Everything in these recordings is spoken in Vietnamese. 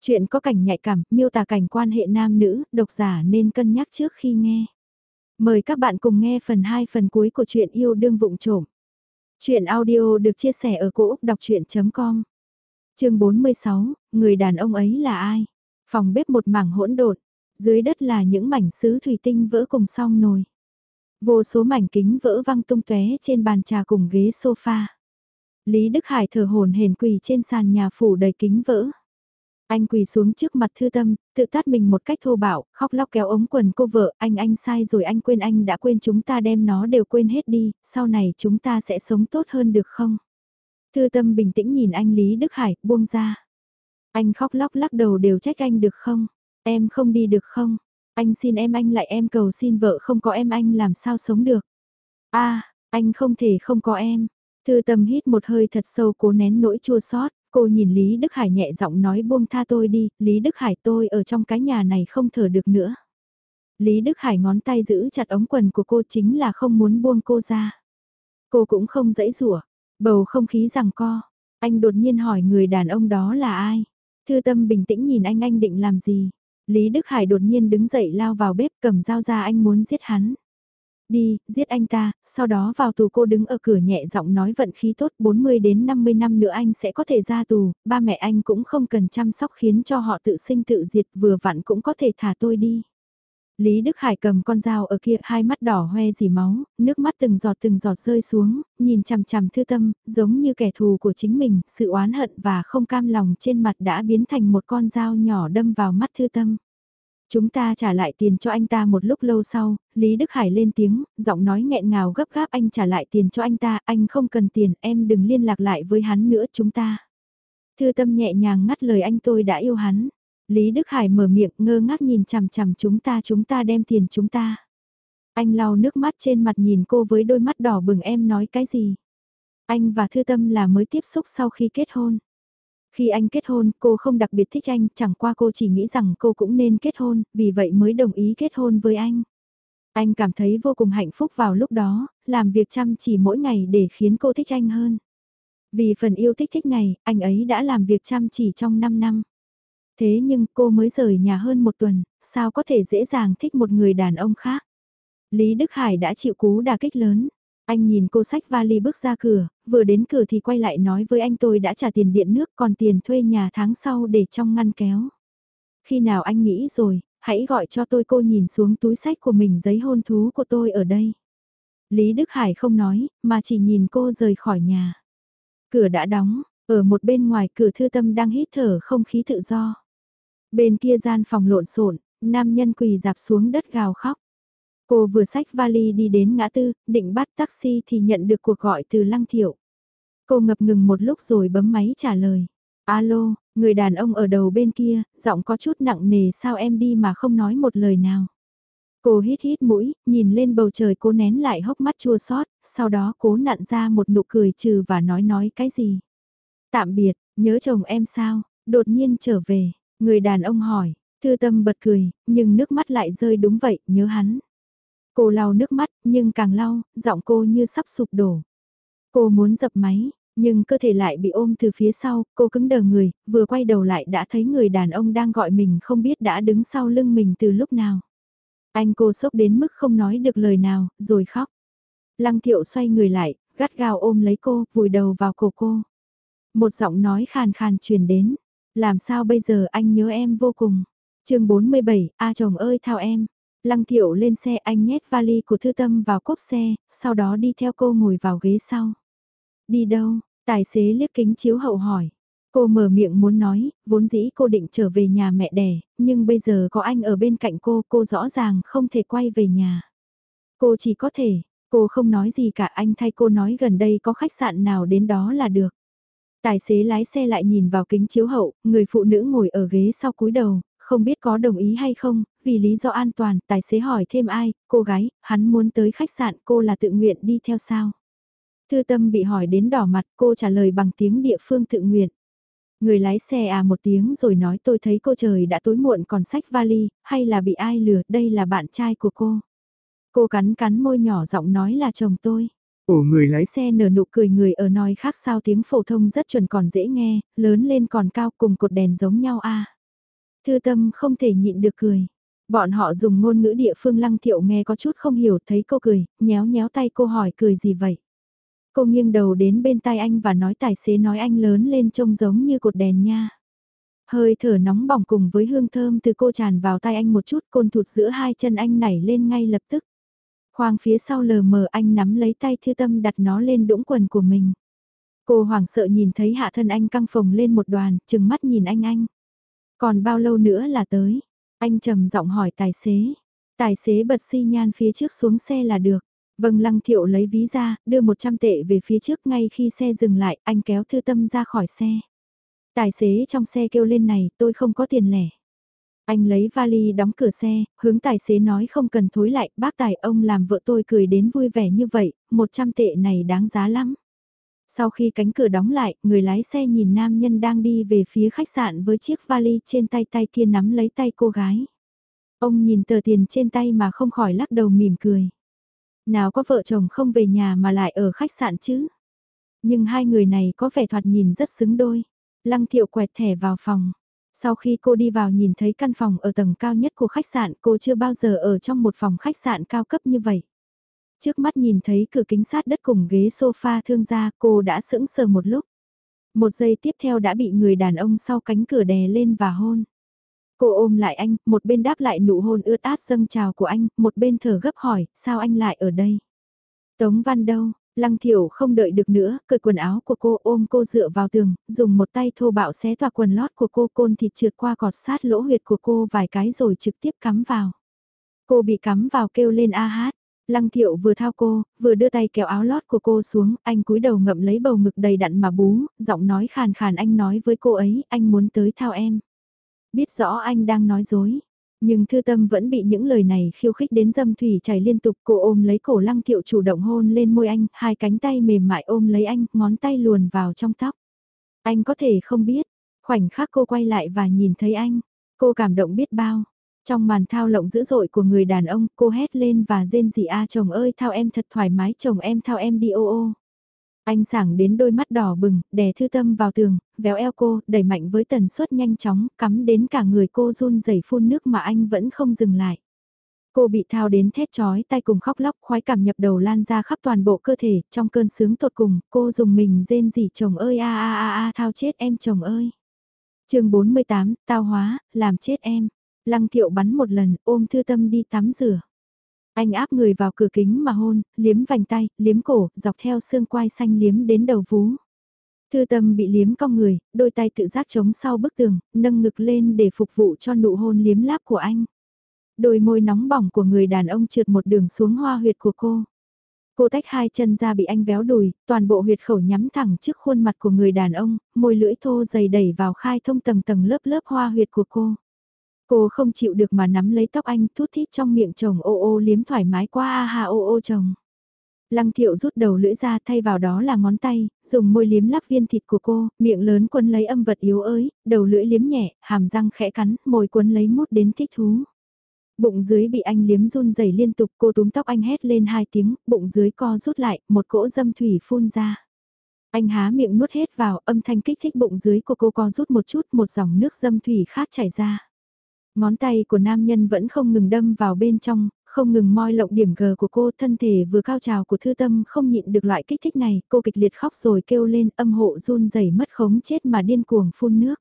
Chuyện có cảnh nhạy cảm, miêu tả cảnh quan hệ nam nữ, độc giả nên cân nhắc trước khi nghe. Mời các bạn cùng nghe phần 2 phần cuối của truyện yêu đương vụng trộm. Chuyện audio được chia sẻ ở cỗ đọc chuyện.com Trường 46, người đàn ông ấy là ai? Phòng bếp một mảng hỗn độn, dưới đất là những mảnh sứ thủy tinh vỡ cùng song nồi. Vô số mảnh kính vỡ văng tung tóe trên bàn trà cùng ghế sofa. Lý Đức Hải thở hồn hển quỳ trên sàn nhà phủ đầy kính vỡ. Anh quỳ xuống trước mặt thư tâm, tự tát mình một cách thô bạo, khóc lóc kéo ống quần cô vợ, anh anh sai rồi anh quên anh đã quên chúng ta đem nó đều quên hết đi, sau này chúng ta sẽ sống tốt hơn được không? Thư tâm bình tĩnh nhìn anh Lý Đức Hải, buông ra. Anh khóc lóc lắc đầu đều trách anh được không? Em không đi được không? Anh xin em anh lại em cầu xin vợ không có em anh làm sao sống được? a anh không thể không có em. Thư tâm hít một hơi thật sâu cố nén nỗi chua xót Cô nhìn Lý Đức Hải nhẹ giọng nói buông tha tôi đi, Lý Đức Hải tôi ở trong cái nhà này không thở được nữa. Lý Đức Hải ngón tay giữ chặt ống quần của cô chính là không muốn buông cô ra. Cô cũng không dãy rủa bầu không khí rằng co. Anh đột nhiên hỏi người đàn ông đó là ai? Thư tâm bình tĩnh nhìn anh anh định làm gì? Lý Đức Hải đột nhiên đứng dậy lao vào bếp cầm dao ra anh muốn giết hắn. Đi, giết anh ta, sau đó vào tù cô đứng ở cửa nhẹ giọng nói vận khí tốt 40 đến 50 năm nữa anh sẽ có thể ra tù, ba mẹ anh cũng không cần chăm sóc khiến cho họ tự sinh tự diệt vừa vặn cũng có thể thả tôi đi. Lý Đức Hải cầm con dao ở kia, hai mắt đỏ hoe dì máu, nước mắt từng giọt từng giọt rơi xuống, nhìn chằm chằm thư tâm, giống như kẻ thù của chính mình, sự oán hận và không cam lòng trên mặt đã biến thành một con dao nhỏ đâm vào mắt thư tâm. Chúng ta trả lại tiền cho anh ta một lúc lâu sau, Lý Đức Hải lên tiếng, giọng nói nghẹn ngào gấp gáp anh trả lại tiền cho anh ta, anh không cần tiền, em đừng liên lạc lại với hắn nữa chúng ta. Thư tâm nhẹ nhàng ngắt lời anh tôi đã yêu hắn. Lý Đức Hải mở miệng ngơ ngác nhìn chằm chằm chúng ta chúng ta đem tiền chúng ta. Anh lau nước mắt trên mặt nhìn cô với đôi mắt đỏ bừng em nói cái gì. Anh và Thư Tâm là mới tiếp xúc sau khi kết hôn. Khi anh kết hôn, cô không đặc biệt thích anh, chẳng qua cô chỉ nghĩ rằng cô cũng nên kết hôn, vì vậy mới đồng ý kết hôn với anh. Anh cảm thấy vô cùng hạnh phúc vào lúc đó, làm việc chăm chỉ mỗi ngày để khiến cô thích anh hơn. Vì phần yêu thích thích này, anh ấy đã làm việc chăm chỉ trong 5 năm. Thế nhưng cô mới rời nhà hơn một tuần, sao có thể dễ dàng thích một người đàn ông khác? Lý Đức Hải đã chịu cú đà kích lớn. Anh nhìn cô sách vali bước ra cửa, vừa đến cửa thì quay lại nói với anh tôi đã trả tiền điện nước còn tiền thuê nhà tháng sau để trong ngăn kéo. Khi nào anh nghĩ rồi, hãy gọi cho tôi cô nhìn xuống túi sách của mình giấy hôn thú của tôi ở đây. Lý Đức Hải không nói, mà chỉ nhìn cô rời khỏi nhà. Cửa đã đóng, ở một bên ngoài cửa thư tâm đang hít thở không khí tự do. Bên kia gian phòng lộn xộn, nam nhân quỳ dạp xuống đất gào khóc. Cô vừa xách vali đi đến ngã tư, định bắt taxi thì nhận được cuộc gọi từ Lăng Thiệu. Cô ngập ngừng một lúc rồi bấm máy trả lời. Alo, người đàn ông ở đầu bên kia, giọng có chút nặng nề sao em đi mà không nói một lời nào. Cô hít hít mũi, nhìn lên bầu trời cô nén lại hốc mắt chua xót, sau đó cố nặn ra một nụ cười trừ và nói nói cái gì. Tạm biệt, nhớ chồng em sao, đột nhiên trở về, người đàn ông hỏi, thư tâm bật cười, nhưng nước mắt lại rơi đúng vậy, nhớ hắn. Cô lau nước mắt, nhưng càng lau, giọng cô như sắp sụp đổ. Cô muốn dập máy, nhưng cơ thể lại bị ôm từ phía sau, cô cứng đờ người, vừa quay đầu lại đã thấy người đàn ông đang gọi mình không biết đã đứng sau lưng mình từ lúc nào. Anh cô sốc đến mức không nói được lời nào, rồi khóc. Lăng thiệu xoay người lại, gắt gao ôm lấy cô, vùi đầu vào cổ cô. Một giọng nói khàn khàn truyền đến. Làm sao bây giờ anh nhớ em vô cùng. chương 47, a chồng ơi thao em. Lăng thiệu lên xe anh nhét vali của thư tâm vào cốp xe, sau đó đi theo cô ngồi vào ghế sau. Đi đâu? Tài xế liếc kính chiếu hậu hỏi. Cô mở miệng muốn nói, vốn dĩ cô định trở về nhà mẹ đẻ, nhưng bây giờ có anh ở bên cạnh cô, cô rõ ràng không thể quay về nhà. Cô chỉ có thể, cô không nói gì cả anh thay cô nói gần đây có khách sạn nào đến đó là được. Tài xế lái xe lại nhìn vào kính chiếu hậu, người phụ nữ ngồi ở ghế sau cúi đầu, không biết có đồng ý hay không, vì lý do an toàn, tài xế hỏi thêm ai, cô gái, hắn muốn tới khách sạn, cô là tự nguyện đi theo sao? Thư tâm bị hỏi đến đỏ mặt, cô trả lời bằng tiếng địa phương tự nguyện. Người lái xe à một tiếng rồi nói tôi thấy cô trời đã tối muộn còn sách vali, hay là bị ai lừa, đây là bạn trai của cô. Cô cắn cắn môi nhỏ giọng nói là chồng tôi. Ổ người lái xe nở nụ cười người ở nói khác sao tiếng phổ thông rất chuẩn còn dễ nghe, lớn lên còn cao cùng cột đèn giống nhau a Thư tâm không thể nhịn được cười. Bọn họ dùng ngôn ngữ địa phương lăng thiệu nghe có chút không hiểu thấy cô cười, nhéo nhéo tay cô hỏi cười gì vậy. Cô nghiêng đầu đến bên tai anh và nói tài xế nói anh lớn lên trông giống như cột đèn nha. Hơi thở nóng bỏng cùng với hương thơm từ cô tràn vào tay anh một chút côn thụt giữa hai chân anh nảy lên ngay lập tức. Khoang phía sau lờ mờ anh nắm lấy tay thư tâm đặt nó lên đũng quần của mình. Cô hoảng sợ nhìn thấy hạ thân anh căng phồng lên một đoàn, chừng mắt nhìn anh anh. Còn bao lâu nữa là tới? Anh trầm giọng hỏi tài xế. Tài xế bật xi nhan phía trước xuống xe là được. Vâng Lăng Thiệu lấy ví ra, đưa 100 tệ về phía trước ngay khi xe dừng lại, anh kéo thư tâm ra khỏi xe. Tài xế trong xe kêu lên này, tôi không có tiền lẻ. Anh lấy vali đóng cửa xe, hướng tài xế nói không cần thối lại, bác tài ông làm vợ tôi cười đến vui vẻ như vậy, 100 tệ này đáng giá lắm. Sau khi cánh cửa đóng lại, người lái xe nhìn nam nhân đang đi về phía khách sạn với chiếc vali trên tay tay kia nắm lấy tay cô gái. Ông nhìn tờ tiền trên tay mà không khỏi lắc đầu mỉm cười. Nào có vợ chồng không về nhà mà lại ở khách sạn chứ? Nhưng hai người này có vẻ thoạt nhìn rất xứng đôi. Lăng thiệu quẹt thẻ vào phòng. Sau khi cô đi vào nhìn thấy căn phòng ở tầng cao nhất của khách sạn cô chưa bao giờ ở trong một phòng khách sạn cao cấp như vậy. Trước mắt nhìn thấy cửa kính sát đất cùng ghế sofa thương gia cô đã sững sờ một lúc. Một giây tiếp theo đã bị người đàn ông sau cánh cửa đè lên và hôn. Cô ôm lại anh, một bên đáp lại nụ hôn ướt át dâng trào của anh, một bên thở gấp hỏi, sao anh lại ở đây? Tống Văn đâu? Lăng Thiểu không đợi được nữa, cởi quần áo của cô ôm cô dựa vào tường, dùng một tay thô bạo xé toạc quần lót của cô côn thịt trượt qua cọt sát lỗ huyệt của cô vài cái rồi trực tiếp cắm vào. Cô bị cắm vào kêu lên a hát. Lăng thiệu vừa thao cô, vừa đưa tay kéo áo lót của cô xuống, anh cúi đầu ngậm lấy bầu ngực đầy đặn mà bú, giọng nói khàn khàn anh nói với cô ấy, anh muốn tới thao em. Biết rõ anh đang nói dối. Nhưng thư tâm vẫn bị những lời này khiêu khích đến dâm thủy chảy liên tục cô ôm lấy cổ lăng thiệu chủ động hôn lên môi anh, hai cánh tay mềm mại ôm lấy anh, ngón tay luồn vào trong tóc. Anh có thể không biết, khoảnh khắc cô quay lại và nhìn thấy anh, cô cảm động biết bao. Trong màn thao lộng dữ dội của người đàn ông, cô hét lên và rên rỉ a chồng ơi thao em thật thoải mái chồng em thao em đi ô ô. Anh sảng đến đôi mắt đỏ bừng, đè thư tâm vào tường, véo eo cô, đẩy mạnh với tần suất nhanh chóng, cắm đến cả người cô run rẩy phun nước mà anh vẫn không dừng lại. Cô bị thao đến thét chói tay cùng khóc lóc khoái cảm nhập đầu lan ra khắp toàn bộ cơ thể, trong cơn sướng tột cùng, cô dùng mình rên rỉ chồng ơi a a a a thao chết em chồng ơi. chương 48, tao hóa, làm chết em. Lăng thiệu bắn một lần, ôm thư tâm đi tắm rửa. Anh áp người vào cửa kính mà hôn, liếm vành tay, liếm cổ, dọc theo xương quai xanh liếm đến đầu vú. Thư tâm bị liếm cong người, đôi tay tự giác chống sau bức tường, nâng ngực lên để phục vụ cho nụ hôn liếm láp của anh. Đôi môi nóng bỏng của người đàn ông trượt một đường xuống hoa huyệt của cô. Cô tách hai chân ra bị anh véo đùi, toàn bộ huyệt khẩu nhắm thẳng trước khuôn mặt của người đàn ông, môi lưỡi thô dày đẩy vào khai thông tầng tầng lớp lớp hoa huyệt của cô. Cô không chịu được mà nắm lấy tóc anh thút thít trong miệng chồng ô ô liếm thoải mái qua a ha ô ô chồng. Lăng thiệu rút đầu lưỡi ra thay vào đó là ngón tay, dùng môi liếm lắp viên thịt của cô, miệng lớn quấn lấy âm vật yếu ới, đầu lưỡi liếm nhẹ, hàm răng khẽ cắn, môi quấn lấy mút đến thích thú. Bụng dưới bị anh liếm run rẩy liên tục cô túm tóc anh hét lên hai tiếng, bụng dưới co rút lại, một cỗ dâm thủy phun ra. Anh há miệng nuốt hết vào, âm thanh kích thích bụng dưới của cô co rút một chút, một dòng nước dâm thủy khác chảy ra. Ngón tay của nam nhân vẫn không ngừng đâm vào bên trong, không ngừng moi lộng điểm gờ của cô thân thể vừa cao trào của thư tâm không nhịn được loại kích thích này, cô kịch liệt khóc rồi kêu lên âm hộ run rẩy mất khống chết mà điên cuồng phun nước.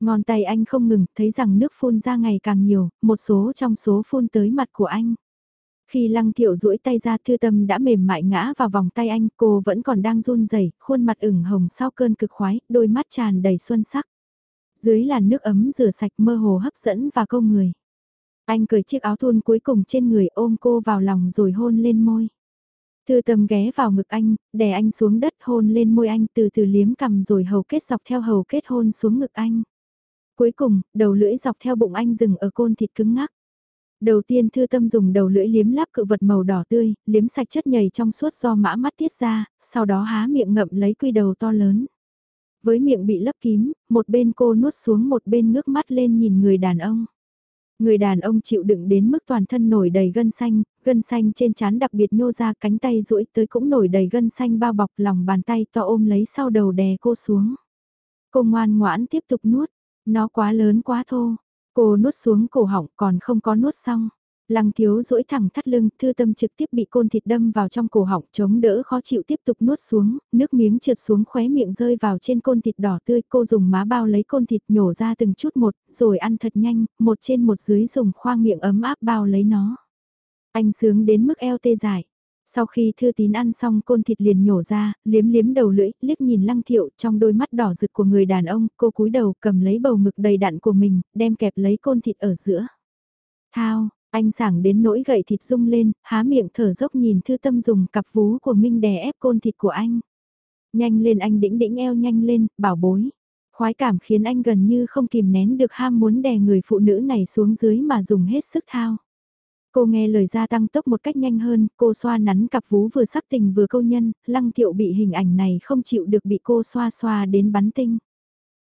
Ngón tay anh không ngừng, thấy rằng nước phun ra ngày càng nhiều, một số trong số phun tới mặt của anh. Khi lăng thiệu duỗi tay ra thư tâm đã mềm mại ngã vào vòng tay anh, cô vẫn còn đang run rẩy khuôn mặt ửng hồng sau cơn cực khoái, đôi mắt tràn đầy xuân sắc. Dưới làn nước ấm rửa sạch mơ hồ hấp dẫn và câu người. Anh cởi chiếc áo thun cuối cùng trên người ôm cô vào lòng rồi hôn lên môi. Thư tâm ghé vào ngực anh, đè anh xuống đất hôn lên môi anh từ từ liếm cầm rồi hầu kết dọc theo hầu kết hôn xuống ngực anh. Cuối cùng, đầu lưỡi dọc theo bụng anh dừng ở côn thịt cứng ngắc. Đầu tiên thư tâm dùng đầu lưỡi liếm láp cự vật màu đỏ tươi, liếm sạch chất nhầy trong suốt do mã mắt tiết ra, sau đó há miệng ngậm lấy quy đầu to lớn. Với miệng bị lấp kín, một bên cô nuốt xuống một bên ngước mắt lên nhìn người đàn ông. Người đàn ông chịu đựng đến mức toàn thân nổi đầy gân xanh, gân xanh trên trán đặc biệt nhô ra cánh tay duỗi tới cũng nổi đầy gân xanh bao bọc lòng bàn tay to ôm lấy sau đầu đè cô xuống. Cô ngoan ngoãn tiếp tục nuốt, nó quá lớn quá thô. Cô nuốt xuống cổ họng còn không có nuốt xong. Lăng thiếu duỗi thẳng thắt lưng, thư tâm trực tiếp bị côn thịt đâm vào trong cổ họng chống đỡ khó chịu tiếp tục nuốt xuống, nước miếng trượt xuống khóe miệng rơi vào trên côn thịt đỏ tươi. Cô dùng má bao lấy côn thịt nhổ ra từng chút một, rồi ăn thật nhanh, một trên một dưới dùng khoang miệng ấm áp bao lấy nó. Anh sướng đến mức eo tê dại. Sau khi thư tín ăn xong côn thịt liền nhổ ra, liếm liếm đầu lưỡi, liếc nhìn lăng thiệu trong đôi mắt đỏ rực của người đàn ông, cô cúi đầu cầm lấy bầu ngực đầy đặn của mình, đem kẹp lấy côn thịt ở giữa. Thao, anh sảng đến nỗi gậy thịt rung lên, há miệng thở dốc nhìn thư tâm dùng cặp vú của Minh đè ép côn thịt của anh. Nhanh lên anh đĩnh đĩnh eo nhanh lên, bảo bối. Khoái cảm khiến anh gần như không kìm nén được ham muốn đè người phụ nữ này xuống dưới mà dùng hết sức thao. Cô nghe lời gia tăng tốc một cách nhanh hơn, cô xoa nắn cặp vú vừa sắc tình vừa câu nhân, lăng thiệu bị hình ảnh này không chịu được bị cô xoa xoa đến bắn tinh.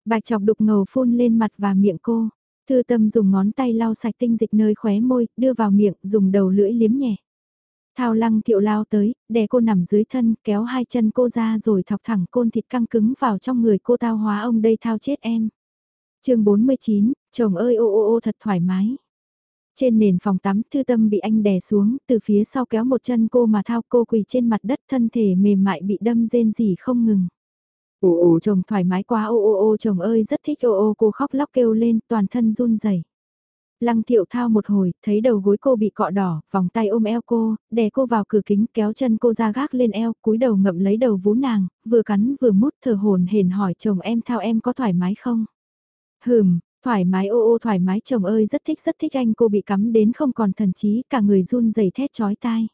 Bạch chọc đục ngầu phun lên mặt và miệng cô. Thư tâm dùng ngón tay lau sạch tinh dịch nơi khóe môi, đưa vào miệng, dùng đầu lưỡi liếm nhẹ. Thao lăng thiệu lao tới, đè cô nằm dưới thân, kéo hai chân cô ra rồi thọc thẳng côn thịt căng cứng vào trong người cô tao hóa ông đây thao chết em. chương 49, chồng ơi ô ô ô thật thoải mái. Trên nền phòng tắm, thư tâm bị anh đè xuống, từ phía sau kéo một chân cô mà thao cô quỳ trên mặt đất thân thể mềm mại bị đâm rên rỉ không ngừng. Ồ ồ chồng thoải mái quá ô ô ô chồng ơi rất thích ô ô cô khóc lóc kêu lên toàn thân run rẩy. Lăng thiệu thao một hồi, thấy đầu gối cô bị cọ đỏ, vòng tay ôm eo cô, đè cô vào cửa kính kéo chân cô ra gác lên eo, cúi đầu ngậm lấy đầu vú nàng, vừa cắn vừa mút thở hồn hển hỏi chồng em thao em có thoải mái không? Hừm, thoải mái ô ô thoải mái chồng ơi rất thích rất thích anh cô bị cắm đến không còn thần trí, cả người run rẩy thét chói tai.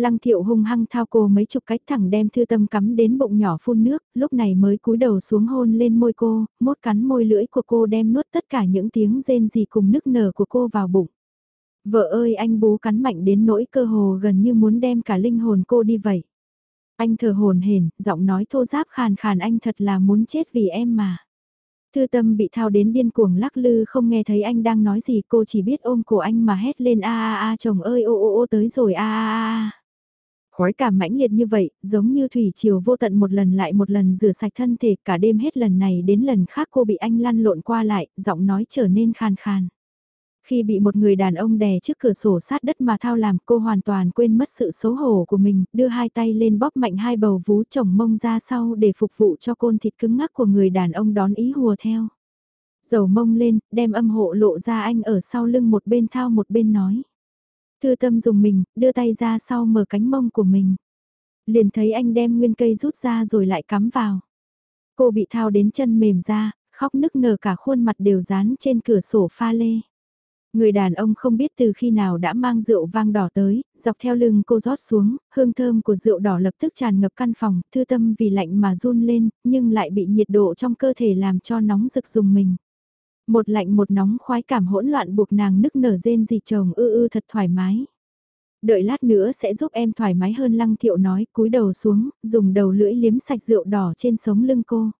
Lăng thiệu hung hăng thao cô mấy chục cách thẳng đem thư tâm cắm đến bụng nhỏ phun nước, lúc này mới cúi đầu xuống hôn lên môi cô, mốt cắn môi lưỡi của cô đem nuốt tất cả những tiếng rên gì cùng nức nở của cô vào bụng. Vợ ơi anh bú cắn mạnh đến nỗi cơ hồ gần như muốn đem cả linh hồn cô đi vậy. Anh thở hồn hển, giọng nói thô giáp khàn khàn anh thật là muốn chết vì em mà. Thư tâm bị thao đến điên cuồng lắc lư không nghe thấy anh đang nói gì cô chỉ biết ôm cổ anh mà hét lên a a a chồng ơi ô ô ô tới rồi a a a. Khói cảm mãnh liệt như vậy, giống như thủy triều vô tận một lần lại một lần rửa sạch thân thể, cả đêm hết lần này đến lần khác cô bị anh lăn lộn qua lại, giọng nói trở nên khàn khàn. Khi bị một người đàn ông đè trước cửa sổ sát đất mà thao làm cô hoàn toàn quên mất sự xấu hổ của mình, đưa hai tay lên bóp mạnh hai bầu vú chồng mông ra sau để phục vụ cho côn thịt cứng ngắc của người đàn ông đón ý hùa theo. Dầu mông lên, đem âm hộ lộ ra anh ở sau lưng một bên thao một bên nói. Thư tâm dùng mình, đưa tay ra sau mở cánh mông của mình. Liền thấy anh đem nguyên cây rút ra rồi lại cắm vào. Cô bị thao đến chân mềm ra, khóc nức nở cả khuôn mặt đều dán trên cửa sổ pha lê. Người đàn ông không biết từ khi nào đã mang rượu vang đỏ tới, dọc theo lưng cô rót xuống, hương thơm của rượu đỏ lập tức tràn ngập căn phòng, thư tâm vì lạnh mà run lên, nhưng lại bị nhiệt độ trong cơ thể làm cho nóng rực dùng mình. Một lạnh một nóng khoái cảm hỗn loạn buộc nàng nức nở rên gì chồng ư ư thật thoải mái. Đợi lát nữa sẽ giúp em thoải mái hơn lăng thiệu nói cúi đầu xuống, dùng đầu lưỡi liếm sạch rượu đỏ trên sống lưng cô.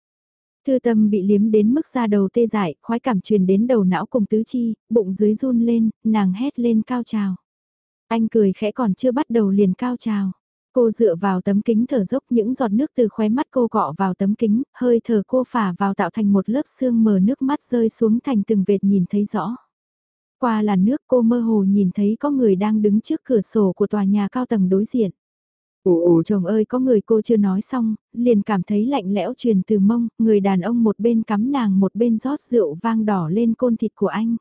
Thư tâm bị liếm đến mức da đầu tê dại, khoái cảm truyền đến đầu não cùng tứ chi, bụng dưới run lên, nàng hét lên cao trào. Anh cười khẽ còn chưa bắt đầu liền cao trào. Cô dựa vào tấm kính thở dốc những giọt nước từ khóe mắt cô cọ vào tấm kính, hơi thở cô phả vào tạo thành một lớp xương mờ nước mắt rơi xuống thành từng vệt nhìn thấy rõ. Qua làn nước cô mơ hồ nhìn thấy có người đang đứng trước cửa sổ của tòa nhà cao tầng đối diện. Ồ ồ chồng ơi có người cô chưa nói xong, liền cảm thấy lạnh lẽo truyền từ mông, người đàn ông một bên cắm nàng một bên rót rượu vang đỏ lên côn thịt của anh.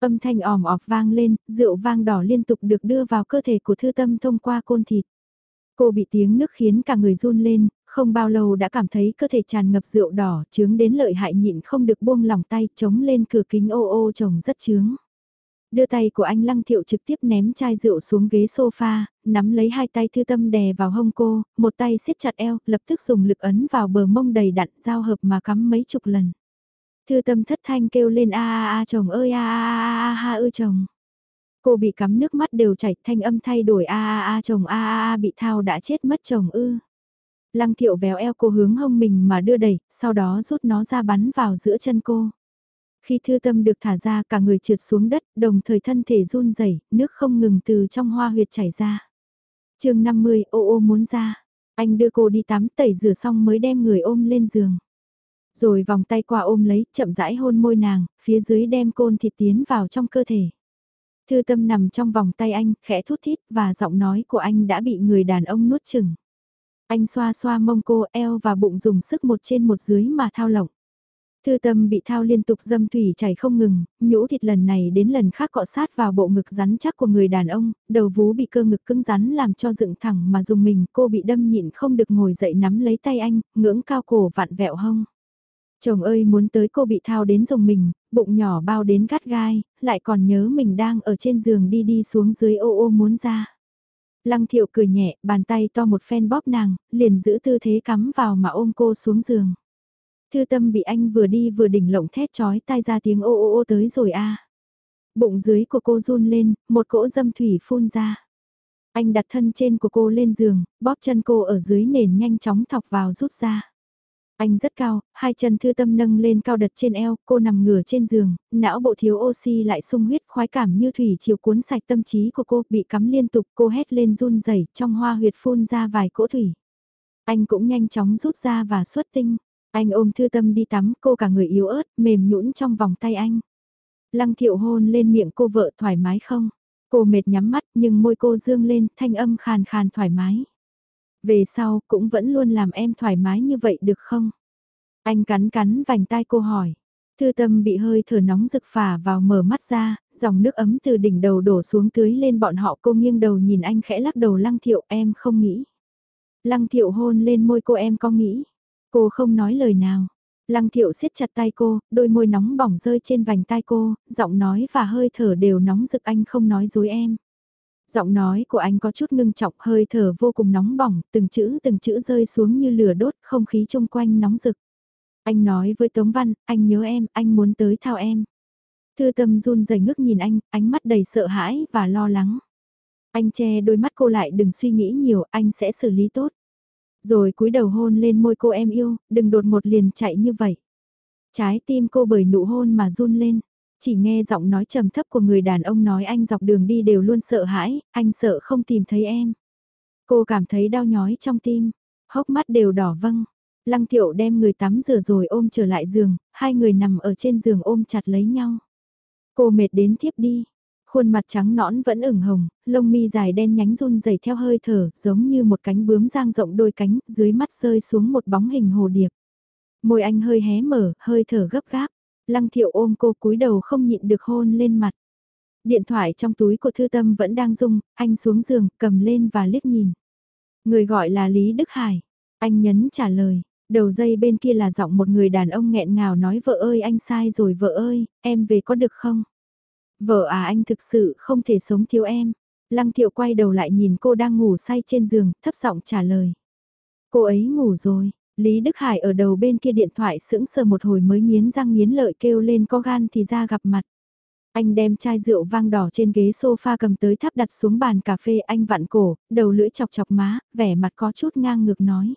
Âm thanh òm ọp vang lên, rượu vang đỏ liên tục được đưa vào cơ thể của thư tâm thông qua côn thịt. Cô bị tiếng nước khiến cả người run lên, không bao lâu đã cảm thấy cơ thể tràn ngập rượu đỏ, chướng đến lợi hại nhịn không được buông lòng tay, chống lên cửa kính ô ô chồng rất chướng. Đưa tay của anh Lăng Thiệu trực tiếp ném chai rượu xuống ghế sofa, nắm lấy hai tay thư tâm đè vào hông cô, một tay siết chặt eo, lập tức dùng lực ấn vào bờ mông đầy đặn, giao hợp mà cắm mấy chục lần. Thư tâm thất thanh kêu lên a a a chồng ơi a a a a ha ư chồng. Cô bị cắm nước mắt đều chảy thanh âm thay đổi a a a chồng a a a bị thao đã chết mất chồng ư. Lăng thiệu véo eo cô hướng hông mình mà đưa đẩy, sau đó rút nó ra bắn vào giữa chân cô. Khi thư tâm được thả ra cả người trượt xuống đất, đồng thời thân thể run rẩy nước không ngừng từ trong hoa huyệt chảy ra. chương 50, ô ô muốn ra. Anh đưa cô đi tắm tẩy rửa xong mới đem người ôm lên giường. Rồi vòng tay qua ôm lấy, chậm rãi hôn môi nàng, phía dưới đem côn thịt tiến vào trong cơ thể. Thư tâm nằm trong vòng tay anh, khẽ thút thít và giọng nói của anh đã bị người đàn ông nuốt chừng. Anh xoa xoa mông cô eo và bụng dùng sức một trên một dưới mà thao lộng. Thư tâm bị thao liên tục dâm thủy chảy không ngừng, nhũ thịt lần này đến lần khác cọ sát vào bộ ngực rắn chắc của người đàn ông, đầu vú bị cơ ngực cứng rắn làm cho dựng thẳng mà dùng mình cô bị đâm nhịn không được ngồi dậy nắm lấy tay anh, ngưỡng cao cổ vặn vẹo hông. Chồng ơi muốn tới cô bị thao đến dùng mình, bụng nhỏ bao đến gắt gai, lại còn nhớ mình đang ở trên giường đi đi xuống dưới ô ô muốn ra. Lăng thiệu cười nhẹ, bàn tay to một phen bóp nàng, liền giữ tư thế cắm vào mà ôm cô xuống giường. Thư tâm bị anh vừa đi vừa đỉnh lộng thét chói tai ra tiếng ô ô ô tới rồi a. Bụng dưới của cô run lên, một cỗ dâm thủy phun ra. Anh đặt thân trên của cô lên giường, bóp chân cô ở dưới nền nhanh chóng thọc vào rút ra. Anh rất cao, hai chân thư tâm nâng lên cao đật trên eo, cô nằm ngửa trên giường, não bộ thiếu oxy lại sung huyết khoái cảm như thủy chiều cuốn sạch tâm trí của cô, bị cắm liên tục, cô hét lên run rẩy trong hoa huyệt phun ra vài cỗ thủy. Anh cũng nhanh chóng rút ra và xuất tinh. Anh ôm thư tâm đi tắm, cô cả người yếu ớt, mềm nhũn trong vòng tay anh. Lăng thiệu hôn lên miệng cô vợ thoải mái không? Cô mệt nhắm mắt nhưng môi cô dương lên, thanh âm khàn khàn thoải mái. Về sau cũng vẫn luôn làm em thoải mái như vậy được không? Anh cắn cắn vành tai cô hỏi. Thư tâm bị hơi thở nóng rực phả vào mở mắt ra, dòng nước ấm từ đỉnh đầu đổ xuống tưới lên bọn họ cô nghiêng đầu nhìn anh khẽ lắc đầu lăng thiệu em không nghĩ. Lăng thiệu hôn lên môi cô em có nghĩ. Cô không nói lời nào. Lăng thiệu siết chặt tay cô, đôi môi nóng bỏng rơi trên vành tai cô, giọng nói và hơi thở đều nóng rực anh không nói dối em. Giọng nói của anh có chút ngưng trọng hơi thở vô cùng nóng bỏng, từng chữ từng chữ rơi xuống như lửa đốt, không khí chung quanh nóng rực. Anh nói với Tống Văn, anh nhớ em, anh muốn tới thao em. Thư tâm run rẩy ngước nhìn anh, ánh mắt đầy sợ hãi và lo lắng. Anh che đôi mắt cô lại đừng suy nghĩ nhiều, anh sẽ xử lý tốt. Rồi cúi đầu hôn lên môi cô em yêu, đừng đột một liền chạy như vậy. Trái tim cô bởi nụ hôn mà run lên. Chỉ nghe giọng nói trầm thấp của người đàn ông nói anh dọc đường đi đều luôn sợ hãi, anh sợ không tìm thấy em. Cô cảm thấy đau nhói trong tim, hốc mắt đều đỏ vâng. Lăng thiệu đem người tắm rửa rồi ôm trở lại giường, hai người nằm ở trên giường ôm chặt lấy nhau. Cô mệt đến thiếp đi, khuôn mặt trắng nõn vẫn ửng hồng, lông mi dài đen nhánh run rẩy theo hơi thở, giống như một cánh bướm giang rộng đôi cánh, dưới mắt rơi xuống một bóng hình hồ điệp. Môi anh hơi hé mở, hơi thở gấp gáp. Lăng thiệu ôm cô cúi đầu không nhịn được hôn lên mặt. Điện thoại trong túi của thư tâm vẫn đang rung, anh xuống giường, cầm lên và liếc nhìn. Người gọi là Lý Đức Hải. Anh nhấn trả lời, đầu dây bên kia là giọng một người đàn ông nghẹn ngào nói vợ ơi anh sai rồi vợ ơi, em về có được không? Vợ à anh thực sự không thể sống thiếu em. Lăng thiệu quay đầu lại nhìn cô đang ngủ say trên giường, thấp giọng trả lời. Cô ấy ngủ rồi, Lý Đức Hải ở đầu bên kia điện thoại sững sờ một hồi mới nghiến răng nghiến lợi kêu lên có gan thì ra gặp mặt. Anh đem chai rượu vang đỏ trên ghế sofa cầm tới tháp đặt xuống bàn cà phê anh vặn cổ, đầu lưỡi chọc chọc má, vẻ mặt có chút ngang ngược nói.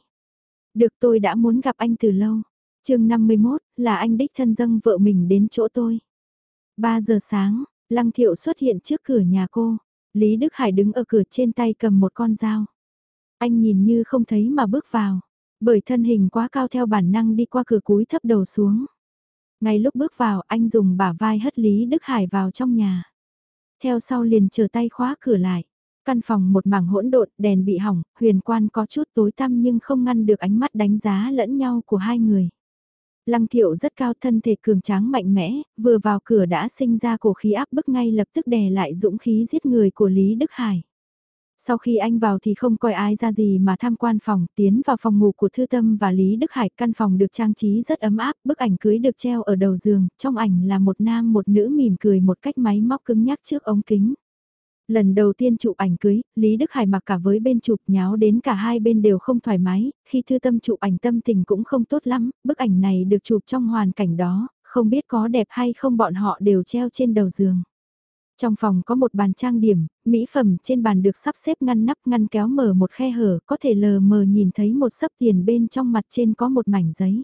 Được tôi đã muốn gặp anh từ lâu. chương 51 là anh đích thân dâng vợ mình đến chỗ tôi. 3 giờ sáng, Lăng Thiệu xuất hiện trước cửa nhà cô. Lý Đức Hải đứng ở cửa trên tay cầm một con dao. Anh nhìn như không thấy mà bước vào. Bởi thân hình quá cao theo bản năng đi qua cửa cúi thấp đầu xuống. Ngay lúc bước vào anh dùng bả vai hất Lý Đức Hải vào trong nhà. Theo sau liền chờ tay khóa cửa lại. Căn phòng một mảng hỗn độn, đèn bị hỏng, huyền quan có chút tối tăm nhưng không ngăn được ánh mắt đánh giá lẫn nhau của hai người. Lăng thiệu rất cao thân thể cường tráng mạnh mẽ, vừa vào cửa đã sinh ra cổ khí áp bức ngay lập tức đè lại dũng khí giết người của Lý Đức Hải. Sau khi anh vào thì không coi ai ra gì mà tham quan phòng, tiến vào phòng ngủ của Thư Tâm và Lý Đức Hải. Căn phòng được trang trí rất ấm áp, bức ảnh cưới được treo ở đầu giường, trong ảnh là một nam một nữ mỉm cười một cách máy móc cứng nhắc trước ống kính. Lần đầu tiên chụp ảnh cưới, Lý Đức Hải mặc cả với bên chụp nháo đến cả hai bên đều không thoải mái, khi Thư Tâm chụp ảnh tâm tình cũng không tốt lắm, bức ảnh này được chụp trong hoàn cảnh đó, không biết có đẹp hay không bọn họ đều treo trên đầu giường. Trong phòng có một bàn trang điểm, mỹ phẩm trên bàn được sắp xếp ngăn nắp ngăn kéo mở một khe hở, có thể lờ mờ nhìn thấy một sấp tiền bên trong mặt trên có một mảnh giấy.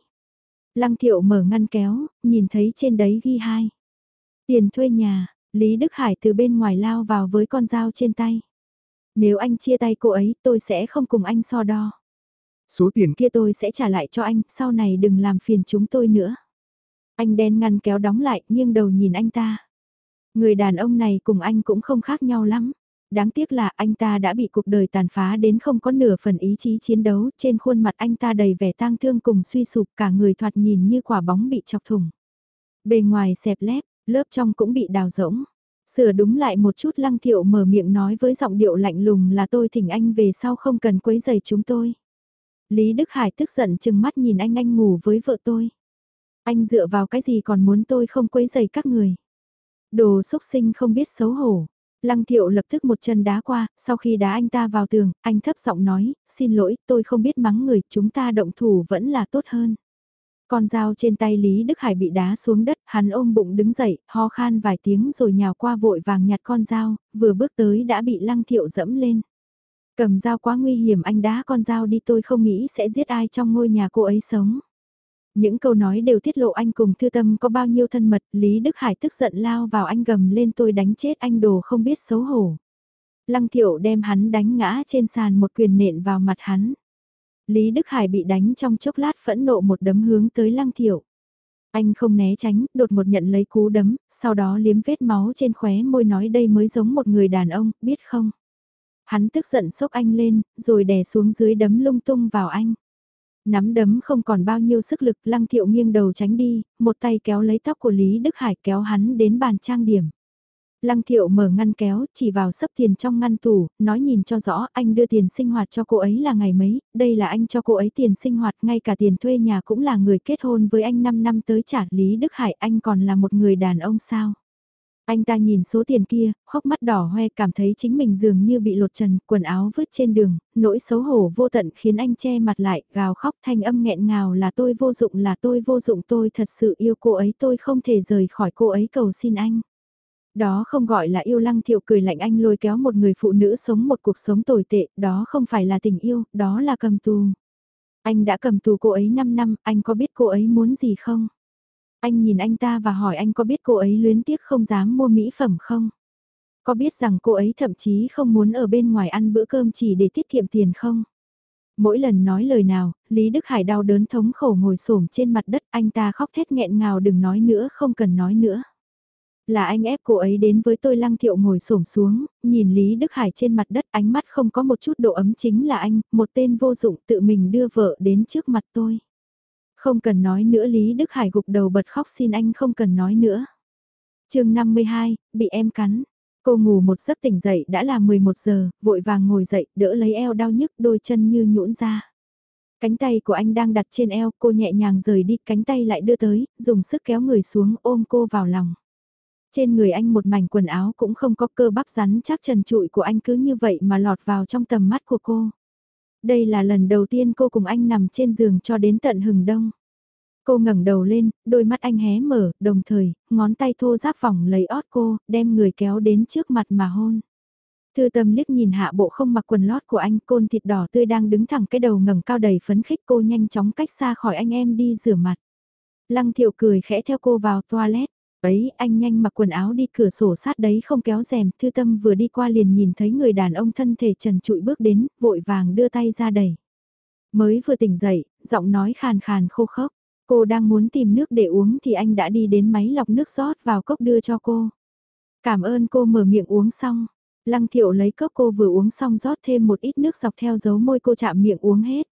Lăng thiệu mở ngăn kéo, nhìn thấy trên đấy ghi hai. Tiền thuê nhà, Lý Đức Hải từ bên ngoài lao vào với con dao trên tay. Nếu anh chia tay cô ấy tôi sẽ không cùng anh so đo. Số tiền kia tôi sẽ trả lại cho anh, sau này đừng làm phiền chúng tôi nữa. Anh đen ngăn kéo đóng lại, nghiêng đầu nhìn anh ta. Người đàn ông này cùng anh cũng không khác nhau lắm. Đáng tiếc là anh ta đã bị cuộc đời tàn phá đến không có nửa phần ý chí chiến đấu, trên khuôn mặt anh ta đầy vẻ tang thương cùng suy sụp cả người thoạt nhìn như quả bóng bị chọc thủng. Bề ngoài xẹp lép, lớp trong cũng bị đào rỗng. Sửa đúng lại một chút lăng thiệu mở miệng nói với giọng điệu lạnh lùng là tôi thỉnh anh về sau không cần quấy giày chúng tôi. Lý Đức Hải tức giận chừng mắt nhìn anh anh ngủ với vợ tôi. Anh dựa vào cái gì còn muốn tôi không quấy giày các người. Đồ xúc sinh không biết xấu hổ. Lăng thiệu lập tức một chân đá qua, sau khi đá anh ta vào tường, anh thấp giọng nói, xin lỗi, tôi không biết mắng người, chúng ta động thủ vẫn là tốt hơn. Con dao trên tay Lý Đức Hải bị đá xuống đất, hắn ôm bụng đứng dậy, ho khan vài tiếng rồi nhào qua vội vàng nhặt con dao, vừa bước tới đã bị lăng thiệu dẫm lên. Cầm dao quá nguy hiểm anh đá con dao đi tôi không nghĩ sẽ giết ai trong ngôi nhà cô ấy sống. Những câu nói đều tiết lộ anh cùng thư tâm có bao nhiêu thân mật, Lý Đức Hải tức giận lao vào anh gầm lên tôi đánh chết anh đồ không biết xấu hổ. Lăng thiệu đem hắn đánh ngã trên sàn một quyền nện vào mặt hắn. Lý Đức Hải bị đánh trong chốc lát phẫn nộ một đấm hướng tới lăng thiệu. Anh không né tránh, đột một nhận lấy cú đấm, sau đó liếm vết máu trên khóe môi nói đây mới giống một người đàn ông, biết không? Hắn tức giận sốc anh lên, rồi đè xuống dưới đấm lung tung vào anh. Nắm đấm không còn bao nhiêu sức lực, lăng thiệu nghiêng đầu tránh đi, một tay kéo lấy tóc của Lý Đức Hải kéo hắn đến bàn trang điểm. Lăng thiệu mở ngăn kéo, chỉ vào sấp tiền trong ngăn tủ, nói nhìn cho rõ anh đưa tiền sinh hoạt cho cô ấy là ngày mấy, đây là anh cho cô ấy tiền sinh hoạt, ngay cả tiền thuê nhà cũng là người kết hôn với anh 5 năm tới trả Lý Đức Hải anh còn là một người đàn ông sao. Anh ta nhìn số tiền kia, hốc mắt đỏ hoe cảm thấy chính mình dường như bị lột trần, quần áo vứt trên đường, nỗi xấu hổ vô tận khiến anh che mặt lại, gào khóc thanh âm nghẹn ngào là tôi vô dụng là tôi vô dụng tôi thật sự yêu cô ấy tôi không thể rời khỏi cô ấy cầu xin anh. Đó không gọi là yêu lăng thiệu cười lạnh anh lôi kéo một người phụ nữ sống một cuộc sống tồi tệ, đó không phải là tình yêu, đó là cầm tù. Anh đã cầm tù cô ấy 5 năm, anh có biết cô ấy muốn gì không? Anh nhìn anh ta và hỏi anh có biết cô ấy luyến tiếc không dám mua mỹ phẩm không? Có biết rằng cô ấy thậm chí không muốn ở bên ngoài ăn bữa cơm chỉ để tiết kiệm tiền không? Mỗi lần nói lời nào, Lý Đức Hải đau đớn thống khổ ngồi xổm trên mặt đất anh ta khóc thét nghẹn ngào đừng nói nữa không cần nói nữa. Là anh ép cô ấy đến với tôi lăng thiệu ngồi xổm xuống, nhìn Lý Đức Hải trên mặt đất ánh mắt không có một chút độ ấm chính là anh, một tên vô dụng tự mình đưa vợ đến trước mặt tôi. Không cần nói nữa Lý Đức Hải gục đầu bật khóc xin anh không cần nói nữa. chương 52, bị em cắn. Cô ngủ một giấc tỉnh dậy đã là 11 giờ, vội vàng ngồi dậy, đỡ lấy eo đau nhức đôi chân như nhũn ra. Cánh tay của anh đang đặt trên eo, cô nhẹ nhàng rời đi, cánh tay lại đưa tới, dùng sức kéo người xuống ôm cô vào lòng. Trên người anh một mảnh quần áo cũng không có cơ bắp rắn chắc trần trụi của anh cứ như vậy mà lọt vào trong tầm mắt của cô. Đây là lần đầu tiên cô cùng anh nằm trên giường cho đến tận hừng đông. Cô ngẩng đầu lên, đôi mắt anh hé mở, đồng thời, ngón tay thô giáp vòng lấy ót cô, đem người kéo đến trước mặt mà hôn. Thư tâm liếc nhìn hạ bộ không mặc quần lót của anh, côn thịt đỏ tươi đang đứng thẳng cái đầu ngẩng cao đầy phấn khích cô nhanh chóng cách xa khỏi anh em đi rửa mặt. Lăng thiệu cười khẽ theo cô vào toilet. Ấy, anh nhanh mặc quần áo đi cửa sổ sát đấy không kéo rèm, thư tâm vừa đi qua liền nhìn thấy người đàn ông thân thể trần trụi bước đến, vội vàng đưa tay ra đẩy. Mới vừa tỉnh dậy, giọng nói khàn khàn khô khốc. Cô đang muốn tìm nước để uống thì anh đã đi đến máy lọc nước rót vào cốc đưa cho cô. Cảm ơn cô mở miệng uống xong. Lăng thiệu lấy cốc cô vừa uống xong rót thêm một ít nước dọc theo dấu môi cô chạm miệng uống hết.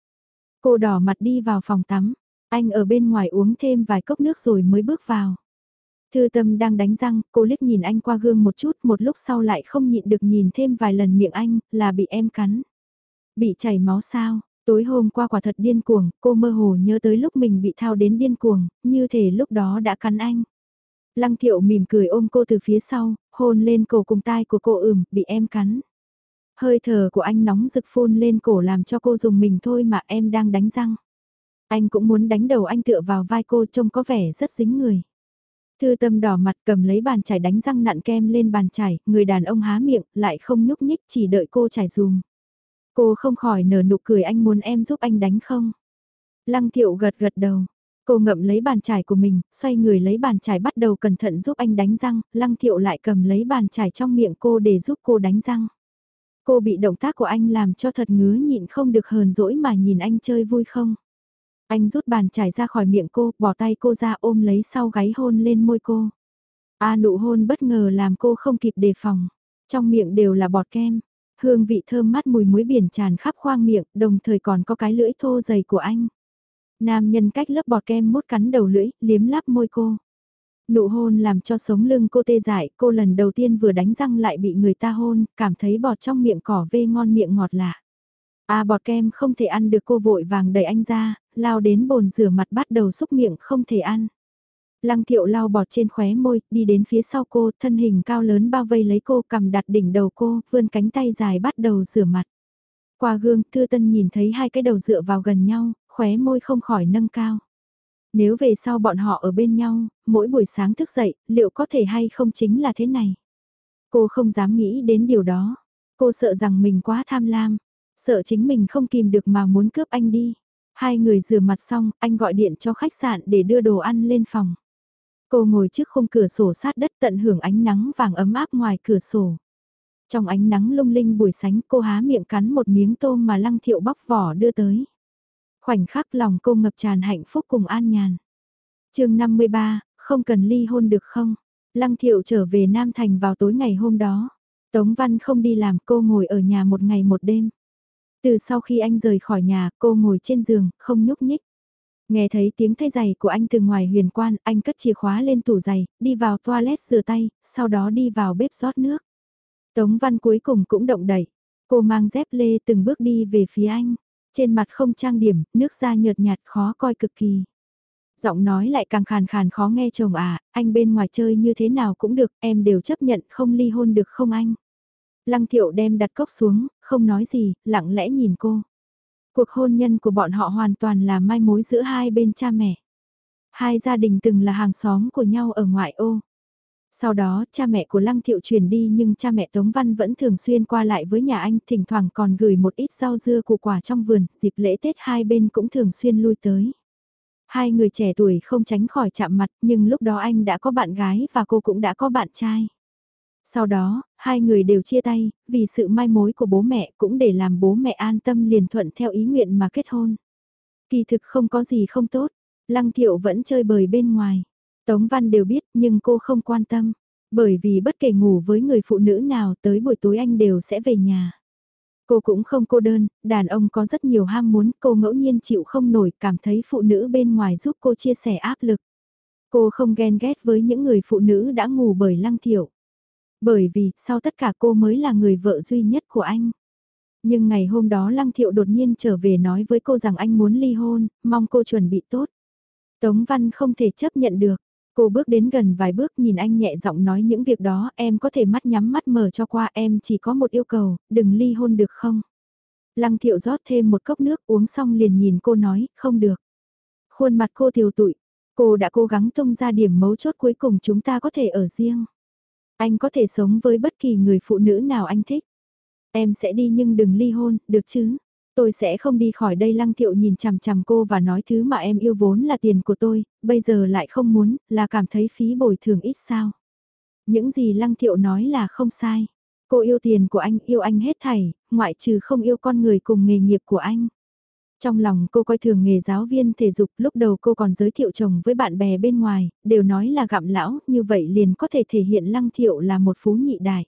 Cô đỏ mặt đi vào phòng tắm. Anh ở bên ngoài uống thêm vài cốc nước rồi mới bước vào. Thư tâm đang đánh răng, cô liếc nhìn anh qua gương một chút, một lúc sau lại không nhịn được nhìn thêm vài lần miệng anh, là bị em cắn. Bị chảy máu sao, tối hôm qua quả thật điên cuồng, cô mơ hồ nhớ tới lúc mình bị thao đến điên cuồng, như thể lúc đó đã cắn anh. Lăng thiệu mỉm cười ôm cô từ phía sau, hôn lên cổ cùng tai của cô ừm, bị em cắn. Hơi thở của anh nóng rực phun lên cổ làm cho cô dùng mình thôi mà em đang đánh răng. Anh cũng muốn đánh đầu anh tựa vào vai cô trông có vẻ rất dính người. Thư tâm đỏ mặt cầm lấy bàn chải đánh răng nặn kem lên bàn chải, người đàn ông há miệng, lại không nhúc nhích chỉ đợi cô chải dùm. Cô không khỏi nở nụ cười anh muốn em giúp anh đánh không? Lăng thiệu gật gật đầu. Cô ngậm lấy bàn chải của mình, xoay người lấy bàn chải bắt đầu cẩn thận giúp anh đánh răng, lăng thiệu lại cầm lấy bàn chải trong miệng cô để giúp cô đánh răng. Cô bị động tác của anh làm cho thật ngứa nhịn không được hờn dỗi mà nhìn anh chơi vui không. Anh rút bàn chải ra khỏi miệng cô, bỏ tay cô ra ôm lấy sau gáy hôn lên môi cô. A nụ hôn bất ngờ làm cô không kịp đề phòng. Trong miệng đều là bọt kem. Hương vị thơm mát mùi muối biển tràn khắp khoang miệng, đồng thời còn có cái lưỡi thô dày của anh. Nam nhân cách lớp bọt kem mút cắn đầu lưỡi, liếm láp môi cô. Nụ hôn làm cho sống lưng cô tê dại, cô lần đầu tiên vừa đánh răng lại bị người ta hôn, cảm thấy bọt trong miệng cỏ vê ngon miệng ngọt lạ. À bọt kem không thể ăn được cô vội vàng đẩy anh ra, lao đến bồn rửa mặt bắt đầu xúc miệng không thể ăn. Lăng thiệu lau bọt trên khóe môi, đi đến phía sau cô, thân hình cao lớn bao vây lấy cô cầm đặt đỉnh đầu cô, vươn cánh tay dài bắt đầu rửa mặt. Qua gương, Thư Tân nhìn thấy hai cái đầu dựa vào gần nhau, khóe môi không khỏi nâng cao. Nếu về sau bọn họ ở bên nhau, mỗi buổi sáng thức dậy, liệu có thể hay không chính là thế này? Cô không dám nghĩ đến điều đó. Cô sợ rằng mình quá tham lam, sợ chính mình không kìm được mà muốn cướp anh đi. Hai người rửa mặt xong, anh gọi điện cho khách sạn để đưa đồ ăn lên phòng. Cô ngồi trước khung cửa sổ sát đất tận hưởng ánh nắng vàng ấm áp ngoài cửa sổ. Trong ánh nắng lung linh buổi sánh cô há miệng cắn một miếng tôm mà lăng thiệu bóc vỏ đưa tới. Khoảnh khắc lòng cô ngập tràn hạnh phúc cùng an nhàn. chương 53, không cần ly hôn được không? Lăng thiệu trở về Nam Thành vào tối ngày hôm đó. Tống Văn không đi làm cô ngồi ở nhà một ngày một đêm. Từ sau khi anh rời khỏi nhà, cô ngồi trên giường, không nhúc nhích. Nghe thấy tiếng thay giày của anh từ ngoài huyền quan, anh cất chìa khóa lên tủ giày, đi vào toilet rửa tay, sau đó đi vào bếp rót nước. Tống Văn cuối cùng cũng động đẩy. Cô mang dép lê từng bước đi về phía anh. Trên mặt không trang điểm, nước da nhợt nhạt khó coi cực kỳ. Giọng nói lại càng khàn khàn khó nghe chồng à, anh bên ngoài chơi như thế nào cũng được, em đều chấp nhận không ly hôn được không anh? Lăng thiệu đem đặt cốc xuống, không nói gì, lặng lẽ nhìn cô. Cuộc hôn nhân của bọn họ hoàn toàn là mai mối giữa hai bên cha mẹ. Hai gia đình từng là hàng xóm của nhau ở ngoại ô. Sau đó, cha mẹ của Lăng Thiệu chuyển đi nhưng cha mẹ Tống Văn vẫn thường xuyên qua lại với nhà anh, thỉnh thoảng còn gửi một ít rau dưa củ quả trong vườn, dịp lễ Tết hai bên cũng thường xuyên lui tới. Hai người trẻ tuổi không tránh khỏi chạm mặt, nhưng lúc đó anh đã có bạn gái và cô cũng đã có bạn trai. Sau đó, hai người đều chia tay, vì sự mai mối của bố mẹ cũng để làm bố mẹ an tâm liền thuận theo ý nguyện mà kết hôn. Kỳ thực không có gì không tốt, Lăng Thiệu vẫn chơi bời bên ngoài. Tống Văn đều biết nhưng cô không quan tâm, bởi vì bất kể ngủ với người phụ nữ nào tới buổi tối anh đều sẽ về nhà. Cô cũng không cô đơn, đàn ông có rất nhiều ham muốn, cô ngẫu nhiên chịu không nổi, cảm thấy phụ nữ bên ngoài giúp cô chia sẻ áp lực. Cô không ghen ghét với những người phụ nữ đã ngủ bởi lăng thiệu. Bởi vì, sau tất cả cô mới là người vợ duy nhất của anh. Nhưng ngày hôm đó Lăng Thiệu đột nhiên trở về nói với cô rằng anh muốn ly hôn, mong cô chuẩn bị tốt. Tống Văn không thể chấp nhận được. Cô bước đến gần vài bước nhìn anh nhẹ giọng nói những việc đó em có thể mắt nhắm mắt mở cho qua em chỉ có một yêu cầu, đừng ly hôn được không? Lăng thiệu rót thêm một cốc nước uống xong liền nhìn cô nói, không được. Khuôn mặt cô tiều tụi, cô đã cố gắng tung ra điểm mấu chốt cuối cùng chúng ta có thể ở riêng. Anh có thể sống với bất kỳ người phụ nữ nào anh thích. Em sẽ đi nhưng đừng ly hôn, được chứ? Tôi sẽ không đi khỏi đây lăng thiệu nhìn chằm chằm cô và nói thứ mà em yêu vốn là tiền của tôi, bây giờ lại không muốn, là cảm thấy phí bồi thường ít sao. Những gì lăng thiệu nói là không sai. Cô yêu tiền của anh, yêu anh hết thảy, ngoại trừ không yêu con người cùng nghề nghiệp của anh. Trong lòng cô coi thường nghề giáo viên thể dục, lúc đầu cô còn giới thiệu chồng với bạn bè bên ngoài, đều nói là gặm lão, như vậy liền có thể thể hiện lăng thiệu là một phú nhị đại.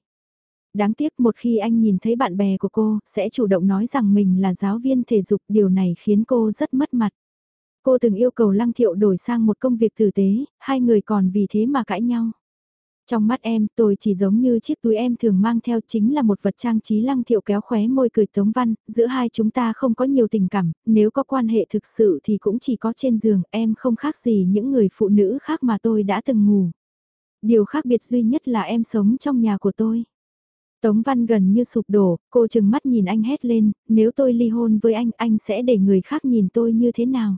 Đáng tiếc một khi anh nhìn thấy bạn bè của cô, sẽ chủ động nói rằng mình là giáo viên thể dục, điều này khiến cô rất mất mặt. Cô từng yêu cầu Lăng Thiệu đổi sang một công việc tử tế, hai người còn vì thế mà cãi nhau. Trong mắt em, tôi chỉ giống như chiếc túi em thường mang theo chính là một vật trang trí lăng thiệu kéo khóe môi cười tống văn, giữa hai chúng ta không có nhiều tình cảm, nếu có quan hệ thực sự thì cũng chỉ có trên giường, em không khác gì những người phụ nữ khác mà tôi đã từng ngủ. Điều khác biệt duy nhất là em sống trong nhà của tôi. Tống Văn gần như sụp đổ, cô chừng mắt nhìn anh hét lên, nếu tôi ly hôn với anh, anh sẽ để người khác nhìn tôi như thế nào?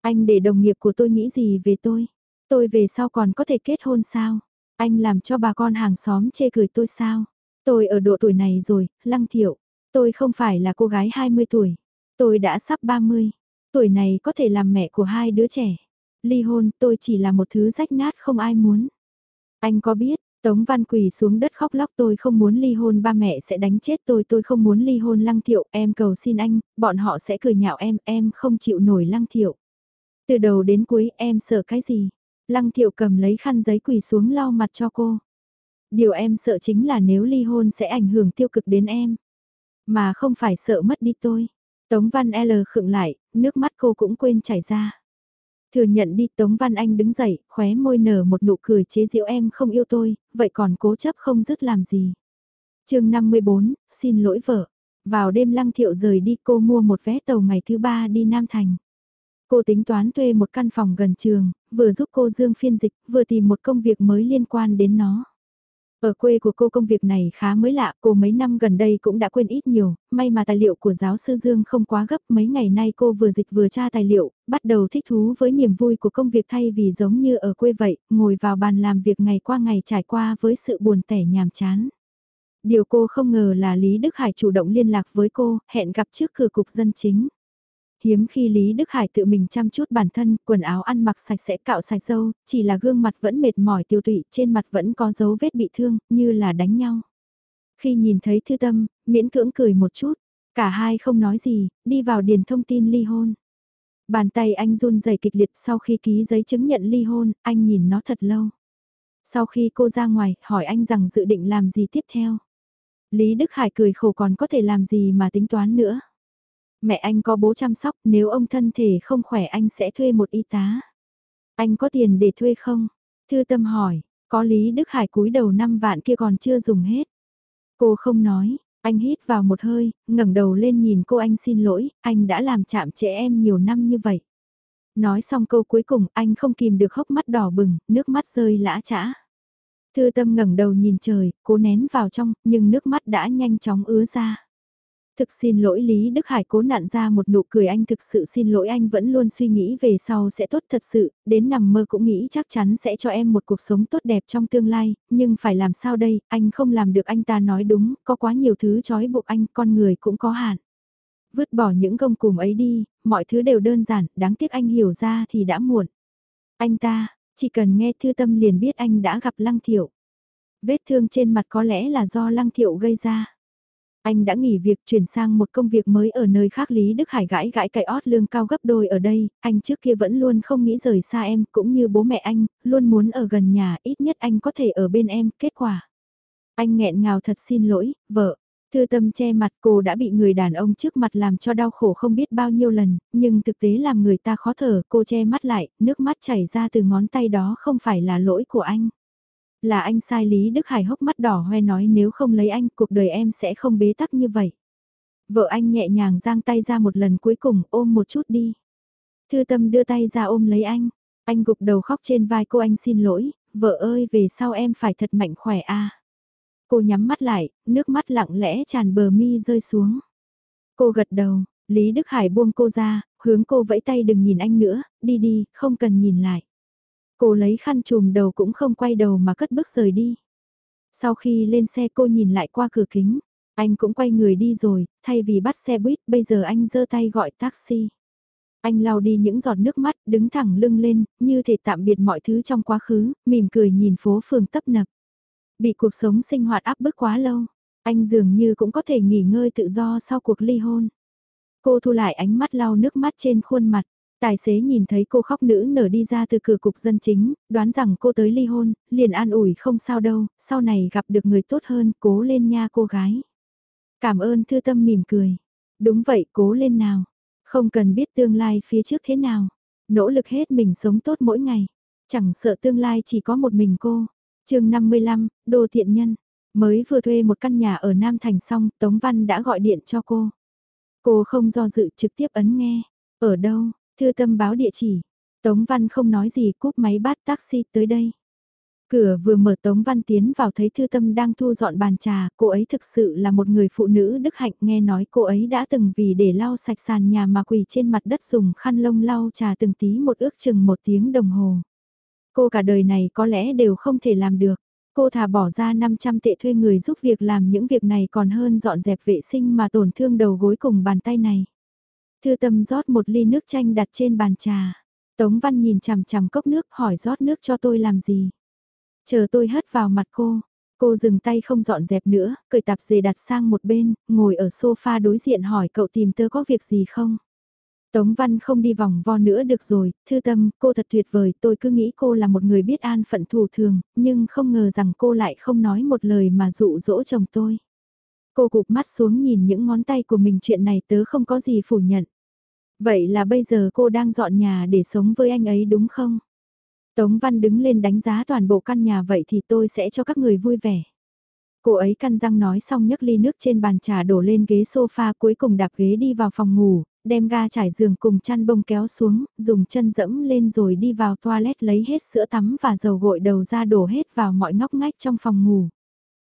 Anh để đồng nghiệp của tôi nghĩ gì về tôi? Tôi về sau còn có thể kết hôn sao? Anh làm cho bà con hàng xóm chê cười tôi sao? Tôi ở độ tuổi này rồi, lăng thiệu. Tôi không phải là cô gái 20 tuổi. Tôi đã sắp 30. Tuổi này có thể làm mẹ của hai đứa trẻ. Ly hôn tôi chỉ là một thứ rách nát không ai muốn. Anh có biết, Tống Văn quỳ xuống đất khóc lóc tôi không muốn ly hôn ba mẹ sẽ đánh chết tôi tôi không muốn ly hôn lăng thiệu em cầu xin anh, bọn họ sẽ cười nhạo em, em không chịu nổi lăng thiệu. Từ đầu đến cuối em sợ cái gì? Lăng thiệu cầm lấy khăn giấy quỳ xuống lau mặt cho cô. Điều em sợ chính là nếu ly hôn sẽ ảnh hưởng tiêu cực đến em. Mà không phải sợ mất đi tôi. Tống Văn L khựng lại, nước mắt cô cũng quên chảy ra. Thừa nhận đi Tống Văn Anh đứng dậy, khóe môi nở một nụ cười chế giễu em không yêu tôi, vậy còn cố chấp không dứt làm gì. chương 54, xin lỗi vợ. Vào đêm lăng thiệu rời đi cô mua một vé tàu ngày thứ ba đi Nam Thành. Cô tính toán thuê một căn phòng gần trường, vừa giúp cô Dương phiên dịch, vừa tìm một công việc mới liên quan đến nó. Ở quê của cô công việc này khá mới lạ, cô mấy năm gần đây cũng đã quên ít nhiều, may mà tài liệu của giáo sư Dương không quá gấp mấy ngày nay cô vừa dịch vừa tra tài liệu, bắt đầu thích thú với niềm vui của công việc thay vì giống như ở quê vậy, ngồi vào bàn làm việc ngày qua ngày trải qua với sự buồn tẻ nhàm chán. Điều cô không ngờ là Lý Đức Hải chủ động liên lạc với cô, hẹn gặp trước cửa cục dân chính hiếm khi Lý Đức Hải tự mình chăm chút bản thân, quần áo ăn mặc sạch sẽ cạo sạch dâu, chỉ là gương mặt vẫn mệt mỏi tiêu tụy, trên mặt vẫn có dấu vết bị thương, như là đánh nhau. Khi nhìn thấy thư tâm, miễn cưỡng cười một chút, cả hai không nói gì, đi vào điền thông tin ly hôn. Bàn tay anh run rẩy kịch liệt sau khi ký giấy chứng nhận ly hôn, anh nhìn nó thật lâu. Sau khi cô ra ngoài, hỏi anh rằng dự định làm gì tiếp theo. Lý Đức Hải cười khổ còn có thể làm gì mà tính toán nữa. Mẹ anh có bố chăm sóc, nếu ông thân thể không khỏe anh sẽ thuê một y tá. Anh có tiền để thuê không? Thư tâm hỏi, có Lý Đức Hải cúi đầu 5 vạn kia còn chưa dùng hết. Cô không nói, anh hít vào một hơi, ngẩng đầu lên nhìn cô anh xin lỗi, anh đã làm chạm trẻ em nhiều năm như vậy. Nói xong câu cuối cùng anh không kìm được hốc mắt đỏ bừng, nước mắt rơi lã chã. Thư tâm ngẩng đầu nhìn trời, cố nén vào trong, nhưng nước mắt đã nhanh chóng ứa ra. Thực xin lỗi Lý Đức Hải cố nặn ra một nụ cười anh thực sự xin lỗi anh vẫn luôn suy nghĩ về sau sẽ tốt thật sự, đến nằm mơ cũng nghĩ chắc chắn sẽ cho em một cuộc sống tốt đẹp trong tương lai, nhưng phải làm sao đây, anh không làm được anh ta nói đúng, có quá nhiều thứ trói buộc anh, con người cũng có hạn. Vứt bỏ những gông cùm ấy đi, mọi thứ đều đơn giản, đáng tiếc anh hiểu ra thì đã muộn. Anh ta, chỉ cần nghe thư tâm liền biết anh đã gặp Lăng Thiệu. Vết thương trên mặt có lẽ là do Lăng Thiệu gây ra. Anh đã nghỉ việc chuyển sang một công việc mới ở nơi khác Lý Đức Hải gãi gãi cái ót lương cao gấp đôi ở đây, anh trước kia vẫn luôn không nghĩ rời xa em, cũng như bố mẹ anh, luôn muốn ở gần nhà, ít nhất anh có thể ở bên em, kết quả. Anh nghẹn ngào thật xin lỗi, vợ. Thư tâm che mặt cô đã bị người đàn ông trước mặt làm cho đau khổ không biết bao nhiêu lần, nhưng thực tế làm người ta khó thở, cô che mắt lại, nước mắt chảy ra từ ngón tay đó không phải là lỗi của anh. Là anh sai Lý Đức Hải hốc mắt đỏ hoe nói nếu không lấy anh cuộc đời em sẽ không bế tắc như vậy. Vợ anh nhẹ nhàng giang tay ra một lần cuối cùng ôm một chút đi. Thư tâm đưa tay ra ôm lấy anh. Anh gục đầu khóc trên vai cô anh xin lỗi, vợ ơi về sau em phải thật mạnh khỏe a. Cô nhắm mắt lại, nước mắt lặng lẽ tràn bờ mi rơi xuống. Cô gật đầu, Lý Đức Hải buông cô ra, hướng cô vẫy tay đừng nhìn anh nữa, đi đi, không cần nhìn lại. Cô lấy khăn chùm đầu cũng không quay đầu mà cất bước rời đi. Sau khi lên xe cô nhìn lại qua cửa kính, anh cũng quay người đi rồi, thay vì bắt xe buýt bây giờ anh giơ tay gọi taxi. Anh lau đi những giọt nước mắt, đứng thẳng lưng lên, như thể tạm biệt mọi thứ trong quá khứ, mỉm cười nhìn phố phường tấp nập. Bị cuộc sống sinh hoạt áp bức quá lâu, anh dường như cũng có thể nghỉ ngơi tự do sau cuộc ly hôn. Cô thu lại ánh mắt lau nước mắt trên khuôn mặt, Tài xế nhìn thấy cô khóc nữ nở đi ra từ cửa cục dân chính, đoán rằng cô tới ly hôn, liền an ủi không sao đâu, sau này gặp được người tốt hơn, cố lên nha cô gái. Cảm ơn thư tâm mỉm cười. Đúng vậy, cố lên nào. Không cần biết tương lai phía trước thế nào. Nỗ lực hết mình sống tốt mỗi ngày. Chẳng sợ tương lai chỉ có một mình cô. chương 55, Đô Thiện Nhân. Mới vừa thuê một căn nhà ở Nam Thành xong, Tống Văn đã gọi điện cho cô. Cô không do dự trực tiếp ấn nghe. Ở đâu? Thư tâm báo địa chỉ. Tống Văn không nói gì cúp máy bắt taxi tới đây. Cửa vừa mở Tống Văn tiến vào thấy Thư Tâm đang thu dọn bàn trà, cô ấy thực sự là một người phụ nữ đức hạnh nghe nói cô ấy đã từng vì để lau sạch sàn nhà mà quỳ trên mặt đất dùng khăn lông lau trà từng tí một ước chừng một tiếng đồng hồ. Cô cả đời này có lẽ đều không thể làm được. Cô thà bỏ ra 500 tệ thuê người giúp việc làm những việc này còn hơn dọn dẹp vệ sinh mà tổn thương đầu gối cùng bàn tay này. Thư tâm rót một ly nước chanh đặt trên bàn trà. Tống Văn nhìn chằm chằm cốc nước hỏi rót nước cho tôi làm gì. Chờ tôi hất vào mặt cô. Cô dừng tay không dọn dẹp nữa, cởi tạp dề đặt sang một bên, ngồi ở sofa đối diện hỏi cậu tìm tớ có việc gì không? Tống Văn không đi vòng vo nữa được rồi, thư tâm, cô thật tuyệt vời, tôi cứ nghĩ cô là một người biết an phận thù thường, nhưng không ngờ rằng cô lại không nói một lời mà dụ dỗ chồng tôi. Cô cụp mắt xuống nhìn những ngón tay của mình chuyện này tớ không có gì phủ nhận. Vậy là bây giờ cô đang dọn nhà để sống với anh ấy đúng không? Tống Văn đứng lên đánh giá toàn bộ căn nhà vậy thì tôi sẽ cho các người vui vẻ. Cô ấy căn răng nói xong nhấc ly nước trên bàn trà đổ lên ghế sofa cuối cùng đạp ghế đi vào phòng ngủ, đem ga trải giường cùng chăn bông kéo xuống, dùng chân dẫm lên rồi đi vào toilet lấy hết sữa tắm và dầu gội đầu ra đổ hết vào mọi ngóc ngách trong phòng ngủ.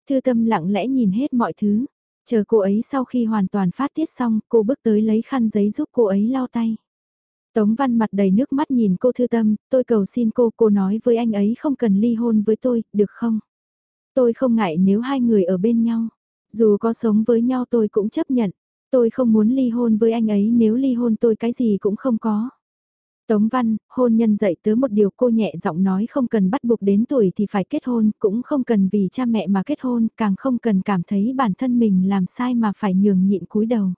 Thư tâm lặng lẽ nhìn hết mọi thứ, chờ cô ấy sau khi hoàn toàn phát tiết xong, cô bước tới lấy khăn giấy giúp cô ấy lau tay. Tống Văn mặt đầy nước mắt nhìn cô thư tâm, tôi cầu xin cô, cô nói với anh ấy không cần ly hôn với tôi, được không? Tôi không ngại nếu hai người ở bên nhau. Dù có sống với nhau tôi cũng chấp nhận. Tôi không muốn ly hôn với anh ấy nếu ly hôn tôi cái gì cũng không có. Tống Văn, hôn nhân dạy tớ một điều cô nhẹ giọng nói không cần bắt buộc đến tuổi thì phải kết hôn, cũng không cần vì cha mẹ mà kết hôn, càng không cần cảm thấy bản thân mình làm sai mà phải nhường nhịn cúi đầu.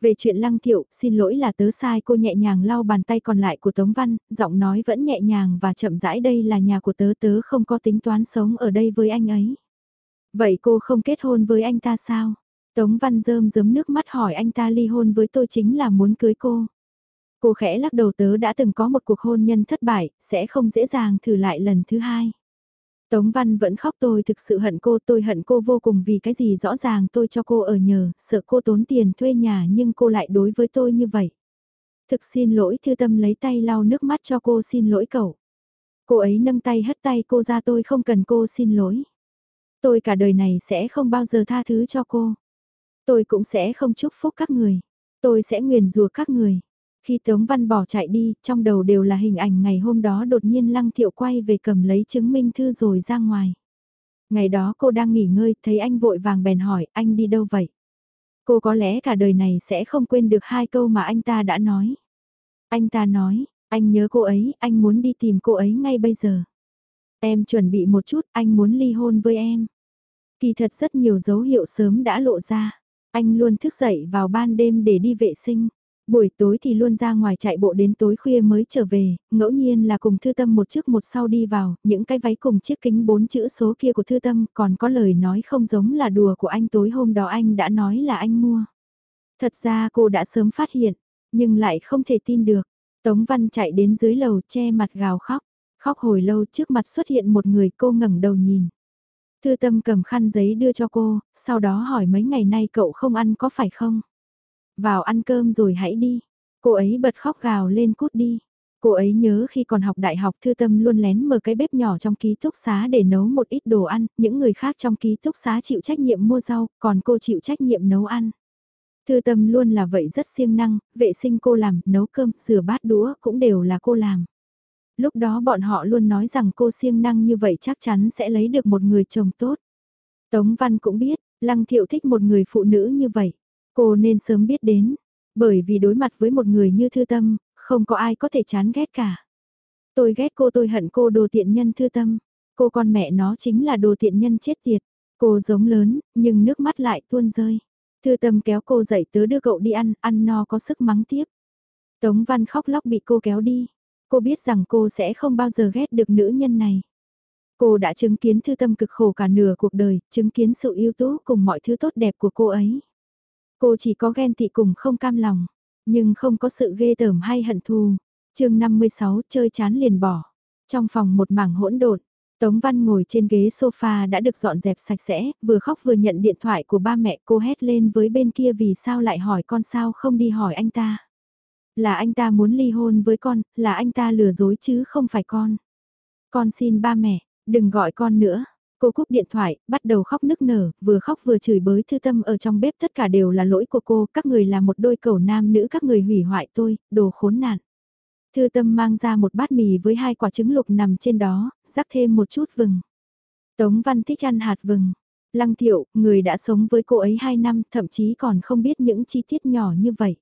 Về chuyện lăng thiệu, xin lỗi là tớ sai cô nhẹ nhàng lau bàn tay còn lại của Tống Văn, giọng nói vẫn nhẹ nhàng và chậm rãi đây là nhà của tớ tớ không có tính toán sống ở đây với anh ấy. Vậy cô không kết hôn với anh ta sao? Tống Văn rơm rớm nước mắt hỏi anh ta ly hôn với tôi chính là muốn cưới cô. Cô khẽ lắc đầu tớ đã từng có một cuộc hôn nhân thất bại, sẽ không dễ dàng thử lại lần thứ hai. Tống Văn vẫn khóc tôi thực sự hận cô, tôi hận cô vô cùng vì cái gì rõ ràng tôi cho cô ở nhờ, sợ cô tốn tiền thuê nhà nhưng cô lại đối với tôi như vậy. Thực xin lỗi thư tâm lấy tay lau nước mắt cho cô xin lỗi cậu. Cô ấy nâng tay hất tay cô ra tôi không cần cô xin lỗi. Tôi cả đời này sẽ không bao giờ tha thứ cho cô. Tôi cũng sẽ không chúc phúc các người. Tôi sẽ nguyền rủa các người. Khi Tống Văn bỏ chạy đi, trong đầu đều là hình ảnh ngày hôm đó đột nhiên Lăng Thiệu quay về cầm lấy chứng minh thư rồi ra ngoài. Ngày đó cô đang nghỉ ngơi, thấy anh vội vàng bèn hỏi, anh đi đâu vậy? Cô có lẽ cả đời này sẽ không quên được hai câu mà anh ta đã nói. Anh ta nói, anh nhớ cô ấy, anh muốn đi tìm cô ấy ngay bây giờ. Em chuẩn bị một chút, anh muốn ly hôn với em. Kỳ thật rất nhiều dấu hiệu sớm đã lộ ra. Anh luôn thức dậy vào ban đêm để đi vệ sinh. Buổi tối thì luôn ra ngoài chạy bộ đến tối khuya mới trở về, ngẫu nhiên là cùng thư tâm một trước một sau đi vào, những cái váy cùng chiếc kính bốn chữ số kia của thư tâm còn có lời nói không giống là đùa của anh tối hôm đó anh đã nói là anh mua. Thật ra cô đã sớm phát hiện, nhưng lại không thể tin được. Tống Văn chạy đến dưới lầu che mặt gào khóc, khóc hồi lâu trước mặt xuất hiện một người cô ngẩng đầu nhìn. Thư tâm cầm khăn giấy đưa cho cô, sau đó hỏi mấy ngày nay cậu không ăn có phải không? Vào ăn cơm rồi hãy đi. Cô ấy bật khóc gào lên cút đi. Cô ấy nhớ khi còn học đại học thư tâm luôn lén mở cái bếp nhỏ trong ký túc xá để nấu một ít đồ ăn, những người khác trong ký túc xá chịu trách nhiệm mua rau, còn cô chịu trách nhiệm nấu ăn. Thư tâm luôn là vậy rất siêng năng, vệ sinh cô làm, nấu cơm, rửa bát đũa cũng đều là cô làm. Lúc đó bọn họ luôn nói rằng cô siêng năng như vậy chắc chắn sẽ lấy được một người chồng tốt. Tống Văn cũng biết, Lăng Thiệu thích một người phụ nữ như vậy. Cô nên sớm biết đến, bởi vì đối mặt với một người như thư tâm, không có ai có thể chán ghét cả. Tôi ghét cô tôi hận cô đồ tiện nhân thư tâm, cô con mẹ nó chính là đồ tiện nhân chết tiệt. Cô giống lớn, nhưng nước mắt lại tuôn rơi. Thư tâm kéo cô dậy tớ đưa cậu đi ăn, ăn no có sức mắng tiếp. Tống Văn khóc lóc bị cô kéo đi. Cô biết rằng cô sẽ không bao giờ ghét được nữ nhân này. Cô đã chứng kiến thư tâm cực khổ cả nửa cuộc đời, chứng kiến sự yêu tú cùng mọi thứ tốt đẹp của cô ấy. Cô chỉ có ghen tị cùng không cam lòng, nhưng không có sự ghê tởm hay hận thù. chương 56 chơi chán liền bỏ. Trong phòng một mảng hỗn độn, Tống Văn ngồi trên ghế sofa đã được dọn dẹp sạch sẽ, vừa khóc vừa nhận điện thoại của ba mẹ cô hét lên với bên kia vì sao lại hỏi con sao không đi hỏi anh ta. Là anh ta muốn ly hôn với con, là anh ta lừa dối chứ không phải con. Con xin ba mẹ, đừng gọi con nữa. Cô cúp điện thoại, bắt đầu khóc nức nở, vừa khóc vừa chửi bới thư tâm ở trong bếp tất cả đều là lỗi của cô, các người là một đôi cầu nam nữ các người hủy hoại tôi, đồ khốn nạn. Thư tâm mang ra một bát mì với hai quả trứng lục nằm trên đó, rắc thêm một chút vừng. Tống Văn thích ăn hạt vừng. Lăng thiệu, người đã sống với cô ấy hai năm, thậm chí còn không biết những chi tiết nhỏ như vậy.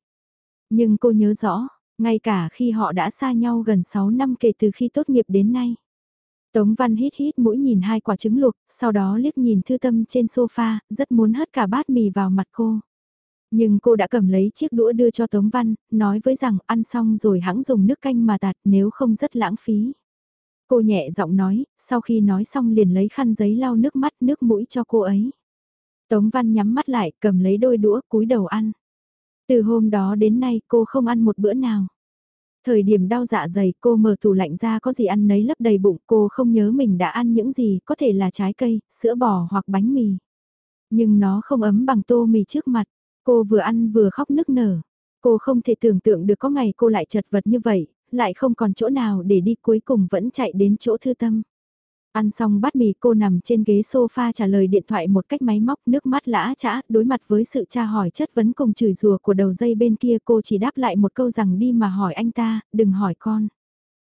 Nhưng cô nhớ rõ, ngay cả khi họ đã xa nhau gần 6 năm kể từ khi tốt nghiệp đến nay. Tống Văn hít hít mũi nhìn hai quả trứng luộc, sau đó liếc nhìn thư tâm trên sofa, rất muốn hất cả bát mì vào mặt cô. Nhưng cô đã cầm lấy chiếc đũa đưa cho Tống Văn, nói với rằng ăn xong rồi hãng dùng nước canh mà tạt nếu không rất lãng phí. Cô nhẹ giọng nói, sau khi nói xong liền lấy khăn giấy lau nước mắt nước mũi cho cô ấy. Tống Văn nhắm mắt lại, cầm lấy đôi đũa cúi đầu ăn. Từ hôm đó đến nay cô không ăn một bữa nào. Thời điểm đau dạ dày cô mở tủ lạnh ra có gì ăn nấy lấp đầy bụng cô không nhớ mình đã ăn những gì có thể là trái cây, sữa bò hoặc bánh mì. Nhưng nó không ấm bằng tô mì trước mặt, cô vừa ăn vừa khóc nức nở. Cô không thể tưởng tượng được có ngày cô lại chật vật như vậy, lại không còn chỗ nào để đi cuối cùng vẫn chạy đến chỗ thư tâm. Ăn xong bát mì cô nằm trên ghế sofa trả lời điện thoại một cách máy móc nước mắt lã chã, đối mặt với sự tra hỏi chất vấn cùng chửi rùa của đầu dây bên kia cô chỉ đáp lại một câu rằng đi mà hỏi anh ta, đừng hỏi con.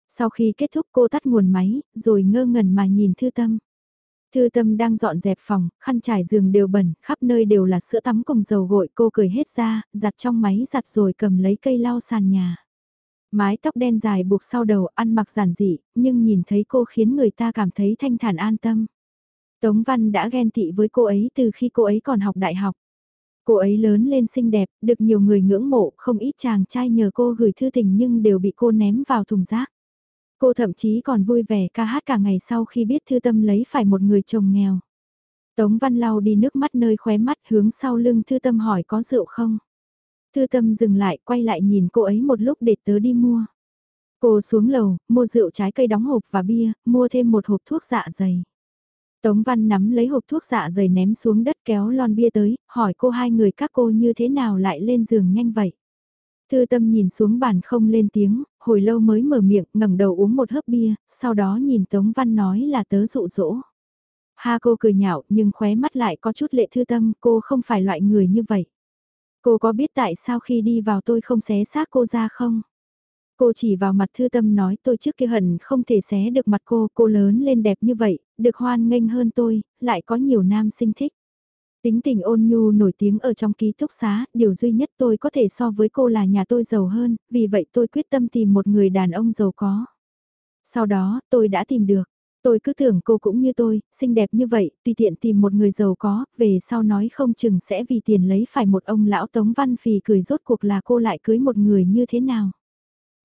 Sau khi kết thúc cô tắt nguồn máy, rồi ngơ ngẩn mà nhìn thư tâm. Thư tâm đang dọn dẹp phòng, khăn trải giường đều bẩn, khắp nơi đều là sữa tắm cùng dầu gội cô cười hết ra, giặt trong máy giặt rồi cầm lấy cây lau sàn nhà. Mái tóc đen dài buộc sau đầu ăn mặc giản dị, nhưng nhìn thấy cô khiến người ta cảm thấy thanh thản an tâm. Tống Văn đã ghen tị với cô ấy từ khi cô ấy còn học đại học. Cô ấy lớn lên xinh đẹp, được nhiều người ngưỡng mộ, không ít chàng trai nhờ cô gửi thư tình nhưng đều bị cô ném vào thùng rác. Cô thậm chí còn vui vẻ ca hát cả ngày sau khi biết thư tâm lấy phải một người chồng nghèo. Tống Văn lau đi nước mắt nơi khóe mắt hướng sau lưng thư tâm hỏi có rượu không? Thư tâm dừng lại quay lại nhìn cô ấy một lúc để tớ đi mua. Cô xuống lầu, mua rượu trái cây đóng hộp và bia, mua thêm một hộp thuốc dạ dày. Tống Văn nắm lấy hộp thuốc dạ dày ném xuống đất kéo lon bia tới, hỏi cô hai người các cô như thế nào lại lên giường nhanh vậy. Thư tâm nhìn xuống bàn không lên tiếng, hồi lâu mới mở miệng ngẩng đầu uống một hớp bia, sau đó nhìn Tống Văn nói là tớ dụ dỗ. Ha cô cười nhạo nhưng khóe mắt lại có chút lệ thư tâm cô không phải loại người như vậy. Cô có biết tại sao khi đi vào tôi không xé xác cô ra không? Cô chỉ vào mặt thư tâm nói tôi trước kia hận không thể xé được mặt cô, cô lớn lên đẹp như vậy, được hoan nghênh hơn tôi, lại có nhiều nam sinh thích. Tính tình ôn nhu nổi tiếng ở trong ký túc xá, điều duy nhất tôi có thể so với cô là nhà tôi giàu hơn, vì vậy tôi quyết tâm tìm một người đàn ông giàu có. Sau đó, tôi đã tìm được. Tôi cứ tưởng cô cũng như tôi, xinh đẹp như vậy, tùy tiện tìm một người giàu có, về sau nói không chừng sẽ vì tiền lấy phải một ông lão tống văn phì cười rốt cuộc là cô lại cưới một người như thế nào.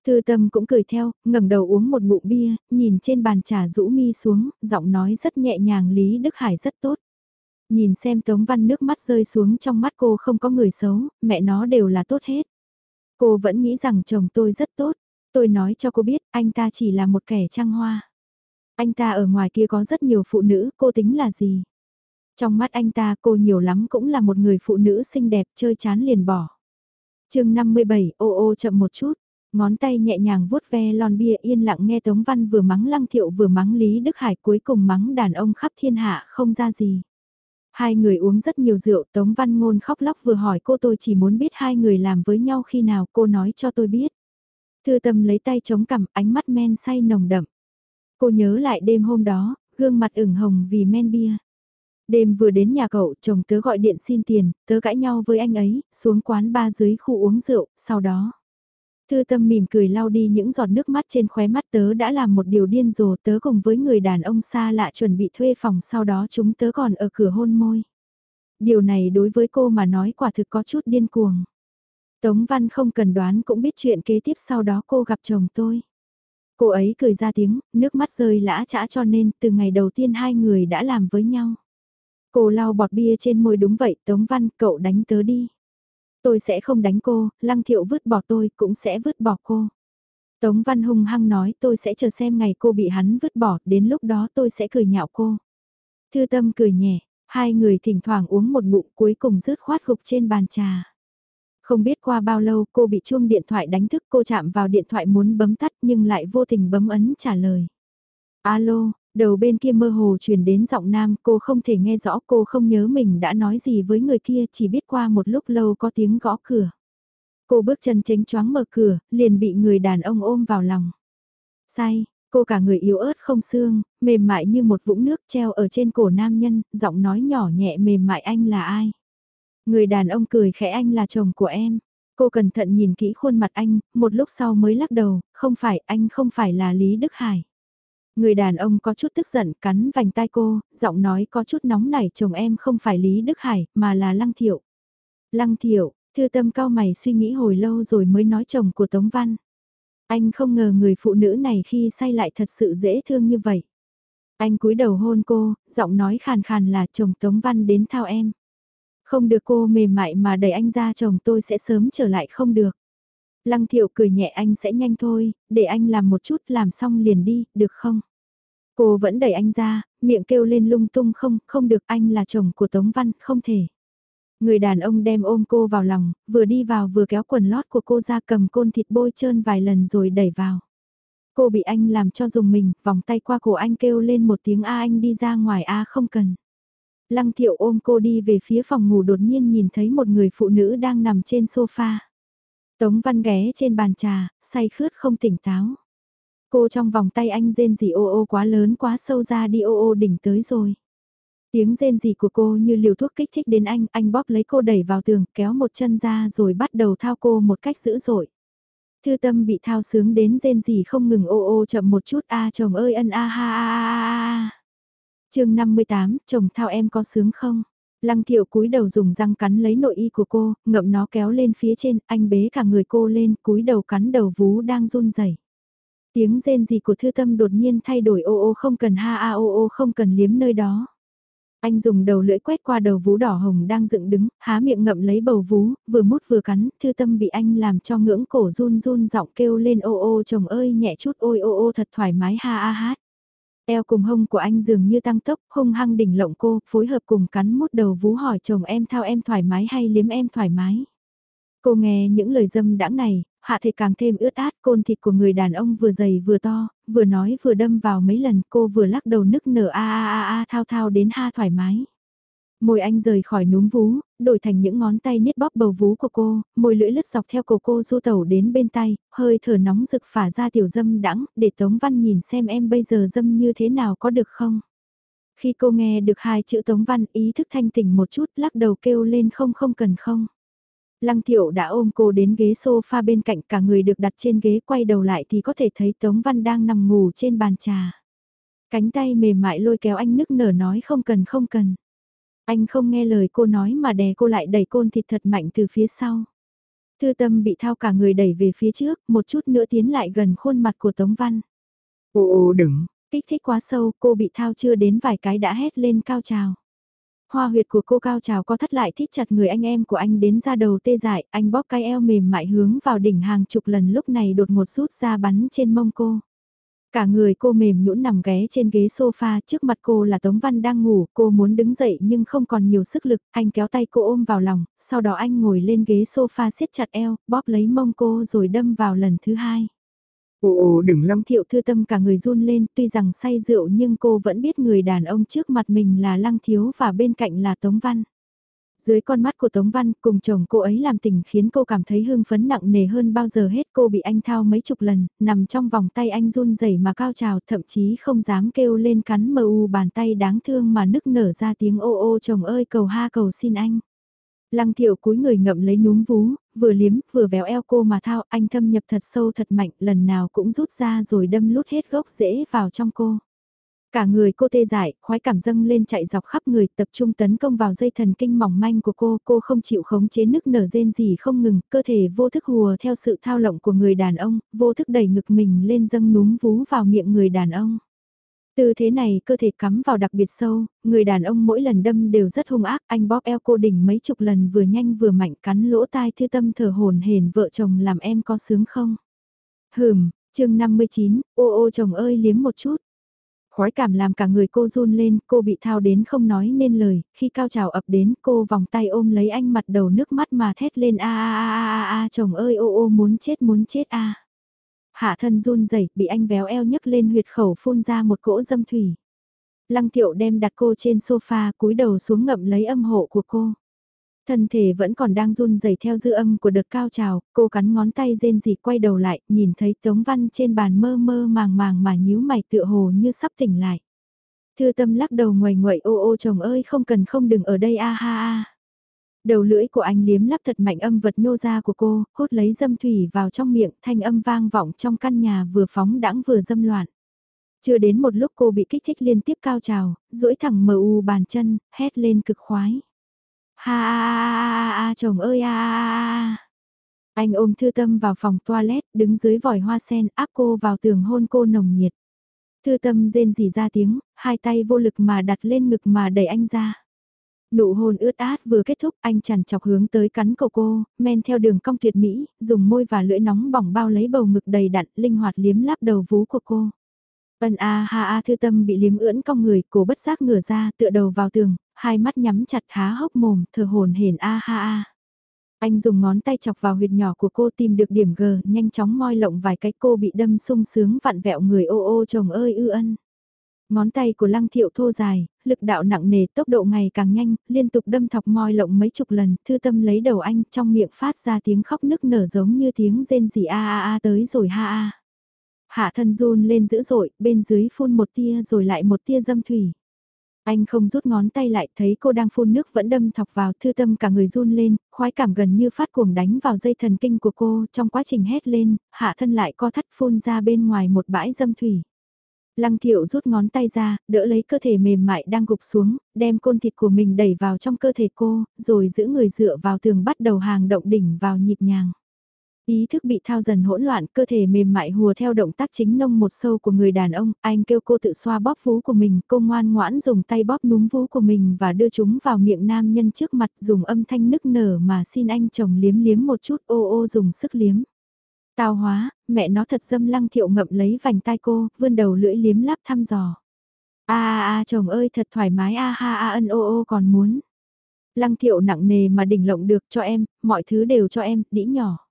Thư tâm cũng cười theo, ngẩng đầu uống một ngụm bia, nhìn trên bàn trà rũ mi xuống, giọng nói rất nhẹ nhàng Lý Đức Hải rất tốt. Nhìn xem Tống Văn nước mắt rơi xuống trong mắt cô không có người xấu, mẹ nó đều là tốt hết. Cô vẫn nghĩ rằng chồng tôi rất tốt, tôi nói cho cô biết anh ta chỉ là một kẻ trăng hoa. Anh ta ở ngoài kia có rất nhiều phụ nữ, cô tính là gì? Trong mắt anh ta cô nhiều lắm cũng là một người phụ nữ xinh đẹp chơi chán liền bỏ. chương 57 ô ô chậm một chút, ngón tay nhẹ nhàng vuốt ve lon bia yên lặng nghe Tống Văn vừa mắng Lăng Thiệu vừa mắng Lý Đức Hải cuối cùng mắng đàn ông khắp thiên hạ không ra gì. Hai người uống rất nhiều rượu Tống Văn ngôn khóc lóc vừa hỏi cô tôi chỉ muốn biết hai người làm với nhau khi nào cô nói cho tôi biết. Thư tâm lấy tay chống cằm ánh mắt men say nồng đậm. Cô nhớ lại đêm hôm đó, gương mặt ửng hồng vì men bia. Đêm vừa đến nhà cậu, chồng tớ gọi điện xin tiền, tớ cãi nhau với anh ấy, xuống quán ba dưới khu uống rượu, sau đó. Thư tâm mỉm cười lau đi những giọt nước mắt trên khóe mắt tớ đã làm một điều điên rồ tớ cùng với người đàn ông xa lạ chuẩn bị thuê phòng sau đó chúng tớ còn ở cửa hôn môi. Điều này đối với cô mà nói quả thực có chút điên cuồng. Tống Văn không cần đoán cũng biết chuyện kế tiếp sau đó cô gặp chồng tôi. Cô ấy cười ra tiếng, nước mắt rơi lã chã cho nên từ ngày đầu tiên hai người đã làm với nhau. Cô lau bọt bia trên môi đúng vậy, Tống Văn, cậu đánh tớ đi. Tôi sẽ không đánh cô, Lăng Thiệu vứt bỏ tôi, cũng sẽ vứt bỏ cô. Tống Văn hung hăng nói tôi sẽ chờ xem ngày cô bị hắn vứt bỏ, đến lúc đó tôi sẽ cười nhạo cô. Thư tâm cười nhẹ, hai người thỉnh thoảng uống một ngụm cuối cùng rớt khoát gục trên bàn trà. Không biết qua bao lâu cô bị chuông điện thoại đánh thức cô chạm vào điện thoại muốn bấm tắt nhưng lại vô tình bấm ấn trả lời. Alo, đầu bên kia mơ hồ truyền đến giọng nam cô không thể nghe rõ cô không nhớ mình đã nói gì với người kia chỉ biết qua một lúc lâu có tiếng gõ cửa. Cô bước chân chánh choáng mở cửa, liền bị người đàn ông ôm vào lòng. Say, cô cả người yếu ớt không xương, mềm mại như một vũng nước treo ở trên cổ nam nhân, giọng nói nhỏ nhẹ mềm mại anh là ai. Người đàn ông cười khẽ anh là chồng của em. Cô cẩn thận nhìn kỹ khuôn mặt anh, một lúc sau mới lắc đầu, không phải anh không phải là Lý Đức Hải. Người đàn ông có chút tức giận cắn vành tai cô, giọng nói có chút nóng nảy chồng em không phải Lý Đức Hải mà là Lăng Thiệu. Lăng Thiệu, thư tâm cao mày suy nghĩ hồi lâu rồi mới nói chồng của Tống Văn. Anh không ngờ người phụ nữ này khi say lại thật sự dễ thương như vậy. Anh cúi đầu hôn cô, giọng nói khàn khàn là chồng Tống Văn đến thao em. Không được cô mềm mại mà đẩy anh ra chồng tôi sẽ sớm trở lại không được. Lăng thiệu cười nhẹ anh sẽ nhanh thôi, để anh làm một chút làm xong liền đi, được không? Cô vẫn đẩy anh ra, miệng kêu lên lung tung không, không được anh là chồng của Tống Văn, không thể. Người đàn ông đem ôm cô vào lòng, vừa đi vào vừa kéo quần lót của cô ra cầm côn thịt bôi trơn vài lần rồi đẩy vào. Cô bị anh làm cho dùng mình, vòng tay qua cổ anh kêu lên một tiếng A anh đi ra ngoài A không cần. Lăng thiệu ôm cô đi về phía phòng ngủ đột nhiên nhìn thấy một người phụ nữ đang nằm trên sofa. Tống văn ghé trên bàn trà, say khướt không tỉnh táo. Cô trong vòng tay anh rên gì ô ô quá lớn quá sâu ra đi ô ô đỉnh tới rồi. Tiếng rên gì của cô như liều thuốc kích thích đến anh, anh bóp lấy cô đẩy vào tường, kéo một chân ra rồi bắt đầu thao cô một cách dữ dội. Thư tâm bị thao sướng đến rên gì không ngừng ô ô chậm một chút a chồng ơi ân a ha a a a. Chương 58, chồng thao em có sướng không? Lăng thiệu cúi đầu dùng răng cắn lấy nội y của cô, ngậm nó kéo lên phía trên, anh bế cả người cô lên, cúi đầu cắn đầu vú đang run rẩy. Tiếng rên gì của thư tâm đột nhiên thay đổi ô ô không cần ha a ô ô không cần liếm nơi đó. Anh dùng đầu lưỡi quét qua đầu vú đỏ hồng đang dựng đứng, há miệng ngậm lấy bầu vú, vừa mút vừa cắn, thư tâm bị anh làm cho ngưỡng cổ run run giọng kêu lên ô ô chồng ơi nhẹ chút ôi ô ô thật thoải mái ha a hát. Eo cùng hông của anh dường như tăng tốc, hung hăng đỉnh lộng cô, phối hợp cùng cắn mút đầu vú hỏi chồng em thao em thoải mái hay liếm em thoải mái. Cô nghe những lời dâm đãng này, hạ thể càng thêm ướt át, côn thịt của người đàn ông vừa dày vừa to, vừa nói vừa đâm vào mấy lần, cô vừa lắc đầu nức nở a a a a thao thao đến ha thoải mái. Môi anh rời khỏi núm vú, đổi thành những ngón tay niết bóp bầu vú của cô, môi lưỡi lướt dọc theo cổ cô du tẩu đến bên tay, hơi thở nóng rực phả ra tiểu dâm đắng, để Tống Văn nhìn xem em bây giờ dâm như thế nào có được không. Khi cô nghe được hai chữ Tống Văn ý thức thanh tỉnh một chút lắc đầu kêu lên không không cần không. Lăng thiệu đã ôm cô đến ghế sofa bên cạnh cả người được đặt trên ghế quay đầu lại thì có thể thấy Tống Văn đang nằm ngủ trên bàn trà. Cánh tay mềm mại lôi kéo anh nức nở nói không cần không cần. Anh không nghe lời cô nói mà đè cô lại đẩy côn thịt thật mạnh từ phía sau. Thư tâm bị thao cả người đẩy về phía trước, một chút nữa tiến lại gần khuôn mặt của Tống Văn. Ô ô đừng. Kích thích quá sâu, cô bị thao chưa đến vài cái đã hét lên cao trào. Hoa huyệt của cô cao trào có thắt lại thít chặt người anh em của anh đến ra đầu tê dại, anh bóp cái eo mềm mại hướng vào đỉnh hàng chục lần lúc này đột ngột rút ra bắn trên mông cô. Cả người cô mềm nhũn nằm ghé trên ghế sofa, trước mặt cô là Tống Văn đang ngủ, cô muốn đứng dậy nhưng không còn nhiều sức lực, anh kéo tay cô ôm vào lòng, sau đó anh ngồi lên ghế sofa siết chặt eo, bóp lấy mông cô rồi đâm vào lần thứ hai. Ồ ồ đừng lắm. Thiệu thư tâm cả người run lên, tuy rằng say rượu nhưng cô vẫn biết người đàn ông trước mặt mình là Lăng Thiếu và bên cạnh là Tống Văn. Dưới con mắt của Tống Văn cùng chồng cô ấy làm tình khiến cô cảm thấy hưng phấn nặng nề hơn bao giờ hết cô bị anh thao mấy chục lần, nằm trong vòng tay anh run rẩy mà cao trào thậm chí không dám kêu lên cắn mờ u bàn tay đáng thương mà nức nở ra tiếng ô ô chồng ơi cầu ha cầu xin anh. Lăng thiệu cúi người ngậm lấy núm vú, vừa liếm vừa véo eo cô mà thao anh thâm nhập thật sâu thật mạnh lần nào cũng rút ra rồi đâm lút hết gốc rễ vào trong cô. Cả người cô tê dại, khoái cảm dâng lên chạy dọc khắp người, tập trung tấn công vào dây thần kinh mỏng manh của cô, cô không chịu khống chế nức nở rên gì không ngừng, cơ thể vô thức hùa theo sự thao lộng của người đàn ông, vô thức đẩy ngực mình lên dâng núm vú vào miệng người đàn ông. Tư thế này cơ thể cắm vào đặc biệt sâu, người đàn ông mỗi lần đâm đều rất hung ác, anh bóp eo cô đỉnh mấy chục lần vừa nhanh vừa mạnh cắn lỗ tai thư tâm thở hồn hển vợ chồng làm em có sướng không? Hừm, chương 59, ô ô chồng ơi liếm một chút. Khói cảm làm cả người cô run lên, cô bị thao đến không nói nên lời, khi cao trào ập đến cô vòng tay ôm lấy anh mặt đầu nước mắt mà thét lên a a a a a chồng ơi ô ô muốn chết muốn chết a. Hạ thân run rẩy bị anh véo eo nhấc lên huyệt khẩu phun ra một cỗ dâm thủy. Lăng thiệu đem đặt cô trên sofa cúi đầu xuống ngậm lấy âm hộ của cô. Thân thể vẫn còn đang run rẩy theo dư âm của đợt cao trào, cô cắn ngón tay rên rỉ quay đầu lại, nhìn thấy Tống Văn trên bàn mơ mơ màng màng mà nhíu mày tựa hồ như sắp tỉnh lại. Thư tâm lắc đầu ngoài ngoại ô ô chồng ơi không cần không đừng ở đây a ha a. Đầu lưỡi của anh liếm lắp thật mạnh âm vật nhô ra của cô, hút lấy dâm thủy vào trong miệng, thanh âm vang vọng trong căn nhà vừa phóng đãng vừa dâm loạn. Chưa đến một lúc cô bị kích thích liên tiếp cao trào, duỗi thẳng mờ u bàn chân, hét lên cực khoái. Ha a a a chồng ơi a a Anh ôm thư tâm vào phòng toilet, đứng dưới vòi hoa sen, áp cô vào tường hôn cô nồng nhiệt. Thư tâm rên rỉ ra tiếng, hai tay vô lực mà đặt lên ngực mà đẩy anh ra. Nụ hôn ướt át vừa kết thúc anh chằn chọc hướng tới cắn cầu cô, men theo đường cong tuyệt mỹ, dùng môi và lưỡi nóng bỏng bao lấy bầu ngực đầy đặn, linh hoạt liếm láp đầu vú của cô. Ân a ha a thư tâm bị liếm ưỡn cong người, cổ bất giác ngửa ra, tựa đầu vào tường, hai mắt nhắm chặt há hốc mồm, thở hồn hển a ha a. Anh dùng ngón tay chọc vào huyệt nhỏ của cô tìm được điểm G, nhanh chóng moi lộng vài cái cô bị đâm sung sướng vặn vẹo người ô ô chồng ơi ư ân. Ngón tay của lăng thiệu thô dài, lực đạo nặng nề tốc độ ngày càng nhanh, liên tục đâm thọc moi lộng mấy chục lần, thư tâm lấy đầu anh trong miệng phát ra tiếng khóc nức nở giống như tiếng rên rỉ a a a tới rồi ha a. Hạ thân run lên dữ dội, bên dưới phun một tia rồi lại một tia dâm thủy. Anh không rút ngón tay lại thấy cô đang phun nước vẫn đâm thọc vào thư tâm cả người run lên, khoái cảm gần như phát cuồng đánh vào dây thần kinh của cô trong quá trình hét lên, hạ thân lại co thắt phun ra bên ngoài một bãi dâm thủy. Lăng thiệu rút ngón tay ra, đỡ lấy cơ thể mềm mại đang gục xuống, đem côn thịt của mình đẩy vào trong cơ thể cô, rồi giữ người dựa vào tường bắt đầu hàng động đỉnh vào nhịp nhàng. Ý thức bị thao dần hỗn loạn, cơ thể mềm mại hùa theo động tác chính nông một sâu của người đàn ông, anh kêu cô tự xoa bóp vú của mình, cô ngoan ngoãn dùng tay bóp núm vú của mình và đưa chúng vào miệng nam nhân trước mặt dùng âm thanh nức nở mà xin anh chồng liếm liếm một chút ô ô dùng sức liếm. Tào hóa, mẹ nó thật dâm lăng thiệu ngậm lấy vành tai cô, vươn đầu lưỡi liếm láp thăm dò. a a a chồng ơi thật thoải mái a ha a ân ô ô còn muốn. Lăng thiệu nặng nề mà đỉnh lộng được cho em, mọi thứ đều cho em, đĩ nhỏ.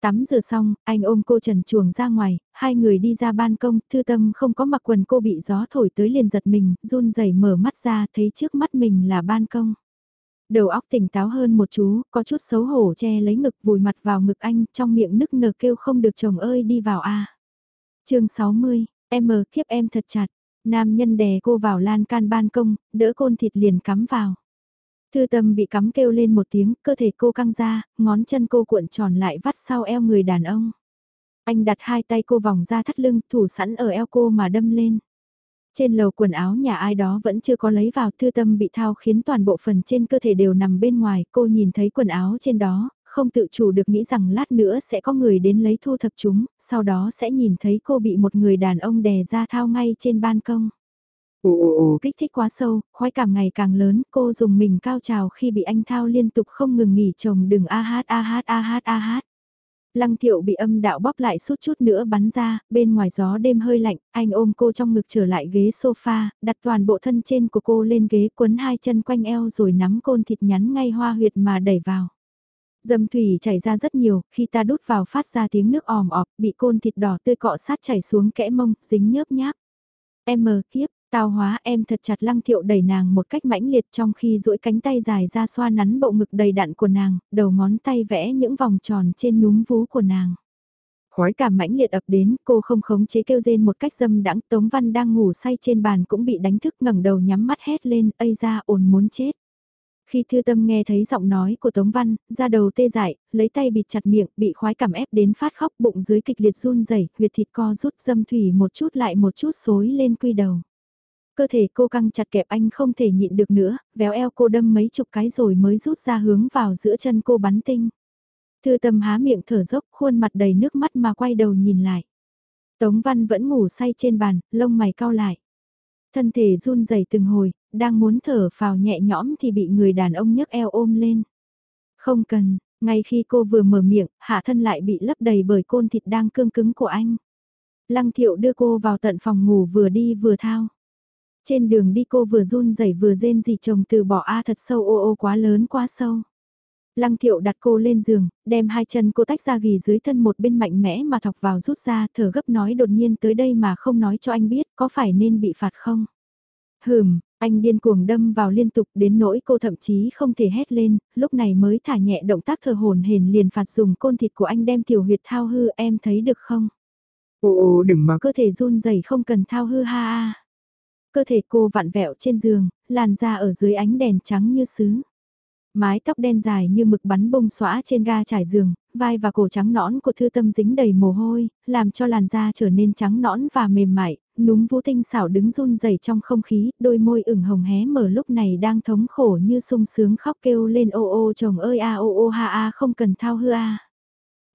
Tắm rửa xong, anh ôm cô trần chuồng ra ngoài, hai người đi ra ban công, thư tâm không có mặc quần cô bị gió thổi tới liền giật mình, run rẩy mở mắt ra thấy trước mắt mình là ban công. Đầu óc tỉnh táo hơn một chú, có chút xấu hổ che lấy ngực vùi mặt vào ngực anh, trong miệng nức nở kêu không được chồng ơi đi vào a. À. chương 60, em mờ kiếp em thật chặt, nam nhân đè cô vào lan can ban công, đỡ côn thịt liền cắm vào. Thư tâm bị cắm kêu lên một tiếng, cơ thể cô căng ra, ngón chân cô cuộn tròn lại vắt sau eo người đàn ông. Anh đặt hai tay cô vòng ra thắt lưng, thủ sẵn ở eo cô mà đâm lên. Trên lầu quần áo nhà ai đó vẫn chưa có lấy vào thư tâm bị thao khiến toàn bộ phần trên cơ thể đều nằm bên ngoài. Cô nhìn thấy quần áo trên đó, không tự chủ được nghĩ rằng lát nữa sẽ có người đến lấy thu thập chúng, sau đó sẽ nhìn thấy cô bị một người đàn ông đè ra thao ngay trên ban công. Ồ ồ ồ kích thích quá sâu, khoái cảm ngày càng lớn, cô dùng mình cao trào khi bị anh thao liên tục không ngừng nghỉ chồng đừng a hát a hát a hát a hát. Lăng thiệu bị âm đạo bóp lại suốt chút nữa bắn ra, bên ngoài gió đêm hơi lạnh, anh ôm cô trong ngực trở lại ghế sofa, đặt toàn bộ thân trên của cô lên ghế quấn hai chân quanh eo rồi nắm côn thịt nhắn ngay hoa huyệt mà đẩy vào. Dâm thủy chảy ra rất nhiều, khi ta đút vào phát ra tiếng nước òm ọp, bị côn thịt đỏ tươi cọ sát chảy xuống kẽ mông, dính nhớp nháp. Em mờ kiếp, tào hóa em thật chặt lăng thiệu đẩy nàng một cách mãnh liệt trong khi duỗi cánh tay dài ra xoa nắn bộ ngực đầy đặn của nàng, đầu ngón tay vẽ những vòng tròn trên núm vú của nàng. Khói cảm mãnh liệt ập đến, cô không khống chế kêu rên một cách dâm đãng Tống Văn đang ngủ say trên bàn cũng bị đánh thức ngẩng đầu nhắm mắt hét lên, ây ra ồn muốn chết. Khi thư tâm nghe thấy giọng nói của Tống Văn, ra đầu tê dại, lấy tay bịt chặt miệng, bị khoái cảm ép đến phát khóc bụng dưới kịch liệt run rẩy huyệt thịt co rút dâm thủy một chút lại một chút xối lên quy đầu. Cơ thể cô căng chặt kẹp anh không thể nhịn được nữa, véo eo cô đâm mấy chục cái rồi mới rút ra hướng vào giữa chân cô bắn tinh. Thư tâm há miệng thở dốc khuôn mặt đầy nước mắt mà quay đầu nhìn lại. Tống Văn vẫn ngủ say trên bàn, lông mày cao lại. Thân thể run rẩy từng hồi, đang muốn thở phào nhẹ nhõm thì bị người đàn ông nhấc eo ôm lên. Không cần, ngay khi cô vừa mở miệng, hạ thân lại bị lấp đầy bởi côn thịt đang cương cứng của anh. Lăng thiệu đưa cô vào tận phòng ngủ vừa đi vừa thao. Trên đường đi cô vừa run rẩy vừa rên gì chồng từ bỏ A thật sâu ô ô quá lớn quá sâu. Lăng thiệu đặt cô lên giường, đem hai chân cô tách ra ghi dưới thân một bên mạnh mẽ mà thọc vào rút ra thở gấp nói đột nhiên tới đây mà không nói cho anh biết có phải nên bị phạt không. Hừm, anh điên cuồng đâm vào liên tục đến nỗi cô thậm chí không thể hét lên, lúc này mới thả nhẹ động tác thở hồn hển liền phạt dùng côn thịt của anh đem tiểu huyệt thao hư em thấy được không? Ồ đừng mà cơ thể run rẩy không cần thao hư ha ha. Cơ thể cô vặn vẹo trên giường, làn da ở dưới ánh đèn trắng như sứ. Mái tóc đen dài như mực bắn bông xóa trên ga trải giường, vai và cổ trắng nõn của thư tâm dính đầy mồ hôi, làm cho làn da trở nên trắng nõn và mềm mại, núm vũ tinh xảo đứng run rẩy trong không khí, đôi môi ửng hồng hé mở lúc này đang thống khổ như sung sướng khóc kêu lên ô ô chồng ơi a ô ô ha a không cần thao hư a.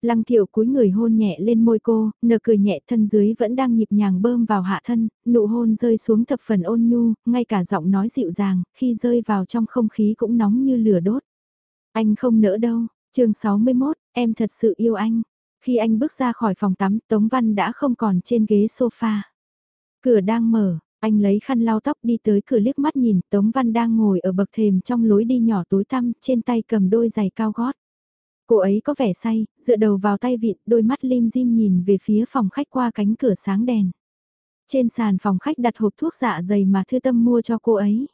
Lăng thiệu cúi người hôn nhẹ lên môi cô, nở cười nhẹ thân dưới vẫn đang nhịp nhàng bơm vào hạ thân, nụ hôn rơi xuống thập phần ôn nhu, ngay cả giọng nói dịu dàng, khi rơi vào trong không khí cũng nóng như lửa đốt. Anh không nỡ đâu, chương 61, em thật sự yêu anh. Khi anh bước ra khỏi phòng tắm, Tống Văn đã không còn trên ghế sofa. Cửa đang mở, anh lấy khăn lau tóc đi tới cửa liếc mắt nhìn Tống Văn đang ngồi ở bậc thềm trong lối đi nhỏ tối tăm, trên tay cầm đôi giày cao gót. Cô ấy có vẻ say, dựa đầu vào tay vịn, đôi mắt lim dim nhìn về phía phòng khách qua cánh cửa sáng đèn. Trên sàn phòng khách đặt hộp thuốc dạ dày mà thư tâm mua cho cô ấy.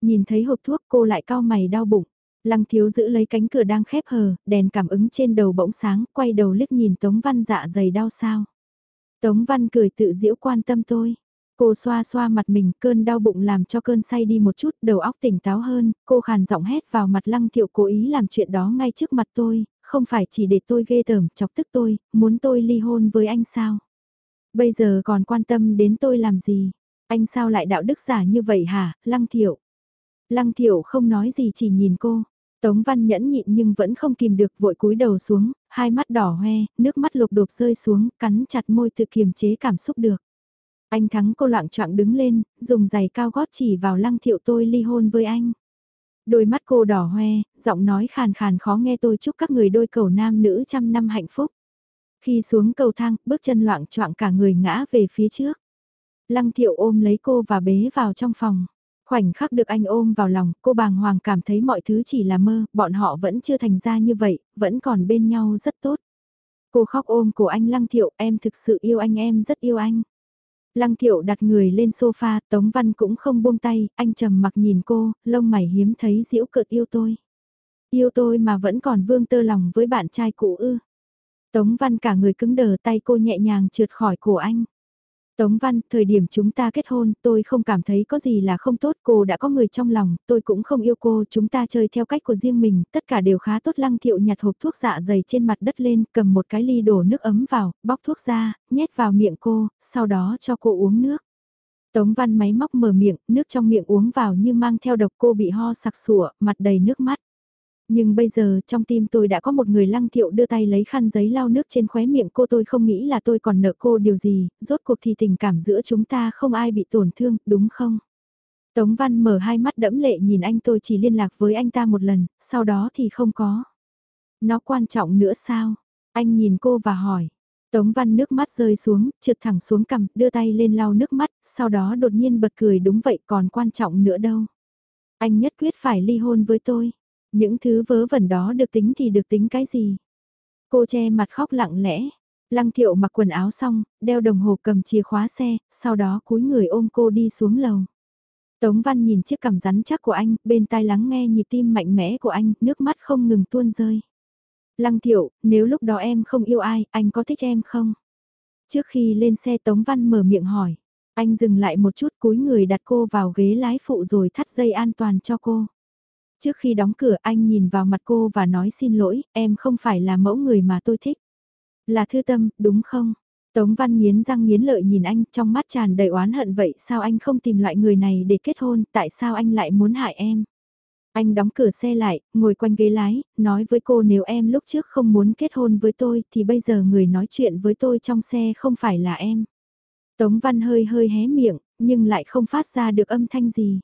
Nhìn thấy hộp thuốc cô lại cao mày đau bụng. Lăng thiếu giữ lấy cánh cửa đang khép hờ, đèn cảm ứng trên đầu bỗng sáng, quay đầu liếc nhìn Tống Văn dạ dày đau sao. Tống Văn cười tự diễu quan tâm tôi. Cô xoa xoa mặt mình, cơn đau bụng làm cho cơn say đi một chút, đầu óc tỉnh táo hơn, cô khàn giọng hét vào mặt lăng thiệu cố ý làm chuyện đó ngay trước mặt tôi, không phải chỉ để tôi ghê tởm, chọc tức tôi, muốn tôi ly hôn với anh sao? Bây giờ còn quan tâm đến tôi làm gì? Anh sao lại đạo đức giả như vậy hả, lăng thiệu? Lăng thiệu không nói gì chỉ nhìn cô. Tống Văn nhẫn nhịn nhưng vẫn không kìm được vội cúi đầu xuống, hai mắt đỏ hoe, nước mắt lục đột rơi xuống, cắn chặt môi tự kiềm chế cảm xúc được. Anh thắng cô loạn trọng đứng lên, dùng giày cao gót chỉ vào lăng thiệu tôi ly hôn với anh. Đôi mắt cô đỏ hoe, giọng nói khàn khàn khó nghe tôi chúc các người đôi cầu nam nữ trăm năm hạnh phúc. Khi xuống cầu thang, bước chân loạn trọng cả người ngã về phía trước. Lăng thiệu ôm lấy cô và bế vào trong phòng. Khoảnh khắc được anh ôm vào lòng, cô bàng hoàng cảm thấy mọi thứ chỉ là mơ, bọn họ vẫn chưa thành ra như vậy, vẫn còn bên nhau rất tốt. Cô khóc ôm cổ anh Lăng Thiệu, em thực sự yêu anh em rất yêu anh. Lăng Thiệu đặt người lên sofa, Tống Văn cũng không buông tay, anh trầm mặc nhìn cô, lông mày hiếm thấy diễu cợt yêu tôi. Yêu tôi mà vẫn còn vương tơ lòng với bạn trai cũ ư. Tống Văn cả người cứng đờ tay cô nhẹ nhàng trượt khỏi cổ anh. Tống Văn, thời điểm chúng ta kết hôn, tôi không cảm thấy có gì là không tốt, cô đã có người trong lòng, tôi cũng không yêu cô, chúng ta chơi theo cách của riêng mình, tất cả đều khá tốt lăng thiệu nhặt hộp thuốc dạ dày trên mặt đất lên, cầm một cái ly đổ nước ấm vào, bóc thuốc ra, nhét vào miệng cô, sau đó cho cô uống nước. Tống Văn máy móc mở miệng, nước trong miệng uống vào như mang theo độc cô bị ho sặc sủa, mặt đầy nước mắt. Nhưng bây giờ trong tim tôi đã có một người lăng thiệu đưa tay lấy khăn giấy lau nước trên khóe miệng cô tôi không nghĩ là tôi còn nợ cô điều gì, rốt cuộc thì tình cảm giữa chúng ta không ai bị tổn thương, đúng không? Tống Văn mở hai mắt đẫm lệ nhìn anh tôi chỉ liên lạc với anh ta một lần, sau đó thì không có. Nó quan trọng nữa sao? Anh nhìn cô và hỏi. Tống Văn nước mắt rơi xuống, trượt thẳng xuống cằm, đưa tay lên lau nước mắt, sau đó đột nhiên bật cười đúng vậy còn quan trọng nữa đâu. Anh nhất quyết phải ly hôn với tôi. Những thứ vớ vẩn đó được tính thì được tính cái gì? Cô che mặt khóc lặng lẽ. Lăng thiệu mặc quần áo xong, đeo đồng hồ cầm chìa khóa xe, sau đó cúi người ôm cô đi xuống lầu. Tống Văn nhìn chiếc cằm rắn chắc của anh, bên tai lắng nghe nhịp tim mạnh mẽ của anh, nước mắt không ngừng tuôn rơi. Lăng thiệu, nếu lúc đó em không yêu ai, anh có thích em không? Trước khi lên xe Tống Văn mở miệng hỏi, anh dừng lại một chút cúi người đặt cô vào ghế lái phụ rồi thắt dây an toàn cho cô. Trước khi đóng cửa anh nhìn vào mặt cô và nói xin lỗi, em không phải là mẫu người mà tôi thích. Là thư tâm, đúng không? Tống Văn nghiến răng nghiến lợi nhìn anh trong mắt tràn đầy oán hận vậy sao anh không tìm loại người này để kết hôn, tại sao anh lại muốn hại em? Anh đóng cửa xe lại, ngồi quanh ghế lái, nói với cô nếu em lúc trước không muốn kết hôn với tôi thì bây giờ người nói chuyện với tôi trong xe không phải là em. Tống Văn hơi hơi hé miệng, nhưng lại không phát ra được âm thanh gì.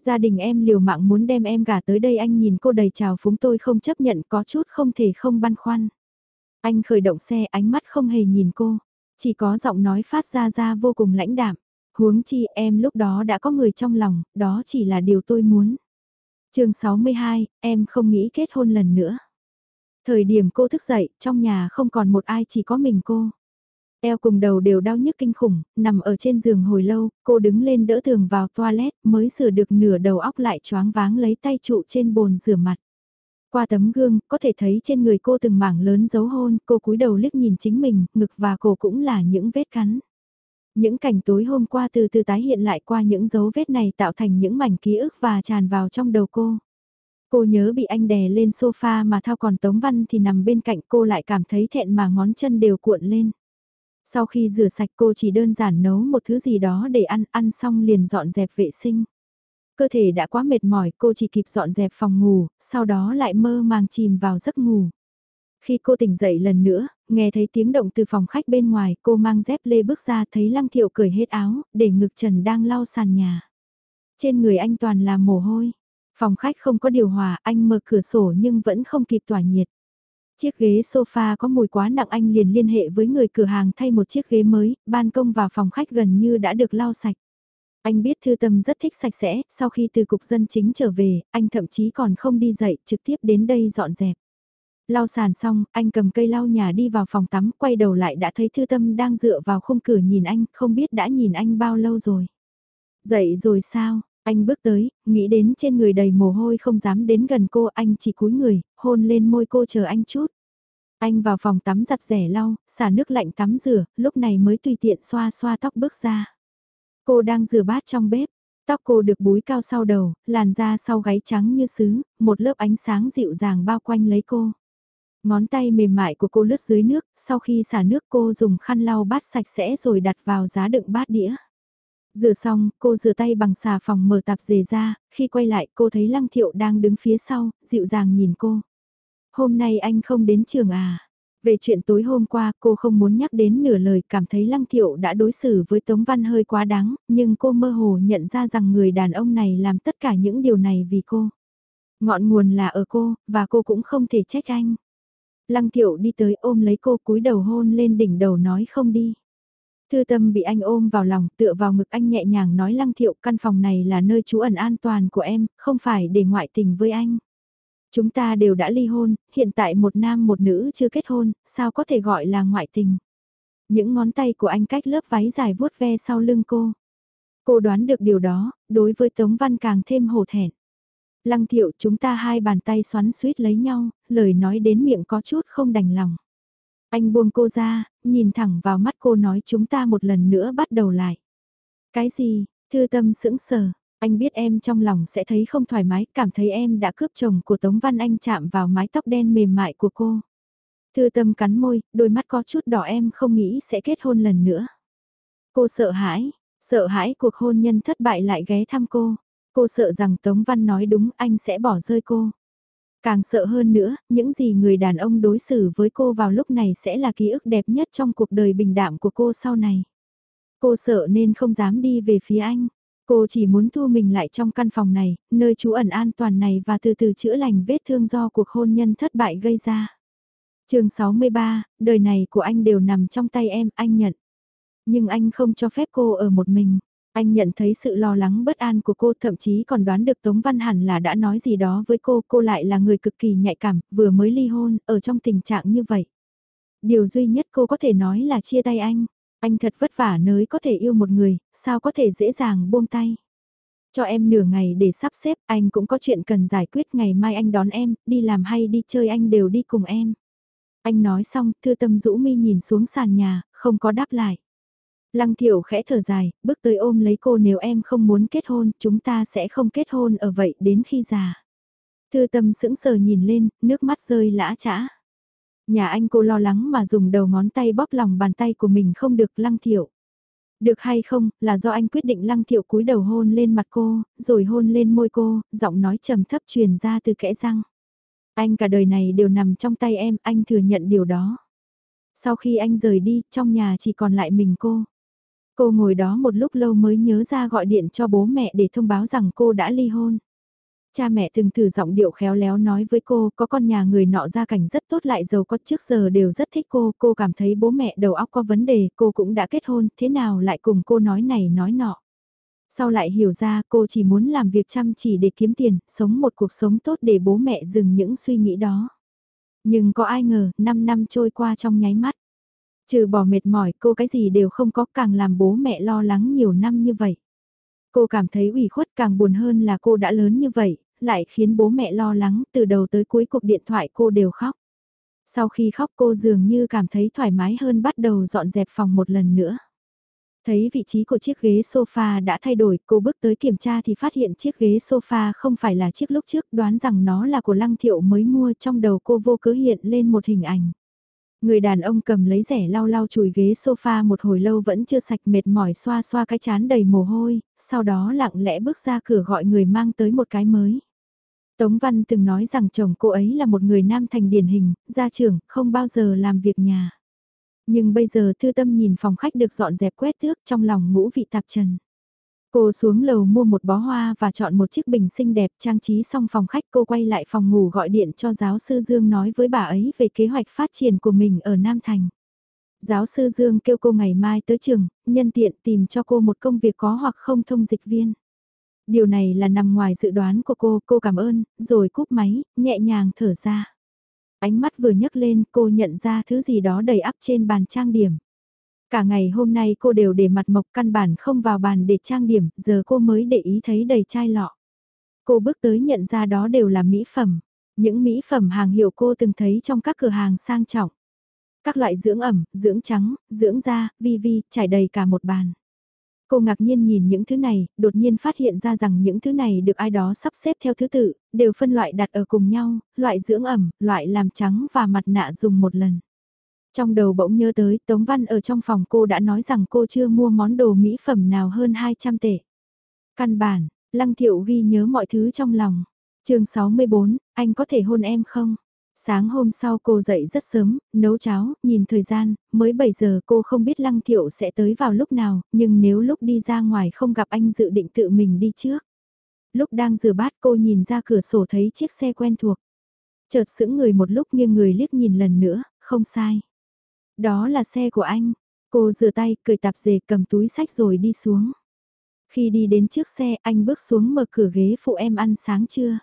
Gia đình em liều mạng muốn đem em gả tới đây anh nhìn cô đầy trào phúng tôi không chấp nhận có chút không thể không băn khoăn. Anh khởi động xe ánh mắt không hề nhìn cô, chỉ có giọng nói phát ra ra vô cùng lãnh đạm. Huống chi em lúc đó đã có người trong lòng, đó chỉ là điều tôi muốn. chương 62, em không nghĩ kết hôn lần nữa. Thời điểm cô thức dậy, trong nhà không còn một ai chỉ có mình cô. Eo cùng đầu đều đau nhức kinh khủng, nằm ở trên giường hồi lâu, cô đứng lên đỡ tường vào toilet, mới sửa được nửa đầu óc lại choáng váng lấy tay trụ trên bồn rửa mặt. Qua tấm gương, có thể thấy trên người cô từng mảng lớn dấu hôn, cô cúi đầu liếc nhìn chính mình, ngực và cổ cũng là những vết cắn. Những cảnh tối hôm qua từ từ tái hiện lại qua những dấu vết này tạo thành những mảnh ký ức và tràn vào trong đầu cô. Cô nhớ bị anh đè lên sofa mà thao còn Tống Văn thì nằm bên cạnh cô lại cảm thấy thẹn mà ngón chân đều cuộn lên. Sau khi rửa sạch cô chỉ đơn giản nấu một thứ gì đó để ăn, ăn xong liền dọn dẹp vệ sinh. Cơ thể đã quá mệt mỏi, cô chỉ kịp dọn dẹp phòng ngủ, sau đó lại mơ màng chìm vào giấc ngủ. Khi cô tỉnh dậy lần nữa, nghe thấy tiếng động từ phòng khách bên ngoài, cô mang dép lê bước ra thấy Lăng Thiệu cởi hết áo, để ngực trần đang lau sàn nhà. Trên người anh toàn là mồ hôi. Phòng khách không có điều hòa, anh mở cửa sổ nhưng vẫn không kịp tỏa nhiệt. Chiếc ghế sofa có mùi quá nặng anh liền liên hệ với người cửa hàng thay một chiếc ghế mới, ban công và phòng khách gần như đã được lau sạch. Anh biết thư tâm rất thích sạch sẽ, sau khi từ cục dân chính trở về, anh thậm chí còn không đi dậy, trực tiếp đến đây dọn dẹp. Lau sàn xong, anh cầm cây lau nhà đi vào phòng tắm, quay đầu lại đã thấy thư tâm đang dựa vào khung cửa nhìn anh, không biết đã nhìn anh bao lâu rồi. Dậy rồi sao? Anh bước tới, nghĩ đến trên người đầy mồ hôi không dám đến gần cô, anh chỉ cúi người, hôn lên môi cô chờ anh chút. Anh vào phòng tắm giặt rẻ lau, xả nước lạnh tắm rửa, lúc này mới tùy tiện xoa xoa tóc bước ra. Cô đang rửa bát trong bếp, tóc cô được búi cao sau đầu, làn da sau gáy trắng như sứ, một lớp ánh sáng dịu dàng bao quanh lấy cô. Ngón tay mềm mại của cô lướt dưới nước, sau khi xả nước cô dùng khăn lau bát sạch sẽ rồi đặt vào giá đựng bát đĩa. Rửa xong, cô rửa tay bằng xà phòng mở tạp dề ra, khi quay lại cô thấy Lăng Thiệu đang đứng phía sau, dịu dàng nhìn cô. Hôm nay anh không đến trường à? Về chuyện tối hôm qua cô không muốn nhắc đến nửa lời cảm thấy Lăng Thiệu đã đối xử với Tống Văn hơi quá đáng, nhưng cô mơ hồ nhận ra rằng người đàn ông này làm tất cả những điều này vì cô. Ngọn nguồn là ở cô, và cô cũng không thể trách anh. Lăng Thiệu đi tới ôm lấy cô cúi đầu hôn lên đỉnh đầu nói không đi. Thư tâm bị anh ôm vào lòng tựa vào ngực anh nhẹ nhàng nói Lăng Thiệu căn phòng này là nơi trú ẩn an toàn của em, không phải để ngoại tình với anh. Chúng ta đều đã ly hôn, hiện tại một nam một nữ chưa kết hôn, sao có thể gọi là ngoại tình. Những ngón tay của anh cách lớp váy dài vuốt ve sau lưng cô. Cô đoán được điều đó, đối với Tống Văn càng thêm hổ thẹn. Lăng thiệu chúng ta hai bàn tay xoắn suýt lấy nhau, lời nói đến miệng có chút không đành lòng. Anh buông cô ra, nhìn thẳng vào mắt cô nói chúng ta một lần nữa bắt đầu lại. Cái gì, thư tâm sững sờ, anh biết em trong lòng sẽ thấy không thoải mái, cảm thấy em đã cướp chồng của Tống Văn Anh chạm vào mái tóc đen mềm mại của cô. Thư tâm cắn môi, đôi mắt có chút đỏ em không nghĩ sẽ kết hôn lần nữa. Cô sợ hãi, sợ hãi cuộc hôn nhân thất bại lại ghé thăm cô. Cô sợ rằng Tống Văn nói đúng anh sẽ bỏ rơi cô. Càng sợ hơn nữa, những gì người đàn ông đối xử với cô vào lúc này sẽ là ký ức đẹp nhất trong cuộc đời bình đạm của cô sau này. Cô sợ nên không dám đi về phía anh. Cô chỉ muốn thu mình lại trong căn phòng này, nơi trú ẩn an toàn này và từ từ chữa lành vết thương do cuộc hôn nhân thất bại gây ra. chương 63, đời này của anh đều nằm trong tay em, anh nhận. Nhưng anh không cho phép cô ở một mình. Anh nhận thấy sự lo lắng bất an của cô thậm chí còn đoán được Tống Văn hẳn là đã nói gì đó với cô, cô lại là người cực kỳ nhạy cảm, vừa mới ly hôn, ở trong tình trạng như vậy. Điều duy nhất cô có thể nói là chia tay anh. Anh thật vất vả nới có thể yêu một người, sao có thể dễ dàng buông tay. Cho em nửa ngày để sắp xếp, anh cũng có chuyện cần giải quyết ngày mai anh đón em, đi làm hay đi chơi anh đều đi cùng em. Anh nói xong, thư tâm rũ mi nhìn xuống sàn nhà, không có đáp lại. Lăng thiểu khẽ thở dài, bước tới ôm lấy cô nếu em không muốn kết hôn, chúng ta sẽ không kết hôn ở vậy đến khi già. Thư tâm sững sờ nhìn lên, nước mắt rơi lã chã. Nhà anh cô lo lắng mà dùng đầu ngón tay bóp lòng bàn tay của mình không được lăng thiệu. Được hay không, là do anh quyết định lăng thiệu cúi đầu hôn lên mặt cô, rồi hôn lên môi cô, giọng nói trầm thấp truyền ra từ kẽ răng. Anh cả đời này đều nằm trong tay em, anh thừa nhận điều đó. Sau khi anh rời đi, trong nhà chỉ còn lại mình cô. Cô ngồi đó một lúc lâu mới nhớ ra gọi điện cho bố mẹ để thông báo rằng cô đã ly hôn. Cha mẹ từng thử giọng điệu khéo léo nói với cô có con nhà người nọ gia cảnh rất tốt lại giàu có trước giờ đều rất thích cô, cô cảm thấy bố mẹ đầu óc có vấn đề, cô cũng đã kết hôn, thế nào lại cùng cô nói này nói nọ. Sau lại hiểu ra cô chỉ muốn làm việc chăm chỉ để kiếm tiền, sống một cuộc sống tốt để bố mẹ dừng những suy nghĩ đó. Nhưng có ai ngờ, 5 năm trôi qua trong nháy mắt. Trừ bỏ mệt mỏi cô cái gì đều không có càng làm bố mẹ lo lắng nhiều năm như vậy. Cô cảm thấy ủy khuất càng buồn hơn là cô đã lớn như vậy, lại khiến bố mẹ lo lắng từ đầu tới cuối cuộc điện thoại cô đều khóc. Sau khi khóc cô dường như cảm thấy thoải mái hơn bắt đầu dọn dẹp phòng một lần nữa. Thấy vị trí của chiếc ghế sofa đã thay đổi, cô bước tới kiểm tra thì phát hiện chiếc ghế sofa không phải là chiếc lúc trước, đoán rằng nó là của Lăng Thiệu mới mua trong đầu cô vô cớ hiện lên một hình ảnh. Người đàn ông cầm lấy rẻ lau lau chùi ghế sofa một hồi lâu vẫn chưa sạch mệt mỏi xoa xoa cái chán đầy mồ hôi, sau đó lặng lẽ bước ra cửa gọi người mang tới một cái mới. Tống Văn từng nói rằng chồng cô ấy là một người nam thành điển hình, gia trưởng, không bao giờ làm việc nhà. Nhưng bây giờ thư tâm nhìn phòng khách được dọn dẹp quét thước trong lòng ngũ vị tạp trần. Cô xuống lầu mua một bó hoa và chọn một chiếc bình xinh đẹp trang trí xong phòng khách cô quay lại phòng ngủ gọi điện cho giáo sư Dương nói với bà ấy về kế hoạch phát triển của mình ở Nam Thành. Giáo sư Dương kêu cô ngày mai tới trường, nhân tiện tìm cho cô một công việc có hoặc không thông dịch viên. Điều này là nằm ngoài dự đoán của cô, cô cảm ơn, rồi cúp máy, nhẹ nhàng thở ra. Ánh mắt vừa nhấc lên cô nhận ra thứ gì đó đầy ắp trên bàn trang điểm. Cả ngày hôm nay cô đều để mặt mộc căn bản không vào bàn để trang điểm, giờ cô mới để ý thấy đầy chai lọ. Cô bước tới nhận ra đó đều là mỹ phẩm. Những mỹ phẩm hàng hiệu cô từng thấy trong các cửa hàng sang trọng. Các loại dưỡng ẩm, dưỡng trắng, dưỡng da, vi vi, trải đầy cả một bàn. Cô ngạc nhiên nhìn những thứ này, đột nhiên phát hiện ra rằng những thứ này được ai đó sắp xếp theo thứ tự, đều phân loại đặt ở cùng nhau, loại dưỡng ẩm, loại làm trắng và mặt nạ dùng một lần. Trong đầu bỗng nhớ tới Tống Văn ở trong phòng cô đã nói rằng cô chưa mua món đồ mỹ phẩm nào hơn 200 tệ. Căn bản, Lăng Thiệu ghi nhớ mọi thứ trong lòng. chương 64, anh có thể hôn em không? Sáng hôm sau cô dậy rất sớm, nấu cháo, nhìn thời gian, mới 7 giờ cô không biết Lăng Thiệu sẽ tới vào lúc nào, nhưng nếu lúc đi ra ngoài không gặp anh dự định tự mình đi trước. Lúc đang rửa bát cô nhìn ra cửa sổ thấy chiếc xe quen thuộc. Chợt sững người một lúc nghiêng người liếc nhìn lần nữa, không sai. Đó là xe của anh. Cô rửa tay, cười tạp dề cầm túi sách rồi đi xuống. Khi đi đến trước xe, anh bước xuống mở cửa ghế phụ em ăn sáng chưa?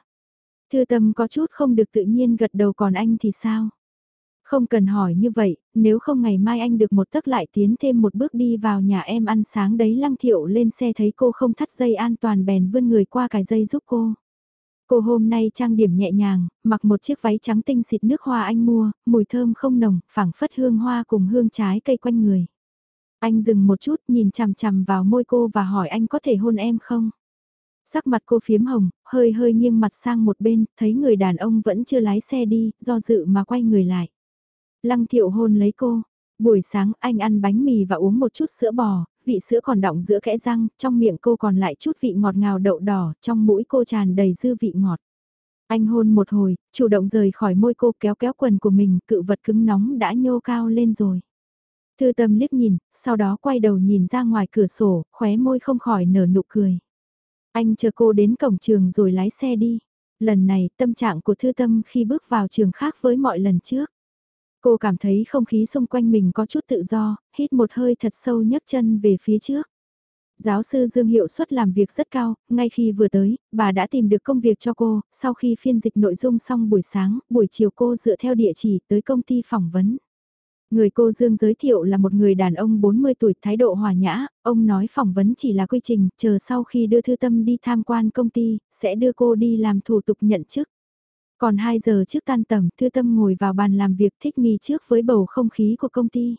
Thư tâm có chút không được tự nhiên gật đầu còn anh thì sao? Không cần hỏi như vậy, nếu không ngày mai anh được một tấc lại tiến thêm một bước đi vào nhà em ăn sáng đấy lăng thiệu lên xe thấy cô không thắt dây an toàn bèn vươn người qua cài dây giúp cô. Cô hôm nay trang điểm nhẹ nhàng, mặc một chiếc váy trắng tinh xịt nước hoa anh mua, mùi thơm không nồng, phảng phất hương hoa cùng hương trái cây quanh người. Anh dừng một chút nhìn chằm chằm vào môi cô và hỏi anh có thể hôn em không? Sắc mặt cô phiếm hồng, hơi hơi nghiêng mặt sang một bên, thấy người đàn ông vẫn chưa lái xe đi, do dự mà quay người lại. Lăng thiệu hôn lấy cô. Buổi sáng anh ăn bánh mì và uống một chút sữa bò, vị sữa còn đọng giữa kẽ răng, trong miệng cô còn lại chút vị ngọt ngào đậu đỏ, trong mũi cô tràn đầy dư vị ngọt. Anh hôn một hồi, chủ động rời khỏi môi cô kéo kéo quần của mình, cự vật cứng nóng đã nhô cao lên rồi. Thư tâm liếc nhìn, sau đó quay đầu nhìn ra ngoài cửa sổ, khóe môi không khỏi nở nụ cười. Anh chờ cô đến cổng trường rồi lái xe đi. Lần này tâm trạng của thư tâm khi bước vào trường khác với mọi lần trước. Cô cảm thấy không khí xung quanh mình có chút tự do, hít một hơi thật sâu nhấc chân về phía trước. Giáo sư Dương hiệu suất làm việc rất cao, ngay khi vừa tới, bà đã tìm được công việc cho cô, sau khi phiên dịch nội dung xong buổi sáng, buổi chiều cô dựa theo địa chỉ tới công ty phỏng vấn. Người cô Dương giới thiệu là một người đàn ông 40 tuổi thái độ hòa nhã, ông nói phỏng vấn chỉ là quy trình, chờ sau khi đưa thư tâm đi tham quan công ty, sẽ đưa cô đi làm thủ tục nhận chức. Còn 2 giờ trước tan tầm, Thư Tâm ngồi vào bàn làm việc thích nghi trước với bầu không khí của công ty.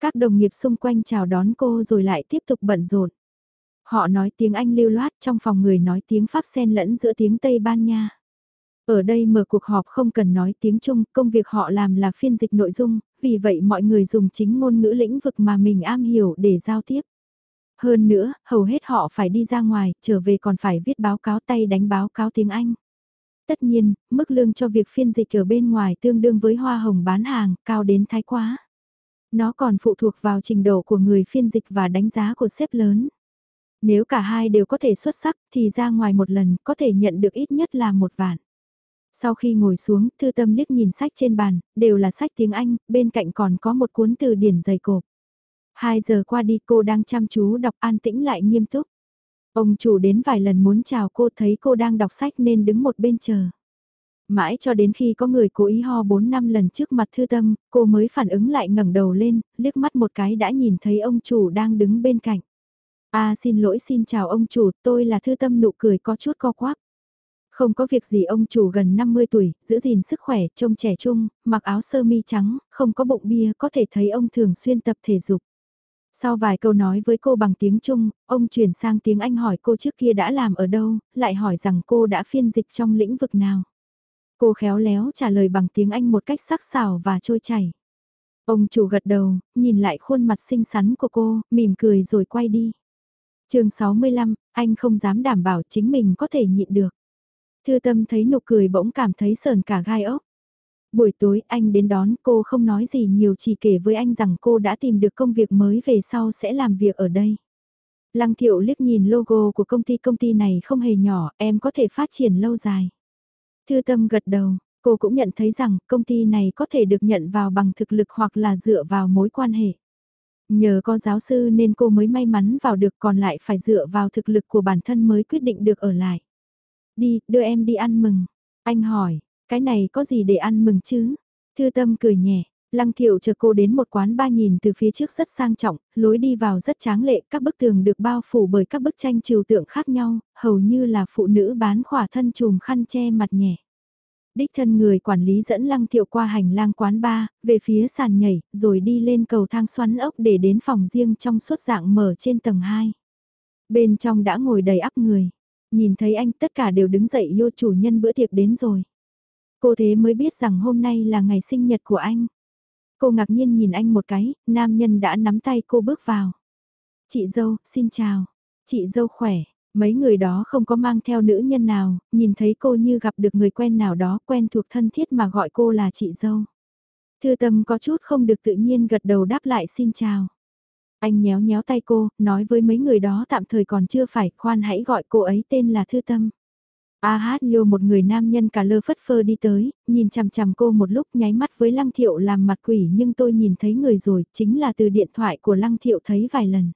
Các đồng nghiệp xung quanh chào đón cô rồi lại tiếp tục bận rộn. Họ nói tiếng Anh lưu loát trong phòng người nói tiếng Pháp xen lẫn giữa tiếng Tây Ban Nha. Ở đây mở cuộc họp không cần nói tiếng Trung, công việc họ làm là phiên dịch nội dung, vì vậy mọi người dùng chính ngôn ngữ lĩnh vực mà mình am hiểu để giao tiếp. Hơn nữa, hầu hết họ phải đi ra ngoài, trở về còn phải viết báo cáo tay đánh báo cáo tiếng Anh. Tất nhiên, mức lương cho việc phiên dịch ở bên ngoài tương đương với hoa hồng bán hàng, cao đến thái quá. Nó còn phụ thuộc vào trình độ của người phiên dịch và đánh giá của sếp lớn. Nếu cả hai đều có thể xuất sắc thì ra ngoài một lần có thể nhận được ít nhất là một vạn. Sau khi ngồi xuống, thư tâm liếc nhìn sách trên bàn, đều là sách tiếng Anh, bên cạnh còn có một cuốn từ điển dày cộp. Hai giờ qua đi cô đang chăm chú đọc an tĩnh lại nghiêm túc. Ông chủ đến vài lần muốn chào cô thấy cô đang đọc sách nên đứng một bên chờ. Mãi cho đến khi có người cố ý ho 4 năm lần trước mặt thư tâm, cô mới phản ứng lại ngẩng đầu lên, liếc mắt một cái đã nhìn thấy ông chủ đang đứng bên cạnh. À xin lỗi xin chào ông chủ, tôi là thư tâm nụ cười có chút co quắp. Không có việc gì ông chủ gần 50 tuổi, giữ gìn sức khỏe, trông trẻ trung, mặc áo sơ mi trắng, không có bụng bia, có thể thấy ông thường xuyên tập thể dục. Sau vài câu nói với cô bằng tiếng Trung, ông chuyển sang tiếng Anh hỏi cô trước kia đã làm ở đâu, lại hỏi rằng cô đã phiên dịch trong lĩnh vực nào. Cô khéo léo trả lời bằng tiếng Anh một cách sắc sảo và trôi chảy. Ông chủ gật đầu, nhìn lại khuôn mặt xinh xắn của cô, mỉm cười rồi quay đi. chương 65, anh không dám đảm bảo chính mình có thể nhịn được. Thư tâm thấy nụ cười bỗng cảm thấy sờn cả gai ốc. Buổi tối anh đến đón cô không nói gì nhiều chỉ kể với anh rằng cô đã tìm được công việc mới về sau sẽ làm việc ở đây. Lăng thiệu liếc nhìn logo của công ty công ty này không hề nhỏ, em có thể phát triển lâu dài. Thư tâm gật đầu, cô cũng nhận thấy rằng công ty này có thể được nhận vào bằng thực lực hoặc là dựa vào mối quan hệ. Nhờ có giáo sư nên cô mới may mắn vào được còn lại phải dựa vào thực lực của bản thân mới quyết định được ở lại. Đi, đưa em đi ăn mừng. Anh hỏi, cái này có gì để ăn mừng chứ? Thư tâm cười nhẹ, Lăng thiệu chờ cô đến một quán ba nhìn từ phía trước rất sang trọng, lối đi vào rất tráng lệ, các bức tường được bao phủ bởi các bức tranh trừu tượng khác nhau, hầu như là phụ nữ bán khỏa thân chùm khăn che mặt nhẹ. Đích thân người quản lý dẫn lăng thiệu qua hành lang quán ba, về phía sàn nhảy, rồi đi lên cầu thang xoắn ốc để đến phòng riêng trong suốt dạng mở trên tầng 2. Bên trong đã ngồi đầy ắp người. Nhìn thấy anh tất cả đều đứng dậy vô chủ nhân bữa tiệc đến rồi. Cô thế mới biết rằng hôm nay là ngày sinh nhật của anh. Cô ngạc nhiên nhìn anh một cái, nam nhân đã nắm tay cô bước vào. Chị dâu, xin chào. Chị dâu khỏe, mấy người đó không có mang theo nữ nhân nào, nhìn thấy cô như gặp được người quen nào đó quen thuộc thân thiết mà gọi cô là chị dâu. Thư tâm có chút không được tự nhiên gật đầu đáp lại xin chào. Anh nhéo nhéo tay cô, nói với mấy người đó tạm thời còn chưa phải, khoan hãy gọi cô ấy tên là Thư Tâm. A hát liêu một người nam nhân cả lơ phất phơ đi tới, nhìn chằm chằm cô một lúc nháy mắt với lăng thiệu làm mặt quỷ nhưng tôi nhìn thấy người rồi, chính là từ điện thoại của lăng thiệu thấy vài lần.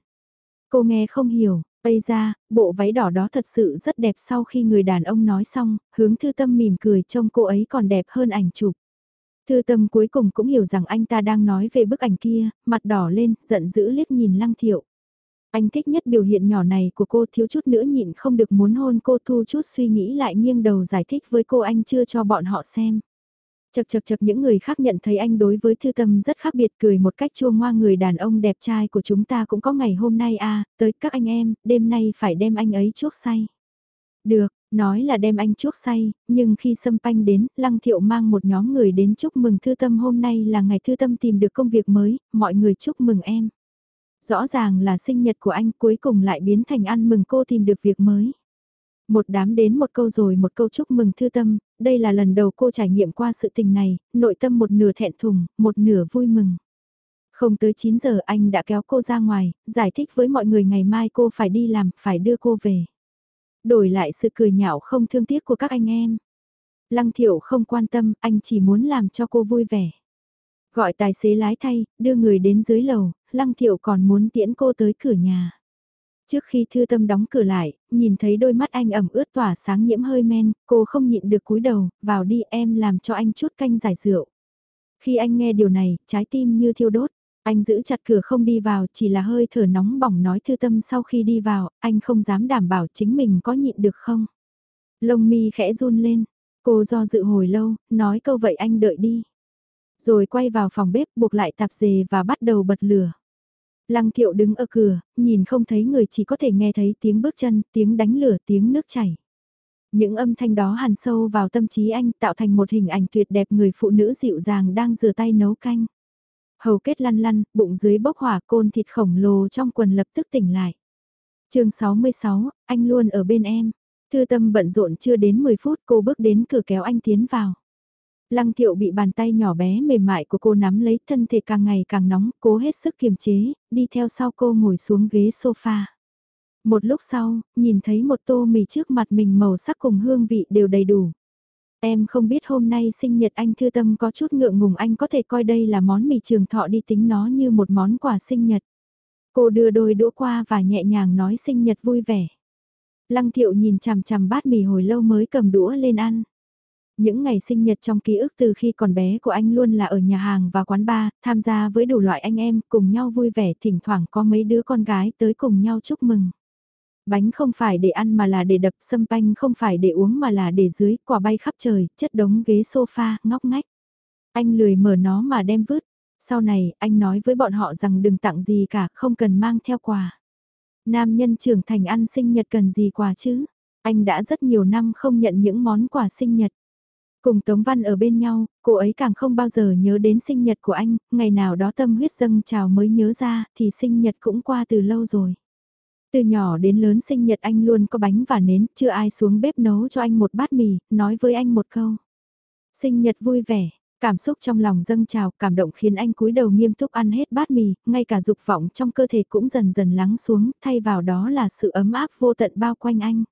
Cô nghe không hiểu, bây ra, bộ váy đỏ đó thật sự rất đẹp sau khi người đàn ông nói xong, hướng thư tâm mỉm cười trông cô ấy còn đẹp hơn ảnh chụp. Thư tâm cuối cùng cũng hiểu rằng anh ta đang nói về bức ảnh kia, mặt đỏ lên, giận dữ liếc nhìn lăng thiệu. Anh thích nhất biểu hiện nhỏ này của cô thiếu chút nữa nhịn không được muốn hôn cô thu chút suy nghĩ lại nghiêng đầu giải thích với cô anh chưa cho bọn họ xem. Chật chật chật những người khác nhận thấy anh đối với thư tâm rất khác biệt cười một cách chua ngoa người đàn ông đẹp trai của chúng ta cũng có ngày hôm nay à, tới các anh em, đêm nay phải đem anh ấy chuốc say. Được, nói là đem anh chuốc say, nhưng khi xâm panh đến, Lăng Thiệu mang một nhóm người đến chúc mừng thư tâm hôm nay là ngày thư tâm tìm được công việc mới, mọi người chúc mừng em. Rõ ràng là sinh nhật của anh cuối cùng lại biến thành ăn mừng cô tìm được việc mới. Một đám đến một câu rồi một câu chúc mừng thư tâm, đây là lần đầu cô trải nghiệm qua sự tình này, nội tâm một nửa thẹn thùng, một nửa vui mừng. Không tới 9 giờ anh đã kéo cô ra ngoài, giải thích với mọi người ngày mai cô phải đi làm, phải đưa cô về. Đổi lại sự cười nhạo không thương tiếc của các anh em. Lăng thiệu không quan tâm, anh chỉ muốn làm cho cô vui vẻ. Gọi tài xế lái thay, đưa người đến dưới lầu, Lăng Thiệu còn muốn tiễn cô tới cửa nhà. Trước khi thư tâm đóng cửa lại, nhìn thấy đôi mắt anh ẩm ướt tỏa sáng nhiễm hơi men, cô không nhịn được cúi đầu, vào đi em làm cho anh chút canh giải rượu. Khi anh nghe điều này, trái tim như thiêu đốt, anh giữ chặt cửa không đi vào chỉ là hơi thở nóng bỏng nói thư tâm sau khi đi vào, anh không dám đảm bảo chính mình có nhịn được không. Lông mi khẽ run lên, cô do dự hồi lâu, nói câu vậy anh đợi đi. Rồi quay vào phòng bếp buộc lại tạp dề và bắt đầu bật lửa. Lăng thiệu đứng ở cửa, nhìn không thấy người chỉ có thể nghe thấy tiếng bước chân, tiếng đánh lửa, tiếng nước chảy. Những âm thanh đó hằn sâu vào tâm trí anh tạo thành một hình ảnh tuyệt đẹp người phụ nữ dịu dàng đang rửa tay nấu canh. Hầu kết lăn lăn, bụng dưới bốc hỏa côn thịt khổng lồ trong quần lập tức tỉnh lại. chương 66, anh luôn ở bên em. Thư tâm bận rộn chưa đến 10 phút cô bước đến cửa kéo anh tiến vào. Lăng thiệu bị bàn tay nhỏ bé mềm mại của cô nắm lấy thân thể càng ngày càng nóng, cố hết sức kiềm chế, đi theo sau cô ngồi xuống ghế sofa. Một lúc sau, nhìn thấy một tô mì trước mặt mình màu sắc cùng hương vị đều đầy đủ. Em không biết hôm nay sinh nhật anh thư tâm có chút ngượng ngùng anh có thể coi đây là món mì trường thọ đi tính nó như một món quà sinh nhật. Cô đưa đôi đũa qua và nhẹ nhàng nói sinh nhật vui vẻ. Lăng thiệu nhìn chằm chằm bát mì hồi lâu mới cầm đũa lên ăn. Những ngày sinh nhật trong ký ức từ khi còn bé của anh luôn là ở nhà hàng và quán bar, tham gia với đủ loại anh em, cùng nhau vui vẻ, thỉnh thoảng có mấy đứa con gái tới cùng nhau chúc mừng. Bánh không phải để ăn mà là để đập, sâm panh không phải để uống mà là để dưới, quả bay khắp trời, chất đống ghế sofa, ngóc ngách. Anh lười mở nó mà đem vứt. Sau này, anh nói với bọn họ rằng đừng tặng gì cả, không cần mang theo quà. Nam nhân trưởng thành ăn sinh nhật cần gì quà chứ? Anh đã rất nhiều năm không nhận những món quà sinh nhật. Cùng Tống Văn ở bên nhau, cô ấy càng không bao giờ nhớ đến sinh nhật của anh, ngày nào đó tâm huyết dâng trào mới nhớ ra thì sinh nhật cũng qua từ lâu rồi. Từ nhỏ đến lớn sinh nhật anh luôn có bánh và nến, chưa ai xuống bếp nấu cho anh một bát mì, nói với anh một câu. Sinh nhật vui vẻ, cảm xúc trong lòng dâng trào, cảm động khiến anh cúi đầu nghiêm túc ăn hết bát mì, ngay cả dục vọng trong cơ thể cũng dần dần lắng xuống, thay vào đó là sự ấm áp vô tận bao quanh anh.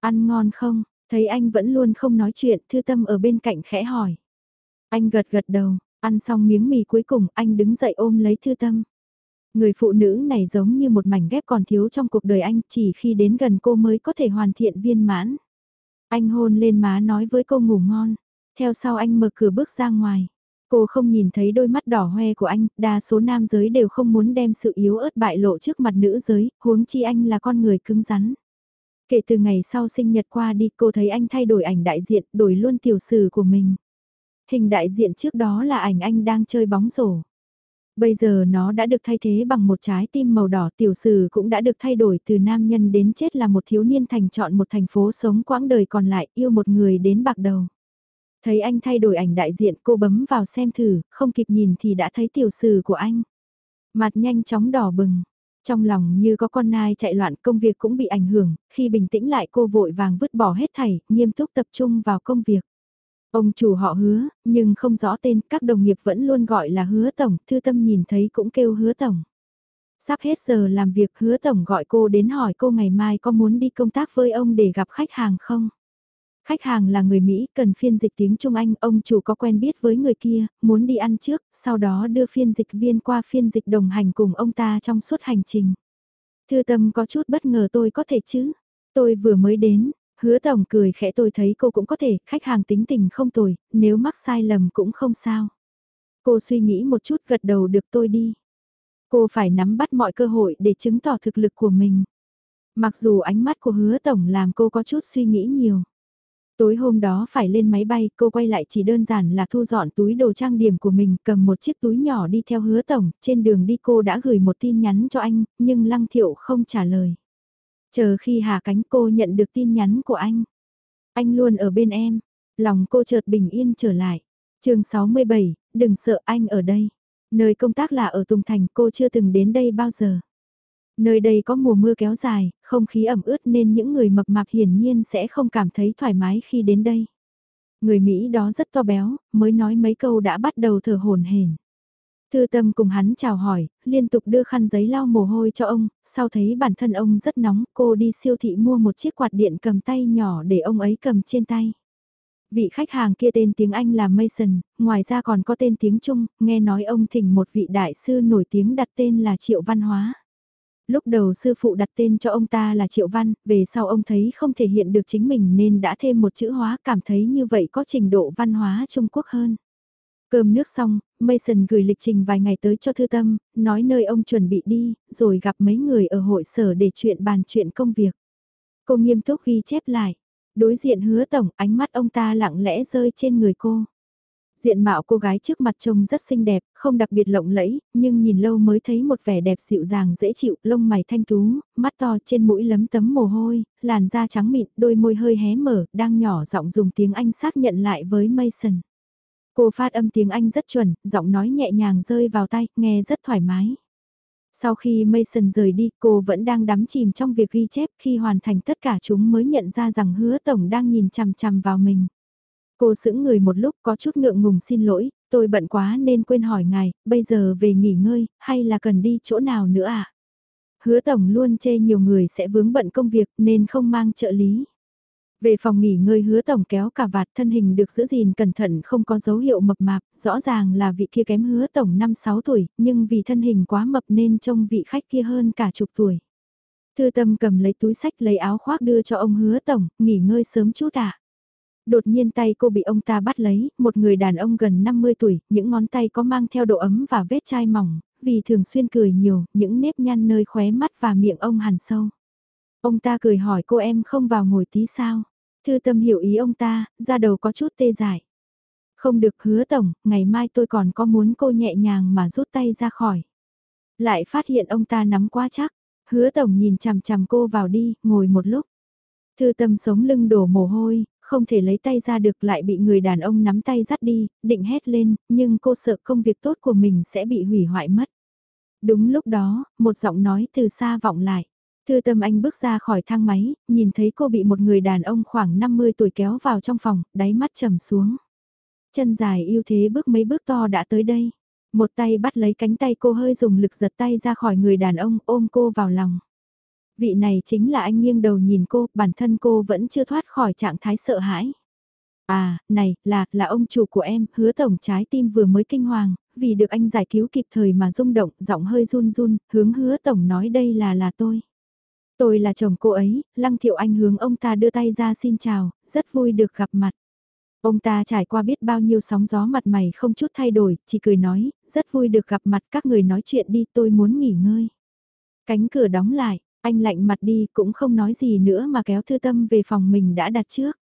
Ăn ngon không? Thấy anh vẫn luôn không nói chuyện, thư tâm ở bên cạnh khẽ hỏi. Anh gật gật đầu, ăn xong miếng mì cuối cùng, anh đứng dậy ôm lấy thư tâm. Người phụ nữ này giống như một mảnh ghép còn thiếu trong cuộc đời anh, chỉ khi đến gần cô mới có thể hoàn thiện viên mãn. Anh hôn lên má nói với cô ngủ ngon, theo sau anh mở cửa bước ra ngoài. Cô không nhìn thấy đôi mắt đỏ hoe của anh, đa số nam giới đều không muốn đem sự yếu ớt bại lộ trước mặt nữ giới, huống chi anh là con người cứng rắn. Kể từ ngày sau sinh nhật qua đi cô thấy anh thay đổi ảnh đại diện, đổi luôn tiểu sử của mình. Hình đại diện trước đó là ảnh anh đang chơi bóng rổ. Bây giờ nó đã được thay thế bằng một trái tim màu đỏ tiểu sử cũng đã được thay đổi từ nam nhân đến chết là một thiếu niên thành chọn một thành phố sống quãng đời còn lại yêu một người đến bạc đầu. Thấy anh thay đổi ảnh đại diện cô bấm vào xem thử, không kịp nhìn thì đã thấy tiểu sử của anh. Mặt nhanh chóng đỏ bừng, trong lòng như có con nai chạy loạn công việc cũng bị ảnh hưởng, khi bình tĩnh lại cô vội vàng vứt bỏ hết thảy, nghiêm túc tập trung vào công việc. Ông chủ họ hứa, nhưng không rõ tên, các đồng nghiệp vẫn luôn gọi là hứa tổng, thư tâm nhìn thấy cũng kêu hứa tổng. Sắp hết giờ làm việc hứa tổng gọi cô đến hỏi cô ngày mai có muốn đi công tác với ông để gặp khách hàng không? Khách hàng là người Mỹ, cần phiên dịch tiếng Trung Anh, ông chủ có quen biết với người kia, muốn đi ăn trước, sau đó đưa phiên dịch viên qua phiên dịch đồng hành cùng ông ta trong suốt hành trình. Thư tâm có chút bất ngờ tôi có thể chứ, tôi vừa mới đến, hứa tổng cười khẽ tôi thấy cô cũng có thể, khách hàng tính tình không tồi, nếu mắc sai lầm cũng không sao. Cô suy nghĩ một chút gật đầu được tôi đi. Cô phải nắm bắt mọi cơ hội để chứng tỏ thực lực của mình. Mặc dù ánh mắt của hứa tổng làm cô có chút suy nghĩ nhiều. Tối hôm đó phải lên máy bay, cô quay lại chỉ đơn giản là thu dọn túi đồ trang điểm của mình, cầm một chiếc túi nhỏ đi theo hứa tổng, trên đường đi cô đã gửi một tin nhắn cho anh, nhưng Lăng Thiệu không trả lời. Chờ khi hạ cánh cô nhận được tin nhắn của anh. Anh luôn ở bên em, lòng cô chợt bình yên trở lại. chương 67, đừng sợ anh ở đây. Nơi công tác là ở Tùng Thành cô chưa từng đến đây bao giờ. Nơi đây có mùa mưa kéo dài, không khí ẩm ướt nên những người mập mạp hiển nhiên sẽ không cảm thấy thoải mái khi đến đây. Người Mỹ đó rất to béo, mới nói mấy câu đã bắt đầu thở hồn hển. Thư tâm cùng hắn chào hỏi, liên tục đưa khăn giấy lau mồ hôi cho ông, sau thấy bản thân ông rất nóng, cô đi siêu thị mua một chiếc quạt điện cầm tay nhỏ để ông ấy cầm trên tay. Vị khách hàng kia tên tiếng Anh là Mason, ngoài ra còn có tên tiếng Trung, nghe nói ông thỉnh một vị đại sư nổi tiếng đặt tên là Triệu Văn Hóa lúc đầu sư phụ đặt tên cho ông ta là Triệu Văn, về sau ông thấy không thể hiện được chính mình nên đã thêm một chữ hóa cảm thấy như vậy có trình độ văn hóa Trung Quốc hơn. Cơm nước xong, Mason gửi lịch trình vài ngày tới cho thư tâm, nói nơi ông chuẩn bị đi, rồi gặp mấy người ở hội sở để chuyện bàn chuyện công việc. Cô nghiêm túc ghi chép lại. Đối diện hứa tổng, ánh mắt ông ta lặng lẽ rơi trên người cô. Diện mạo cô gái trước mặt trông rất xinh đẹp, không đặc biệt lộng lẫy, nhưng nhìn lâu mới thấy một vẻ đẹp dịu dàng dễ chịu, lông mày thanh tú, mắt to trên mũi lấm tấm mồ hôi, làn da trắng mịn, đôi môi hơi hé mở, đang nhỏ giọng dùng tiếng Anh xác nhận lại với Mason. Cô phát âm tiếng Anh rất chuẩn, giọng nói nhẹ nhàng rơi vào tay, nghe rất thoải mái. Sau khi Mason rời đi, cô vẫn đang đắm chìm trong việc ghi chép khi hoàn thành tất cả chúng mới nhận ra rằng hứa tổng đang nhìn chằm chằm vào mình. Cô sững người một lúc có chút ngượng ngùng xin lỗi, tôi bận quá nên quên hỏi ngài, bây giờ về nghỉ ngơi, hay là cần đi chỗ nào nữa à? Hứa tổng luôn chê nhiều người sẽ vướng bận công việc nên không mang trợ lý. Về phòng nghỉ ngơi hứa tổng kéo cả vạt thân hình được giữ gìn cẩn thận không có dấu hiệu mập mạp, rõ ràng là vị kia kém hứa tổng 5-6 tuổi, nhưng vì thân hình quá mập nên trông vị khách kia hơn cả chục tuổi. Thư tâm cầm lấy túi sách lấy áo khoác đưa cho ông hứa tổng, nghỉ ngơi sớm chút ạ. À đột nhiên tay cô bị ông ta bắt lấy, một người đàn ông gần 50 tuổi, những ngón tay có mang theo độ ấm và vết chai mỏng, vì thường xuyên cười nhiều, những nếp nhăn nơi khóe mắt và miệng ông hằn sâu. Ông ta cười hỏi cô em không vào ngồi tí sao? Thư tâm hiểu ý ông ta, ra đầu có chút tê dại. Không được hứa tổng, ngày mai tôi còn có muốn cô nhẹ nhàng mà rút tay ra khỏi. Lại phát hiện ông ta nắm quá chắc, hứa tổng nhìn chằm chằm cô vào đi, ngồi một lúc. Thư tâm sống lưng đổ mồ hôi, không thể lấy tay ra được lại bị người đàn ông nắm tay dắt đi, định hét lên, nhưng cô sợ công việc tốt của mình sẽ bị hủy hoại mất. Đúng lúc đó, một giọng nói từ xa vọng lại. Thư tâm anh bước ra khỏi thang máy, nhìn thấy cô bị một người đàn ông khoảng 50 tuổi kéo vào trong phòng, đáy mắt trầm xuống. Chân dài yêu thế bước mấy bước to đã tới đây. Một tay bắt lấy cánh tay cô hơi dùng lực giật tay ra khỏi người đàn ông ôm cô vào lòng. Vị này chính là anh nghiêng đầu nhìn cô, bản thân cô vẫn chưa thoát khỏi trạng thái sợ hãi. À, này, là, là ông chủ của em, hứa tổng trái tim vừa mới kinh hoàng, vì được anh giải cứu kịp thời mà rung động, giọng hơi run run, hướng hứa tổng nói đây là là tôi. Tôi là chồng cô ấy, Lăng Thiệu Anh hướng ông ta đưa tay ra xin chào, rất vui được gặp mặt. Ông ta trải qua biết bao nhiêu sóng gió mặt mày không chút thay đổi, chỉ cười nói, rất vui được gặp mặt các người nói chuyện đi tôi muốn nghỉ ngơi. Cánh cửa đóng lại, anh lạnh mặt đi cũng không nói gì nữa mà kéo thư tâm về phòng mình đã đặt trước.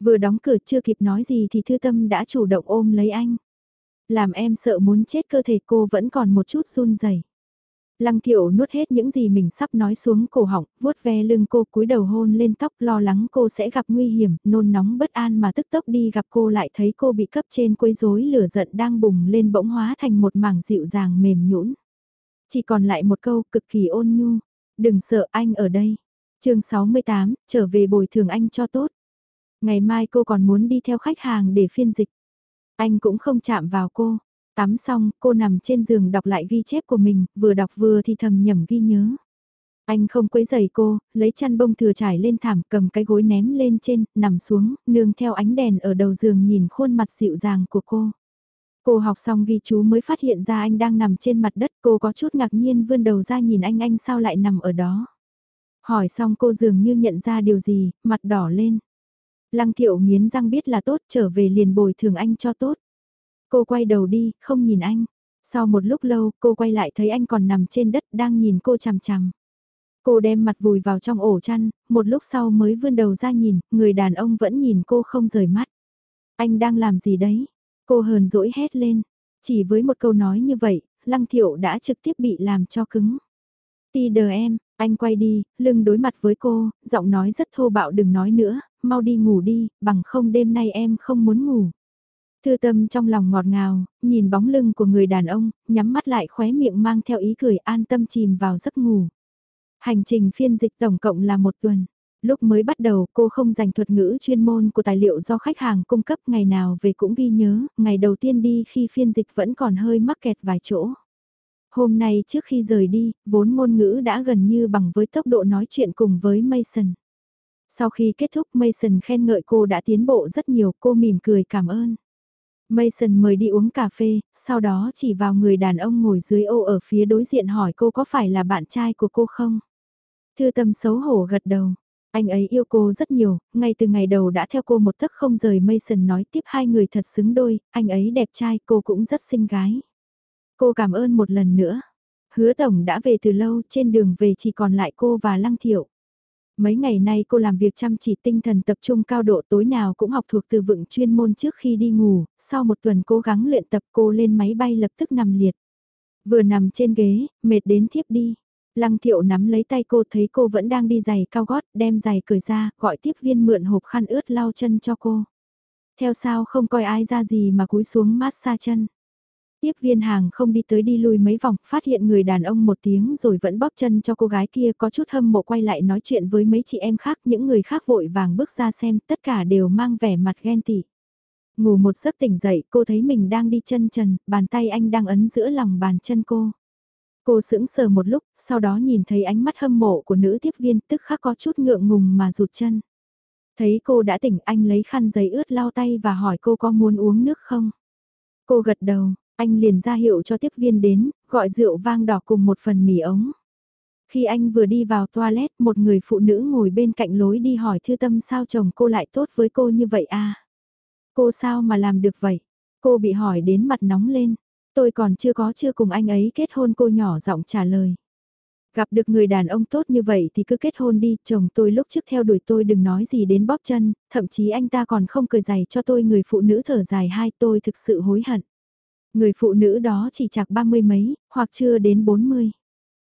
Vừa đóng cửa chưa kịp nói gì thì thư tâm đã chủ động ôm lấy anh. Làm em sợ muốn chết cơ thể cô vẫn còn một chút run rẩy. Lăng thiệu nuốt hết những gì mình sắp nói xuống cổ họng, vuốt ve lưng cô cúi đầu hôn lên tóc lo lắng cô sẽ gặp nguy hiểm, nôn nóng bất an mà tức tốc đi gặp cô lại thấy cô bị cấp trên quấy rối lửa giận đang bùng lên bỗng hóa thành một mảng dịu dàng mềm nhũn. Chỉ còn lại một câu cực kỳ ôn nhu, đừng sợ anh ở đây. chương 68, trở về bồi thường anh cho tốt. Ngày mai cô còn muốn đi theo khách hàng để phiên dịch. Anh cũng không chạm vào cô. Tắm xong, cô nằm trên giường đọc lại ghi chép của mình, vừa đọc vừa thì thầm nhầm ghi nhớ. Anh không quấy giày cô, lấy chăn bông thừa trải lên thảm, cầm cái gối ném lên trên, nằm xuống, nương theo ánh đèn ở đầu giường nhìn khuôn mặt dịu dàng của cô. Cô học xong ghi chú mới phát hiện ra anh đang nằm trên mặt đất, cô có chút ngạc nhiên vươn đầu ra nhìn anh anh sao lại nằm ở đó. Hỏi xong cô dường như nhận ra điều gì, mặt đỏ lên. Lăng thiệu nghiến răng biết là tốt trở về liền bồi thường anh cho tốt. Cô quay đầu đi, không nhìn anh. Sau một lúc lâu, cô quay lại thấy anh còn nằm trên đất đang nhìn cô chằm chằm. Cô đem mặt vùi vào trong ổ chăn, một lúc sau mới vươn đầu ra nhìn, người đàn ông vẫn nhìn cô không rời mắt. Anh đang làm gì đấy? Cô hờn dỗi hét lên. Chỉ với một câu nói như vậy, Lăng Thiệu đã trực tiếp bị làm cho cứng. Ti đờ em, anh quay đi, lưng đối mặt với cô, giọng nói rất thô bạo đừng nói nữa, mau đi ngủ đi, bằng không đêm nay em không muốn ngủ. Thư tâm trong lòng ngọt ngào, nhìn bóng lưng của người đàn ông, nhắm mắt lại khóe miệng mang theo ý cười an tâm chìm vào giấc ngủ. Hành trình phiên dịch tổng cộng là một tuần. Lúc mới bắt đầu cô không dành thuật ngữ chuyên môn của tài liệu do khách hàng cung cấp ngày nào về cũng ghi nhớ, ngày đầu tiên đi khi phiên dịch vẫn còn hơi mắc kẹt vài chỗ. Hôm nay trước khi rời đi, vốn ngôn ngữ đã gần như bằng với tốc độ nói chuyện cùng với Mason. Sau khi kết thúc Mason khen ngợi cô đã tiến bộ rất nhiều, cô mỉm cười cảm ơn. Mason mời đi uống cà phê, sau đó chỉ vào người đàn ông ngồi dưới ô ở phía đối diện hỏi cô có phải là bạn trai của cô không? Thư tâm xấu hổ gật đầu. Anh ấy yêu cô rất nhiều, ngay từ ngày đầu đã theo cô một tấc không rời Mason nói tiếp hai người thật xứng đôi, anh ấy đẹp trai cô cũng rất xinh gái. Cô cảm ơn một lần nữa. Hứa Tổng đã về từ lâu trên đường về chỉ còn lại cô và Lăng Thiệu. Mấy ngày nay cô làm việc chăm chỉ tinh thần tập trung cao độ tối nào cũng học thuộc từ vựng chuyên môn trước khi đi ngủ, sau một tuần cố gắng luyện tập cô lên máy bay lập tức nằm liệt. Vừa nằm trên ghế, mệt đến thiếp đi. Lăng thiệu nắm lấy tay cô thấy cô vẫn đang đi giày cao gót, đem giày cởi ra, gọi tiếp viên mượn hộp khăn ướt lau chân cho cô. Theo sao không coi ai ra gì mà cúi xuống mát xa chân. Tiếp viên hàng không đi tới đi lui mấy vòng, phát hiện người đàn ông một tiếng rồi vẫn bóp chân cho cô gái kia có chút hâm mộ quay lại nói chuyện với mấy chị em khác, những người khác vội vàng bước ra xem, tất cả đều mang vẻ mặt ghen tị. Ngủ một giấc tỉnh dậy, cô thấy mình đang đi chân trần, bàn tay anh đang ấn giữa lòng bàn chân cô. Cô sững sờ một lúc, sau đó nhìn thấy ánh mắt hâm mộ của nữ tiếp viên tức khắc có chút ngượng ngùng mà rụt chân. Thấy cô đã tỉnh anh lấy khăn giấy ướt lau tay và hỏi cô có muốn uống nước không. Cô gật đầu, anh liền ra hiệu cho tiếp viên đến, gọi rượu vang đỏ cùng một phần mì ống. Khi anh vừa đi vào toilet, một người phụ nữ ngồi bên cạnh lối đi hỏi thư tâm sao chồng cô lại tốt với cô như vậy à? Cô sao mà làm được vậy? Cô bị hỏi đến mặt nóng lên. Tôi còn chưa có chưa cùng anh ấy kết hôn cô nhỏ giọng trả lời. Gặp được người đàn ông tốt như vậy thì cứ kết hôn đi, chồng tôi lúc trước theo đuổi tôi đừng nói gì đến bóp chân, thậm chí anh ta còn không cười giày cho tôi người phụ nữ thở dài hai tôi thực sự hối hận. Người phụ nữ đó chỉ chạc ba mươi mấy, hoặc chưa đến bốn mươi.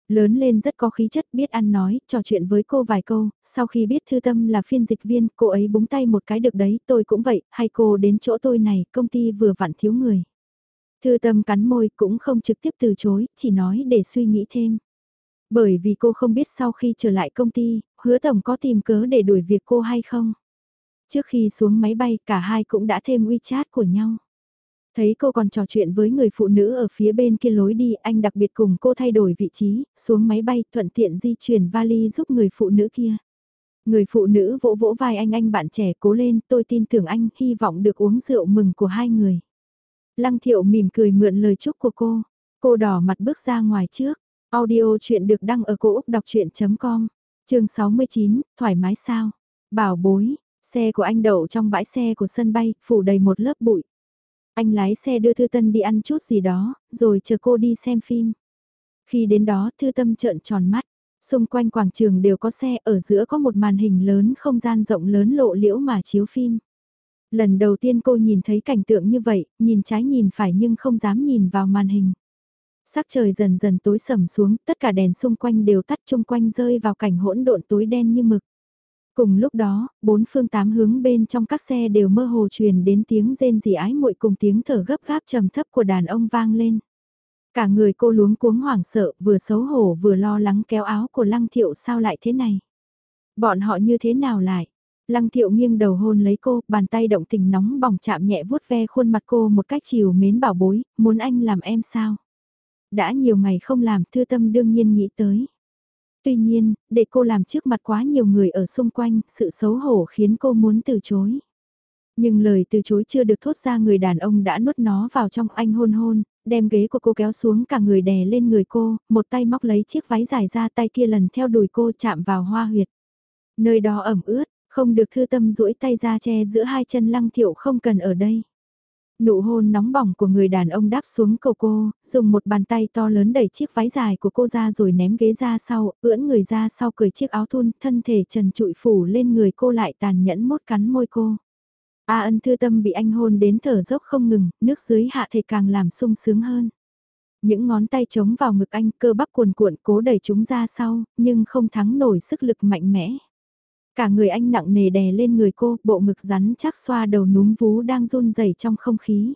Lớn lên rất có khí chất biết ăn nói, trò chuyện với cô vài câu, sau khi biết thư tâm là phiên dịch viên, cô ấy búng tay một cái được đấy, tôi cũng vậy, hay cô đến chỗ tôi này, công ty vừa vặn thiếu người. Thư tâm cắn môi cũng không trực tiếp từ chối, chỉ nói để suy nghĩ thêm. Bởi vì cô không biết sau khi trở lại công ty, hứa tổng có tìm cớ để đuổi việc cô hay không. Trước khi xuống máy bay cả hai cũng đã thêm WeChat của nhau. Thấy cô còn trò chuyện với người phụ nữ ở phía bên kia lối đi, anh đặc biệt cùng cô thay đổi vị trí, xuống máy bay, thuận tiện di chuyển vali giúp người phụ nữ kia. Người phụ nữ vỗ vỗ vai anh anh bạn trẻ cố lên, tôi tin tưởng anh, hy vọng được uống rượu mừng của hai người. Lăng thiệu mỉm cười mượn lời chúc của cô, cô đỏ mặt bước ra ngoài trước, audio chuyện được đăng ở cổ Úc đọc chuyện.com, chương 69, thoải mái sao? Bảo bối, xe của anh đậu trong bãi xe của sân bay, phủ đầy một lớp bụi. Anh lái xe đưa Thư Tân đi ăn chút gì đó, rồi chờ cô đi xem phim. Khi đến đó Thư Tâm trợn tròn mắt, xung quanh quảng trường đều có xe, ở giữa có một màn hình lớn không gian rộng lớn lộ liễu mà chiếu phim. Lần đầu tiên cô nhìn thấy cảnh tượng như vậy, nhìn trái nhìn phải nhưng không dám nhìn vào màn hình. Sắc trời dần dần tối sầm xuống, tất cả đèn xung quanh đều tắt chung quanh rơi vào cảnh hỗn độn tối đen như mực. Cùng lúc đó, bốn phương tám hướng bên trong các xe đều mơ hồ truyền đến tiếng rên rỉ ái muội cùng tiếng thở gấp gáp trầm thấp của đàn ông vang lên. Cả người cô luống cuống hoảng sợ, vừa xấu hổ vừa lo lắng kéo áo của Lăng Thiệu sao lại thế này. Bọn họ như thế nào lại? Lăng Thiệu nghiêng đầu hôn lấy cô, bàn tay động tình nóng bỏng chạm nhẹ vuốt ve khuôn mặt cô một cách chiều mến bảo bối, muốn anh làm em sao? Đã nhiều ngày không làm, thư tâm đương nhiên nghĩ tới. Tuy nhiên, để cô làm trước mặt quá nhiều người ở xung quanh, sự xấu hổ khiến cô muốn từ chối. Nhưng lời từ chối chưa được thốt ra người đàn ông đã nuốt nó vào trong anh hôn hôn, đem ghế của cô kéo xuống cả người đè lên người cô, một tay móc lấy chiếc váy dài ra tay kia lần theo đùi cô chạm vào hoa huyệt. Nơi đó ẩm ướt, không được thư tâm duỗi tay ra che giữa hai chân lăng thiệu không cần ở đây. Nụ hôn nóng bỏng của người đàn ông đáp xuống cầu cô, dùng một bàn tay to lớn đẩy chiếc váy dài của cô ra rồi ném ghế ra sau, ưỡn người ra sau cởi chiếc áo thun, thân thể trần trụi phủ lên người cô lại tàn nhẫn mốt cắn môi cô. A ân thư tâm bị anh hôn đến thở dốc không ngừng, nước dưới hạ thể càng làm sung sướng hơn. Những ngón tay chống vào ngực anh cơ bắp cuồn cuộn cố đẩy chúng ra sau, nhưng không thắng nổi sức lực mạnh mẽ. Cả người anh nặng nề đè lên người cô, bộ ngực rắn chắc xoa đầu núm vú đang run rẩy trong không khí.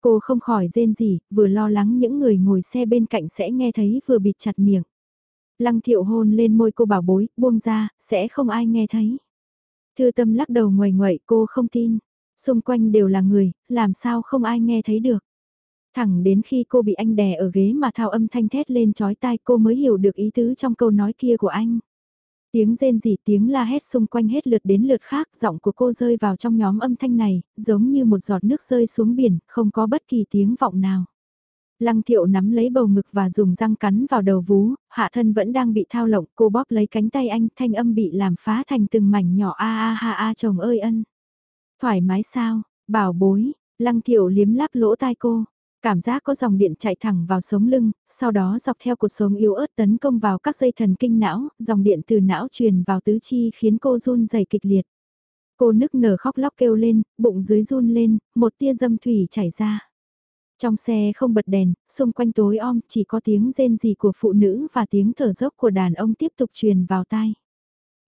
Cô không khỏi rên gì, vừa lo lắng những người ngồi xe bên cạnh sẽ nghe thấy vừa bịt chặt miệng. Lăng thiệu hôn lên môi cô bảo bối, buông ra, sẽ không ai nghe thấy. Thư tâm lắc đầu ngoài ngoậy cô không tin. Xung quanh đều là người, làm sao không ai nghe thấy được. Thẳng đến khi cô bị anh đè ở ghế mà thao âm thanh thét lên chói tai cô mới hiểu được ý tứ trong câu nói kia của anh. Tiếng rên rỉ tiếng la hét xung quanh hết lượt đến lượt khác, giọng của cô rơi vào trong nhóm âm thanh này, giống như một giọt nước rơi xuống biển, không có bất kỳ tiếng vọng nào. Lăng thiệu nắm lấy bầu ngực và dùng răng cắn vào đầu vú, hạ thân vẫn đang bị thao lộng, cô bóp lấy cánh tay anh, thanh âm bị làm phá thành từng mảnh nhỏ a a ha a chồng ơi ân. Thoải mái sao, bảo bối, lăng thiệu liếm láp lỗ tai cô, Cảm giác có dòng điện chạy thẳng vào sống lưng, sau đó dọc theo cuộc sống yếu ớt tấn công vào các dây thần kinh não, dòng điện từ não truyền vào tứ chi khiến cô run rẩy kịch liệt. Cô nức nở khóc lóc kêu lên, bụng dưới run lên, một tia dâm thủy chảy ra. Trong xe không bật đèn, xung quanh tối om chỉ có tiếng rên rỉ của phụ nữ và tiếng thở dốc của đàn ông tiếp tục truyền vào tai.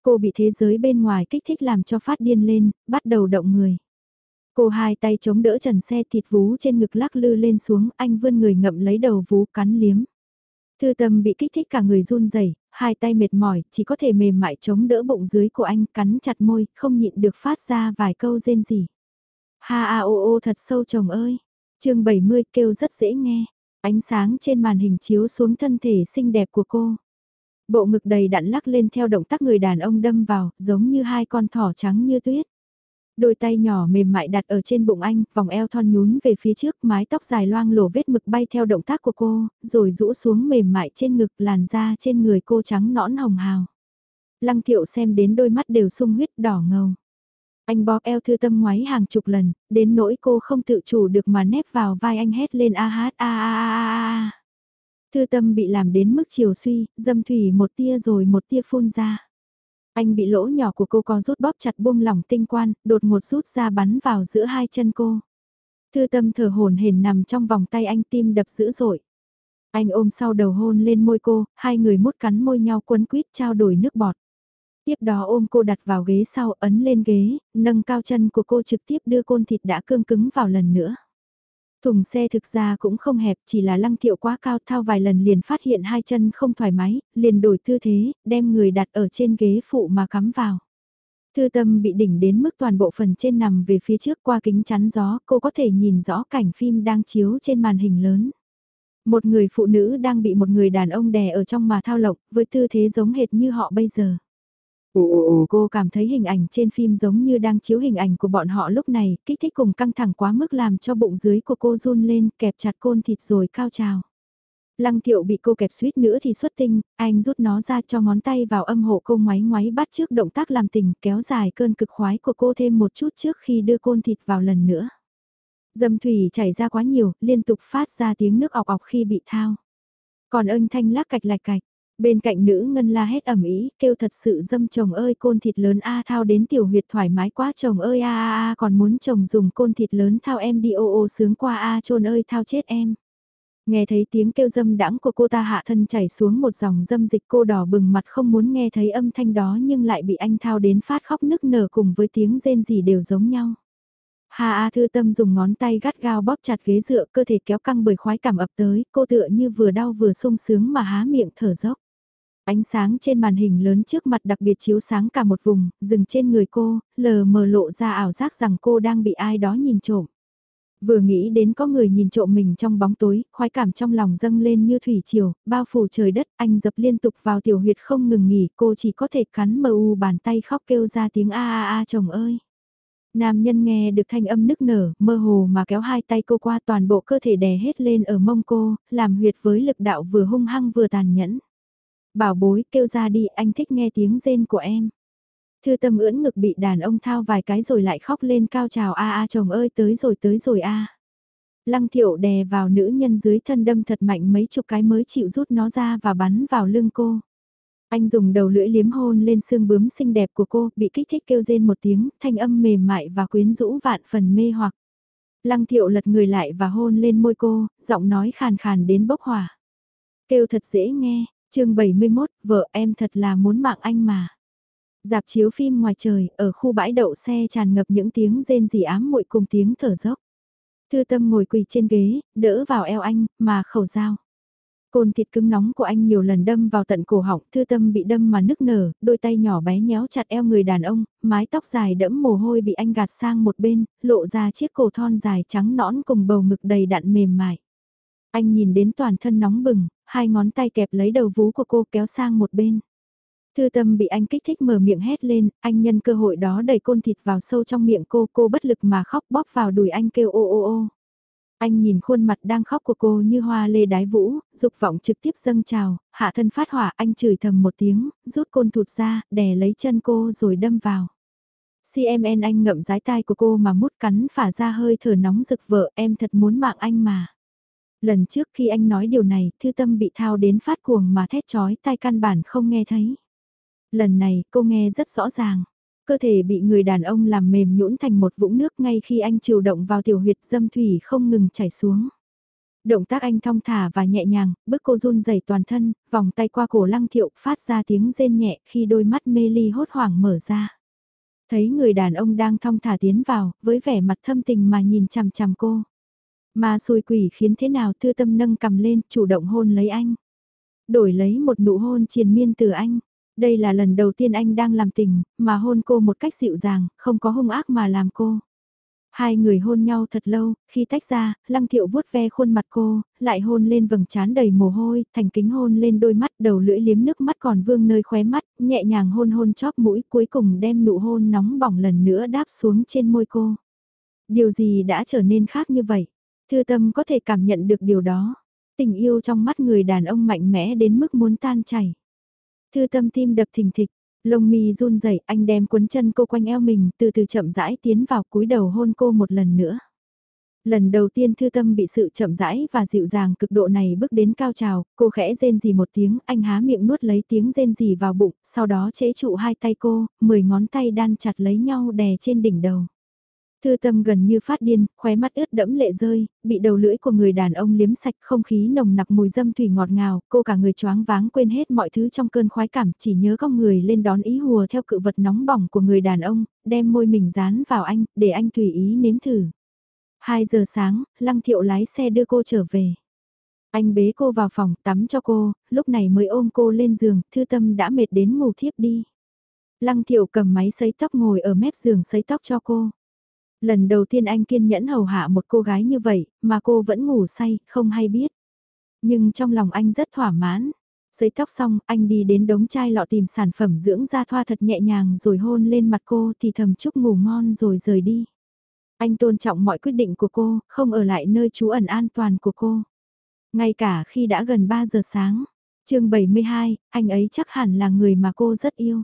Cô bị thế giới bên ngoài kích thích làm cho phát điên lên, bắt đầu động người. Cô hai tay chống đỡ trần xe thịt vú trên ngực lắc lư lên xuống, anh vươn người ngậm lấy đầu vú cắn liếm. Thư tâm bị kích thích cả người run rẩy, hai tay mệt mỏi, chỉ có thể mềm mại chống đỡ bụng dưới của anh, cắn chặt môi, không nhịn được phát ra vài câu rên rỉ. Ha a o o thật sâu chồng ơi. chương 70 kêu rất dễ nghe. Ánh sáng trên màn hình chiếu xuống thân thể xinh đẹp của cô. Bộ ngực đầy đặn lắc lên theo động tác người đàn ông đâm vào, giống như hai con thỏ trắng như tuyết. Đôi tay nhỏ mềm mại đặt ở trên bụng anh, vòng eo thon nhún về phía trước, mái tóc dài loang lổ vết mực bay theo động tác của cô, rồi rũ xuống mềm mại trên ngực làn da trên người cô trắng nõn hồng hào. Lăng thiệu xem đến đôi mắt đều sung huyết đỏ ngầu. Anh bóp eo thư tâm ngoáy hàng chục lần, đến nỗi cô không tự chủ được mà nép vào vai anh hét lên a hát a a a a. Thư tâm bị làm đến mức chiều suy, dâm thủy một tia rồi một tia phun ra. Anh bị lỗ nhỏ của cô có rút bóp chặt buông lỏng tinh quan, đột ngột rút ra bắn vào giữa hai chân cô. Thư tâm thở hồn hển nằm trong vòng tay anh tim đập dữ dội. Anh ôm sau đầu hôn lên môi cô, hai người mút cắn môi nhau quấn quýt trao đổi nước bọt. Tiếp đó ôm cô đặt vào ghế sau ấn lên ghế, nâng cao chân của cô trực tiếp đưa côn thịt đã cương cứng vào lần nữa. Thùng xe thực ra cũng không hẹp, chỉ là lăng thiệu quá cao thao vài lần liền phát hiện hai chân không thoải mái, liền đổi tư thế, đem người đặt ở trên ghế phụ mà cắm vào. Thư tâm bị đỉnh đến mức toàn bộ phần trên nằm về phía trước qua kính chắn gió, cô có thể nhìn rõ cảnh phim đang chiếu trên màn hình lớn. Một người phụ nữ đang bị một người đàn ông đè ở trong mà thao lộng, với tư thế giống hệt như họ bây giờ. Ồ ồ ồ, Cô cảm thấy hình ảnh trên phim giống như đang chiếu hình ảnh của bọn họ lúc này, kích thích cùng căng thẳng quá mức làm cho bụng dưới của cô run lên, kẹp chặt côn thịt rồi cao trào. Lăng thiệu bị cô kẹp suýt nữa thì xuất tinh, anh rút nó ra cho ngón tay vào âm hộ cô ngoáy ngoáy bắt trước động tác làm tình kéo dài cơn cực khoái của cô thêm một chút trước khi đưa côn thịt vào lần nữa. Dâm thủy chảy ra quá nhiều, liên tục phát ra tiếng nước ọc ọc khi bị thao. Còn ân thanh lắc cạch lạch cạch, bên cạnh nữ ngân la hét ẩm ý, kêu thật sự dâm chồng ơi côn thịt lớn a thao đến tiểu huyệt thoải mái quá chồng ơi a a a còn muốn chồng dùng côn thịt lớn thao em đi ô ô sướng qua a trôn ơi thao chết em. Nghe thấy tiếng kêu dâm đãng của cô ta hạ thân chảy xuống một dòng dâm dịch cô đỏ bừng mặt không muốn nghe thấy âm thanh đó nhưng lại bị anh thao đến phát khóc nức nở cùng với tiếng rên gì đều giống nhau. Hà A Thư Tâm dùng ngón tay gắt gao bóp chặt ghế dựa cơ thể kéo căng bởi khoái cảm ập tới, cô tựa như vừa đau vừa sung sướng mà há miệng thở dốc. Ánh sáng trên màn hình lớn trước mặt đặc biệt chiếu sáng cả một vùng, dừng trên người cô, lờ mờ lộ ra ảo giác rằng cô đang bị ai đó nhìn trộm. Vừa nghĩ đến có người nhìn trộm mình trong bóng tối, khoái cảm trong lòng dâng lên như thủy triều, bao phủ trời đất, anh dập liên tục vào tiểu huyệt không ngừng nghỉ, cô chỉ có thể cắn mờ u bàn tay khóc kêu ra tiếng a a a chồng ơi. Nam nhân nghe được thanh âm nức nở, mơ hồ mà kéo hai tay cô qua toàn bộ cơ thể đè hết lên ở mông cô, làm huyệt với lực đạo vừa hung hăng vừa tàn nhẫn. Bảo bối kêu ra đi, anh thích nghe tiếng rên của em. Thư tâm ưỡn ngực bị đàn ông thao vài cái rồi lại khóc lên cao trào a a chồng ơi tới rồi tới rồi a. Lăng thiệu đè vào nữ nhân dưới thân đâm thật mạnh mấy chục cái mới chịu rút nó ra và bắn vào lưng cô. Anh dùng đầu lưỡi liếm hôn lên xương bướm xinh đẹp của cô, bị kích thích kêu rên một tiếng, thanh âm mềm mại và quyến rũ vạn phần mê hoặc. Lăng thiệu lật người lại và hôn lên môi cô, giọng nói khàn khàn đến bốc hỏa. Kêu thật dễ nghe, chương 71, vợ em thật là muốn mạng anh mà. Dạp chiếu phim ngoài trời, ở khu bãi đậu xe tràn ngập những tiếng rên rỉ ám muội cùng tiếng thở dốc. Thư tâm ngồi quỳ trên ghế, đỡ vào eo anh, mà khẩu dao. Côn thịt cứng nóng của anh nhiều lần đâm vào tận cổ họng, thư tâm bị đâm mà nức nở, đôi tay nhỏ bé nhéo chặt eo người đàn ông, mái tóc dài đẫm mồ hôi bị anh gạt sang một bên, lộ ra chiếc cổ thon dài trắng nõn cùng bầu ngực đầy đặn mềm mại. Anh nhìn đến toàn thân nóng bừng, hai ngón tay kẹp lấy đầu vú của cô kéo sang một bên. Thư tâm bị anh kích thích mở miệng hét lên, anh nhân cơ hội đó đẩy côn thịt vào sâu trong miệng cô, cô bất lực mà khóc bóp vào đùi anh kêu ô ô ô. Anh nhìn khuôn mặt đang khóc của cô như hoa lê đái vũ, dục vọng trực tiếp dâng trào, hạ thân phát hỏa anh chửi thầm một tiếng, rút côn thụt ra, đè lấy chân cô rồi đâm vào. CMN anh ngậm rái tai của cô mà mút cắn phả ra hơi thở nóng rực vợ em thật muốn mạng anh mà. Lần trước khi anh nói điều này, thư tâm bị thao đến phát cuồng mà thét chói tai căn bản không nghe thấy. Lần này cô nghe rất rõ ràng. Cơ thể bị người đàn ông làm mềm nhũn thành một vũng nước ngay khi anh chiều động vào tiểu huyệt dâm thủy không ngừng chảy xuống. Động tác anh thong thả và nhẹ nhàng, bước cô run rẩy toàn thân, vòng tay qua cổ lăng thiệu phát ra tiếng rên nhẹ khi đôi mắt mê ly hốt hoảng mở ra. Thấy người đàn ông đang thong thả tiến vào, với vẻ mặt thâm tình mà nhìn chằm chằm cô. Mà xui quỷ khiến thế nào thư tâm nâng cầm lên, chủ động hôn lấy anh. Đổi lấy một nụ hôn triền miên từ anh. Đây là lần đầu tiên anh đang làm tình, mà hôn cô một cách dịu dàng, không có hung ác mà làm cô. Hai người hôn nhau thật lâu, khi tách ra, lăng thiệu vuốt ve khuôn mặt cô, lại hôn lên vầng trán đầy mồ hôi, thành kính hôn lên đôi mắt đầu lưỡi liếm nước mắt còn vương nơi khóe mắt, nhẹ nhàng hôn hôn chóp mũi cuối cùng đem nụ hôn nóng bỏng lần nữa đáp xuống trên môi cô. Điều gì đã trở nên khác như vậy? Thư tâm có thể cảm nhận được điều đó. Tình yêu trong mắt người đàn ông mạnh mẽ đến mức muốn tan chảy. Thư tâm tim đập thình thịch, lông mi run rẩy, anh đem cuốn chân cô quanh eo mình, từ từ chậm rãi tiến vào cúi đầu hôn cô một lần nữa. Lần đầu tiên thư tâm bị sự chậm rãi và dịu dàng cực độ này bước đến cao trào, cô khẽ rên gì một tiếng, anh há miệng nuốt lấy tiếng rên gì vào bụng, sau đó chế trụ hai tay cô, mười ngón tay đan chặt lấy nhau đè trên đỉnh đầu. Thư tâm gần như phát điên, khóe mắt ướt đẫm lệ rơi, bị đầu lưỡi của người đàn ông liếm sạch không khí nồng nặc mùi dâm thủy ngọt ngào, cô cả người choáng váng quên hết mọi thứ trong cơn khoái cảm, chỉ nhớ con người lên đón ý hùa theo cự vật nóng bỏng của người đàn ông, đem môi mình dán vào anh, để anh tùy ý nếm thử. 2 giờ sáng, Lăng Thiệu lái xe đưa cô trở về. Anh bế cô vào phòng tắm cho cô, lúc này mới ôm cô lên giường, thư tâm đã mệt đến ngủ thiếp đi. Lăng Thiệu cầm máy sấy tóc ngồi ở mép giường sấy tóc cho cô. Lần đầu tiên anh kiên nhẫn hầu hạ một cô gái như vậy, mà cô vẫn ngủ say, không hay biết. Nhưng trong lòng anh rất thỏa mãn. Sấy tóc xong, anh đi đến đống chai lọ tìm sản phẩm dưỡng da thoa thật nhẹ nhàng rồi hôn lên mặt cô thì thầm chúc ngủ ngon rồi rời đi. Anh tôn trọng mọi quyết định của cô, không ở lại nơi trú ẩn an toàn của cô. Ngay cả khi đã gần 3 giờ sáng. chương 72, anh ấy chắc hẳn là người mà cô rất yêu.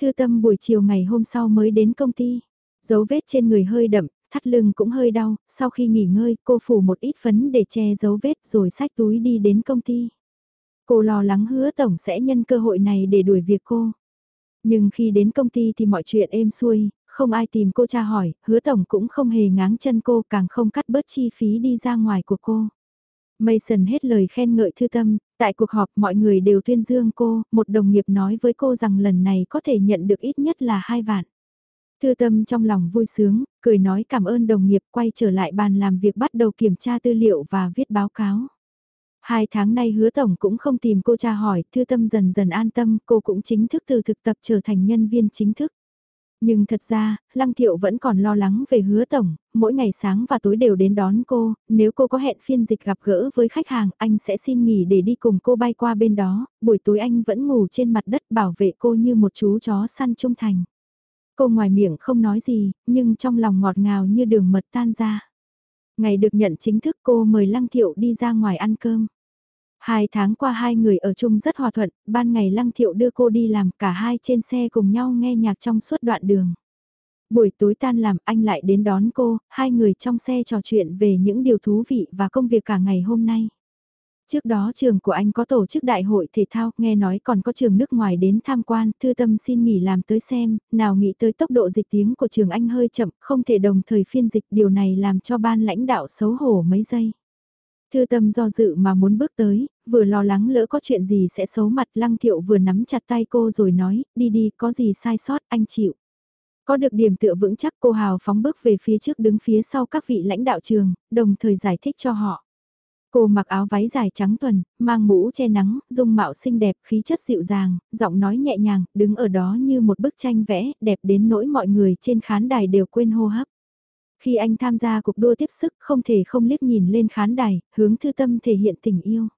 Thư tâm buổi chiều ngày hôm sau mới đến công ty. Dấu vết trên người hơi đậm, thắt lưng cũng hơi đau, sau khi nghỉ ngơi cô phủ một ít phấn để che dấu vết rồi xách túi đi đến công ty. Cô lo lắng hứa tổng sẽ nhân cơ hội này để đuổi việc cô. Nhưng khi đến công ty thì mọi chuyện êm xuôi, không ai tìm cô tra hỏi, hứa tổng cũng không hề ngáng chân cô càng không cắt bớt chi phí đi ra ngoài của cô. Mason hết lời khen ngợi thư tâm, tại cuộc họp mọi người đều tuyên dương cô, một đồng nghiệp nói với cô rằng lần này có thể nhận được ít nhất là hai vạn. Thư tâm trong lòng vui sướng, cười nói cảm ơn đồng nghiệp quay trở lại bàn làm việc bắt đầu kiểm tra tư liệu và viết báo cáo. Hai tháng nay hứa tổng cũng không tìm cô tra hỏi, thư tâm dần dần an tâm, cô cũng chính thức từ thực tập trở thành nhân viên chính thức. Nhưng thật ra, Lăng Thiệu vẫn còn lo lắng về hứa tổng, mỗi ngày sáng và tối đều đến đón cô, nếu cô có hẹn phiên dịch gặp gỡ với khách hàng, anh sẽ xin nghỉ để đi cùng cô bay qua bên đó, buổi tối anh vẫn ngủ trên mặt đất bảo vệ cô như một chú chó săn trung thành. Cô ngoài miệng không nói gì, nhưng trong lòng ngọt ngào như đường mật tan ra. Ngày được nhận chính thức cô mời Lăng Thiệu đi ra ngoài ăn cơm. Hai tháng qua hai người ở chung rất hòa thuận, ban ngày Lăng Thiệu đưa cô đi làm cả hai trên xe cùng nhau nghe nhạc trong suốt đoạn đường. Buổi tối tan làm anh lại đến đón cô, hai người trong xe trò chuyện về những điều thú vị và công việc cả ngày hôm nay. Trước đó trường của anh có tổ chức đại hội thể thao, nghe nói còn có trường nước ngoài đến tham quan, thư tâm xin nghỉ làm tới xem, nào nghĩ tới tốc độ dịch tiếng của trường anh hơi chậm, không thể đồng thời phiên dịch, điều này làm cho ban lãnh đạo xấu hổ mấy giây. Thư tâm do dự mà muốn bước tới, vừa lo lắng lỡ có chuyện gì sẽ xấu mặt lăng thiệu vừa nắm chặt tay cô rồi nói, đi đi, có gì sai sót, anh chịu. Có được điểm tựa vững chắc cô hào phóng bước về phía trước đứng phía sau các vị lãnh đạo trường, đồng thời giải thích cho họ. Cô mặc áo váy dài trắng tuần, mang mũ che nắng, dung mạo xinh đẹp, khí chất dịu dàng, giọng nói nhẹ nhàng, đứng ở đó như một bức tranh vẽ, đẹp đến nỗi mọi người trên khán đài đều quên hô hấp. Khi anh tham gia cuộc đua tiếp sức không thể không liếc nhìn lên khán đài, hướng thư tâm thể hiện tình yêu.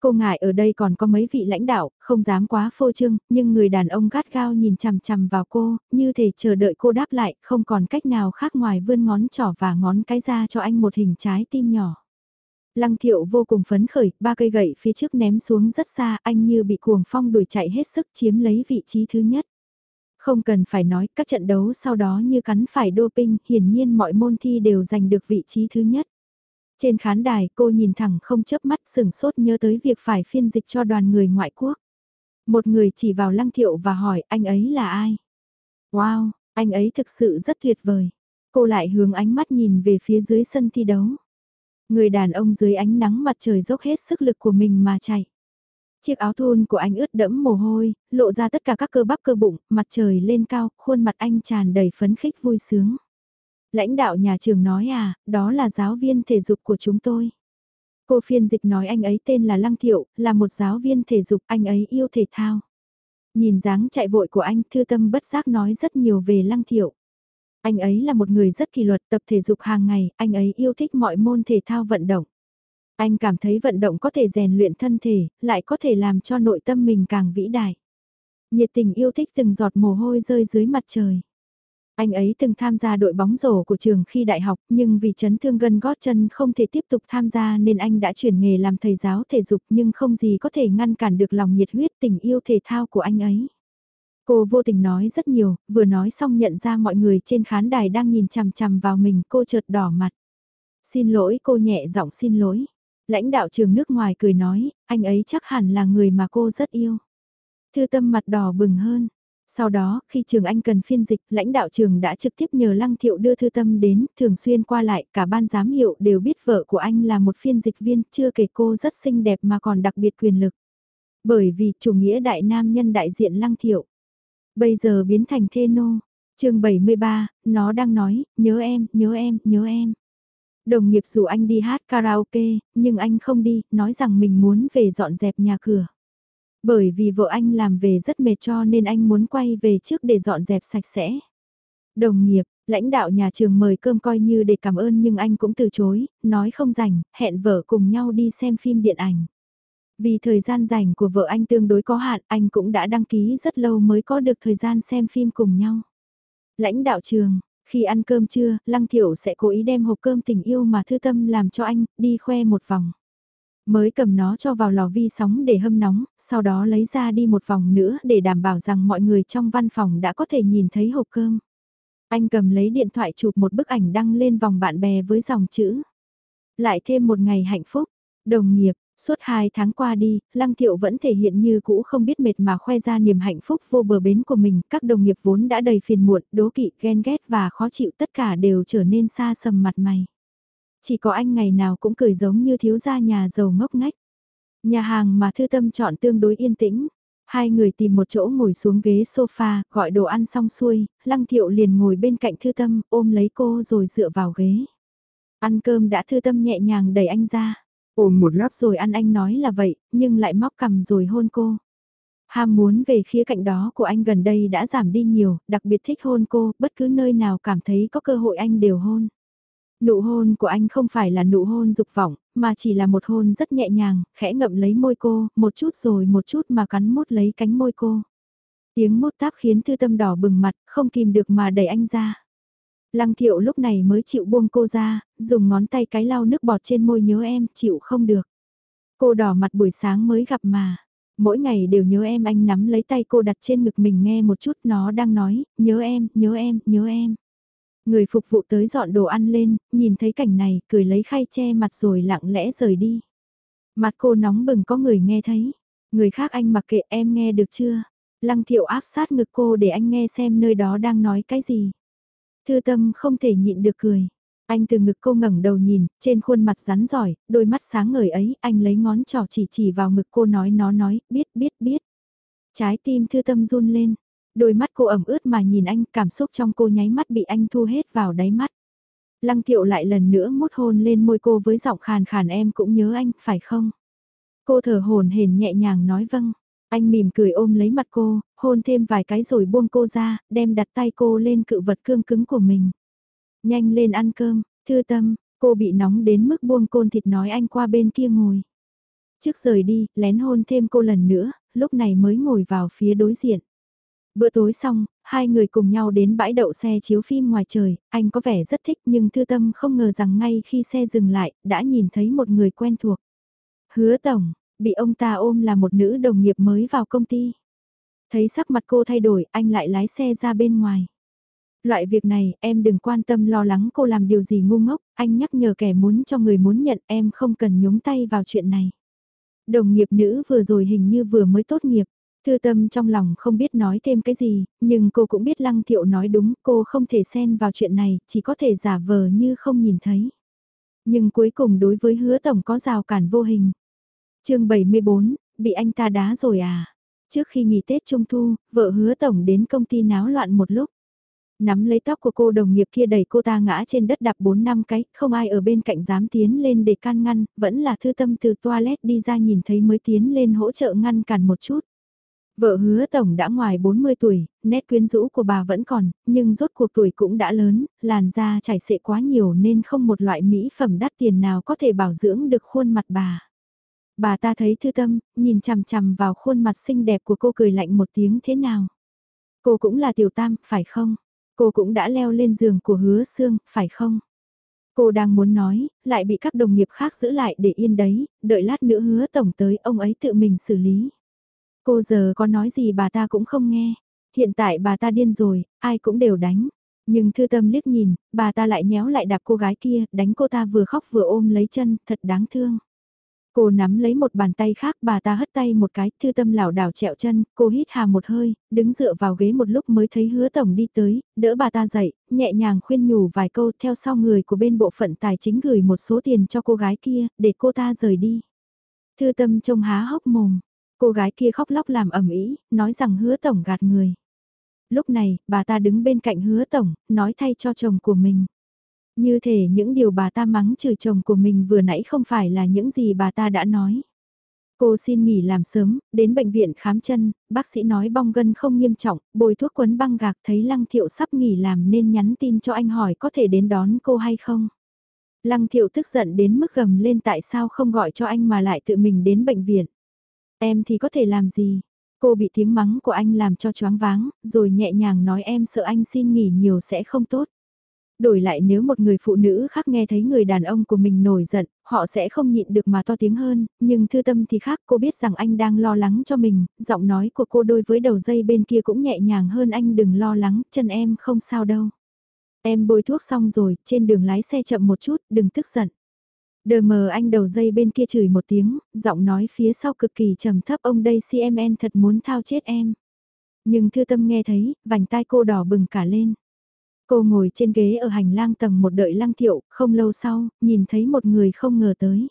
Cô ngại ở đây còn có mấy vị lãnh đạo, không dám quá phô trương, nhưng người đàn ông gắt gao nhìn chằm chằm vào cô, như thể chờ đợi cô đáp lại, không còn cách nào khác ngoài vươn ngón trỏ và ngón cái ra cho anh một hình trái tim nhỏ. Lăng thiệu vô cùng phấn khởi, ba cây gậy phía trước ném xuống rất xa, anh như bị cuồng phong đuổi chạy hết sức chiếm lấy vị trí thứ nhất. Không cần phải nói, các trận đấu sau đó như cắn phải doping, hiển nhiên mọi môn thi đều giành được vị trí thứ nhất. Trên khán đài cô nhìn thẳng không chớp mắt sừng sốt nhớ tới việc phải phiên dịch cho đoàn người ngoại quốc. Một người chỉ vào lăng thiệu và hỏi anh ấy là ai? Wow, anh ấy thực sự rất tuyệt vời. Cô lại hướng ánh mắt nhìn về phía dưới sân thi đấu. Người đàn ông dưới ánh nắng mặt trời dốc hết sức lực của mình mà chạy. Chiếc áo thun của anh ướt đẫm mồ hôi, lộ ra tất cả các cơ bắp cơ bụng, mặt trời lên cao, khuôn mặt anh tràn đầy phấn khích vui sướng. Lãnh đạo nhà trường nói à, đó là giáo viên thể dục của chúng tôi. Cô phiên dịch nói anh ấy tên là Lăng Thiệu, là một giáo viên thể dục, anh ấy yêu thể thao. Nhìn dáng chạy vội của anh, thư tâm bất giác nói rất nhiều về Lăng Thiệu. Anh ấy là một người rất kỷ luật tập thể dục hàng ngày, anh ấy yêu thích mọi môn thể thao vận động. Anh cảm thấy vận động có thể rèn luyện thân thể, lại có thể làm cho nội tâm mình càng vĩ đại. Nhiệt tình yêu thích từng giọt mồ hôi rơi dưới mặt trời. Anh ấy từng tham gia đội bóng rổ của trường khi đại học, nhưng vì chấn thương gân gót chân không thể tiếp tục tham gia nên anh đã chuyển nghề làm thầy giáo thể dục nhưng không gì có thể ngăn cản được lòng nhiệt huyết tình yêu thể thao của anh ấy. Cô vô tình nói rất nhiều, vừa nói xong nhận ra mọi người trên khán đài đang nhìn chằm chằm vào mình cô chợt đỏ mặt. Xin lỗi cô nhẹ giọng xin lỗi. Lãnh đạo trường nước ngoài cười nói, anh ấy chắc hẳn là người mà cô rất yêu. Thư tâm mặt đỏ bừng hơn. Sau đó, khi trường Anh cần phiên dịch, lãnh đạo trường đã trực tiếp nhờ Lăng Thiệu đưa thư tâm đến, thường xuyên qua lại, cả ban giám hiệu đều biết vợ của anh là một phiên dịch viên, chưa kể cô rất xinh đẹp mà còn đặc biệt quyền lực. Bởi vì chủ nghĩa đại nam nhân đại diện Lăng Thiệu, bây giờ biến thành thê nô. chương 73, nó đang nói, nhớ em, nhớ em, nhớ em. Đồng nghiệp dù anh đi hát karaoke, nhưng anh không đi, nói rằng mình muốn về dọn dẹp nhà cửa. Bởi vì vợ anh làm về rất mệt cho nên anh muốn quay về trước để dọn dẹp sạch sẽ. Đồng nghiệp, lãnh đạo nhà trường mời cơm coi như để cảm ơn nhưng anh cũng từ chối, nói không rảnh, hẹn vợ cùng nhau đi xem phim điện ảnh. Vì thời gian rảnh của vợ anh tương đối có hạn, anh cũng đã đăng ký rất lâu mới có được thời gian xem phim cùng nhau. Lãnh đạo trường, khi ăn cơm trưa, Lăng Thiểu sẽ cố ý đem hộp cơm tình yêu mà Thư Tâm làm cho anh, đi khoe một vòng. Mới cầm nó cho vào lò vi sóng để hâm nóng, sau đó lấy ra đi một vòng nữa để đảm bảo rằng mọi người trong văn phòng đã có thể nhìn thấy hộp cơm. Anh cầm lấy điện thoại chụp một bức ảnh đăng lên vòng bạn bè với dòng chữ. Lại thêm một ngày hạnh phúc, đồng nghiệp, Suốt hai tháng qua đi, Lăng Thiệu vẫn thể hiện như cũ không biết mệt mà khoe ra niềm hạnh phúc vô bờ bến của mình. Các đồng nghiệp vốn đã đầy phiền muộn, đố kỵ, ghen ghét và khó chịu tất cả đều trở nên xa sầm mặt mày. Chỉ có anh ngày nào cũng cười giống như thiếu gia nhà giàu ngốc ngách. Nhà hàng mà Thư Tâm chọn tương đối yên tĩnh. Hai người tìm một chỗ ngồi xuống ghế sofa, gọi đồ ăn xong xuôi, Lăng Thiệu liền ngồi bên cạnh Thư Tâm, ôm lấy cô rồi dựa vào ghế. Ăn cơm đã Thư Tâm nhẹ nhàng đẩy anh ra. Ôm một lát rồi ăn anh nói là vậy, nhưng lại móc cầm rồi hôn cô. Ham muốn về khía cạnh đó của anh gần đây đã giảm đi nhiều, đặc biệt thích hôn cô, bất cứ nơi nào cảm thấy có cơ hội anh đều hôn. Nụ hôn của anh không phải là nụ hôn dục vọng, mà chỉ là một hôn rất nhẹ nhàng, khẽ ngậm lấy môi cô, một chút rồi một chút mà cắn mút lấy cánh môi cô. Tiếng mút táp khiến thư tâm đỏ bừng mặt, không kìm được mà đẩy anh ra. Lăng thiệu lúc này mới chịu buông cô ra, dùng ngón tay cái lau nước bọt trên môi nhớ em, chịu không được. Cô đỏ mặt buổi sáng mới gặp mà. Mỗi ngày đều nhớ em anh nắm lấy tay cô đặt trên ngực mình nghe một chút nó đang nói, nhớ em, nhớ em, nhớ em. Người phục vụ tới dọn đồ ăn lên, nhìn thấy cảnh này, cười lấy khay che mặt rồi lặng lẽ rời đi. Mặt cô nóng bừng có người nghe thấy. Người khác anh mặc kệ em nghe được chưa? Lăng thiệu áp sát ngực cô để anh nghe xem nơi đó đang nói cái gì. Thư tâm không thể nhịn được cười. Anh từ ngực cô ngẩng đầu nhìn, trên khuôn mặt rắn giỏi, đôi mắt sáng ngời ấy, anh lấy ngón trỏ chỉ chỉ vào ngực cô nói nó nói, biết biết biết. Trái tim thư tâm run lên, đôi mắt cô ẩm ướt mà nhìn anh, cảm xúc trong cô nháy mắt bị anh thu hết vào đáy mắt. Lăng thiệu lại lần nữa mút hôn lên môi cô với giọng khàn khàn em cũng nhớ anh, phải không? Cô thở hồn hển nhẹ nhàng nói vâng. Anh mỉm cười ôm lấy mặt cô, hôn thêm vài cái rồi buông cô ra, đem đặt tay cô lên cự vật cương cứng của mình. Nhanh lên ăn cơm, thư tâm, cô bị nóng đến mức buông côn thịt nói anh qua bên kia ngồi. Trước rời đi, lén hôn thêm cô lần nữa, lúc này mới ngồi vào phía đối diện. Bữa tối xong, hai người cùng nhau đến bãi đậu xe chiếu phim ngoài trời, anh có vẻ rất thích nhưng thư tâm không ngờ rằng ngay khi xe dừng lại, đã nhìn thấy một người quen thuộc. Hứa Tổng, bị ông ta ôm là một nữ đồng nghiệp mới vào công ty. Thấy sắc mặt cô thay đổi, anh lại lái xe ra bên ngoài. Loại việc này, em đừng quan tâm lo lắng cô làm điều gì ngu ngốc, anh nhắc nhở kẻ muốn cho người muốn nhận em không cần nhúng tay vào chuyện này. Đồng nghiệp nữ vừa rồi hình như vừa mới tốt nghiệp, thư tâm trong lòng không biết nói thêm cái gì, nhưng cô cũng biết lăng thiệu nói đúng, cô không thể xen vào chuyện này, chỉ có thể giả vờ như không nhìn thấy. Nhưng cuối cùng đối với hứa tổng có rào cản vô hình chương 74, bị anh ta đá rồi à? Trước khi nghỉ Tết Trung Thu, vợ hứa tổng đến công ty náo loạn một lúc. Nắm lấy tóc của cô đồng nghiệp kia đẩy cô ta ngã trên đất đạp 4 năm cái, không ai ở bên cạnh dám tiến lên để can ngăn, vẫn là thư tâm từ toilet đi ra nhìn thấy mới tiến lên hỗ trợ ngăn cản một chút. Vợ hứa tổng đã ngoài 40 tuổi, nét quyến rũ của bà vẫn còn, nhưng rốt cuộc tuổi cũng đã lớn, làn da chảy xệ quá nhiều nên không một loại mỹ phẩm đắt tiền nào có thể bảo dưỡng được khuôn mặt bà. Bà ta thấy thư tâm, nhìn chằm chằm vào khuôn mặt xinh đẹp của cô cười lạnh một tiếng thế nào. Cô cũng là tiểu tam, phải không? Cô cũng đã leo lên giường của hứa xương, phải không? Cô đang muốn nói, lại bị các đồng nghiệp khác giữ lại để yên đấy, đợi lát nữa hứa tổng tới ông ấy tự mình xử lý. Cô giờ có nói gì bà ta cũng không nghe. Hiện tại bà ta điên rồi, ai cũng đều đánh. Nhưng thư tâm liếc nhìn, bà ta lại nhéo lại đạp cô gái kia, đánh cô ta vừa khóc vừa ôm lấy chân, thật đáng thương. Cô nắm lấy một bàn tay khác bà ta hất tay một cái, thư tâm lảo đảo trẹo chân, cô hít hà một hơi, đứng dựa vào ghế một lúc mới thấy hứa tổng đi tới, đỡ bà ta dậy, nhẹ nhàng khuyên nhủ vài câu theo sau người của bên bộ phận tài chính gửi một số tiền cho cô gái kia, để cô ta rời đi. Thư tâm trông há hốc mồm, cô gái kia khóc lóc làm ẩm ý, nói rằng hứa tổng gạt người. Lúc này, bà ta đứng bên cạnh hứa tổng, nói thay cho chồng của mình. Như thể những điều bà ta mắng chửi chồng của mình vừa nãy không phải là những gì bà ta đã nói. Cô xin nghỉ làm sớm, đến bệnh viện khám chân, bác sĩ nói bong gân không nghiêm trọng, bồi thuốc quấn băng gạc thấy Lăng Thiệu sắp nghỉ làm nên nhắn tin cho anh hỏi có thể đến đón cô hay không. Lăng Thiệu tức giận đến mức gầm lên tại sao không gọi cho anh mà lại tự mình đến bệnh viện. Em thì có thể làm gì? Cô bị tiếng mắng của anh làm cho choáng váng, rồi nhẹ nhàng nói em sợ anh xin nghỉ nhiều sẽ không tốt. Đổi lại nếu một người phụ nữ khác nghe thấy người đàn ông của mình nổi giận, họ sẽ không nhịn được mà to tiếng hơn, nhưng thư tâm thì khác cô biết rằng anh đang lo lắng cho mình, giọng nói của cô đôi với đầu dây bên kia cũng nhẹ nhàng hơn anh đừng lo lắng, chân em không sao đâu. Em bôi thuốc xong rồi, trên đường lái xe chậm một chút, đừng tức giận. Đờ mờ anh đầu dây bên kia chửi một tiếng, giọng nói phía sau cực kỳ trầm thấp ông đây CMN thật muốn thao chết em. Nhưng thư tâm nghe thấy, vành tai cô đỏ bừng cả lên. Cô ngồi trên ghế ở hành lang tầng một đợi lăng thiệu, không lâu sau, nhìn thấy một người không ngờ tới.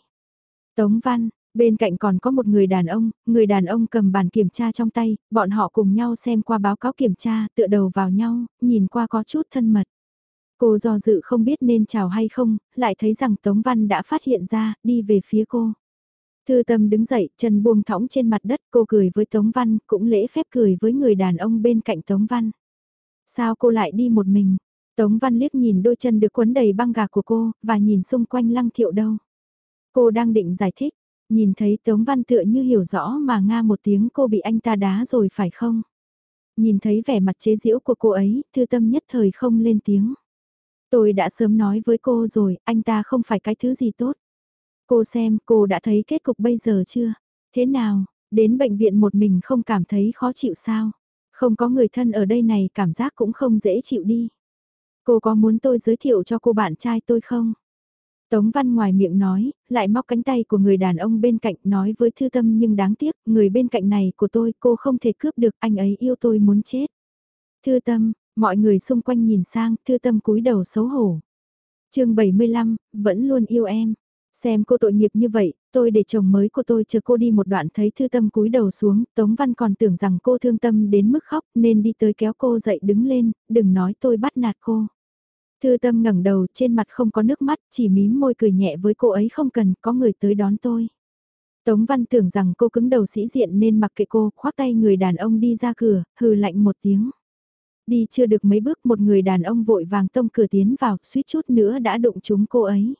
Tống Văn, bên cạnh còn có một người đàn ông, người đàn ông cầm bàn kiểm tra trong tay, bọn họ cùng nhau xem qua báo cáo kiểm tra, tựa đầu vào nhau, nhìn qua có chút thân mật. Cô do dự không biết nên chào hay không, lại thấy rằng Tống Văn đã phát hiện ra, đi về phía cô. Thư tâm đứng dậy, chân buông thõng trên mặt đất, cô cười với Tống Văn, cũng lễ phép cười với người đàn ông bên cạnh Tống Văn. Sao cô lại đi một mình? Tống Văn liếc nhìn đôi chân được quấn đầy băng gạc của cô, và nhìn xung quanh lăng thiệu đâu. Cô đang định giải thích, nhìn thấy Tống Văn tựa như hiểu rõ mà nga một tiếng cô bị anh ta đá rồi phải không? Nhìn thấy vẻ mặt chế giễu của cô ấy, thư tâm nhất thời không lên tiếng. Tôi đã sớm nói với cô rồi, anh ta không phải cái thứ gì tốt. Cô xem, cô đã thấy kết cục bây giờ chưa? Thế nào, đến bệnh viện một mình không cảm thấy khó chịu sao? Không có người thân ở đây này cảm giác cũng không dễ chịu đi. Cô có muốn tôi giới thiệu cho cô bạn trai tôi không? Tống Văn ngoài miệng nói, lại móc cánh tay của người đàn ông bên cạnh nói với thư tâm nhưng đáng tiếc, người bên cạnh này của tôi cô không thể cướp được, anh ấy yêu tôi muốn chết. Thư tâm, mọi người xung quanh nhìn sang, thư tâm cúi đầu xấu hổ. chương 75, vẫn luôn yêu em. Xem cô tội nghiệp như vậy, tôi để chồng mới của tôi chờ cô đi một đoạn thấy thư tâm cúi đầu xuống, Tống Văn còn tưởng rằng cô thương tâm đến mức khóc nên đi tới kéo cô dậy đứng lên, đừng nói tôi bắt nạt cô. Thư tâm ngẩng đầu trên mặt không có nước mắt, chỉ mím môi cười nhẹ với cô ấy không cần, có người tới đón tôi. Tống Văn tưởng rằng cô cứng đầu sĩ diện nên mặc kệ cô, khoác tay người đàn ông đi ra cửa, hừ lạnh một tiếng. Đi chưa được mấy bước một người đàn ông vội vàng tông cửa tiến vào, suýt chút nữa đã đụng trúng cô ấy.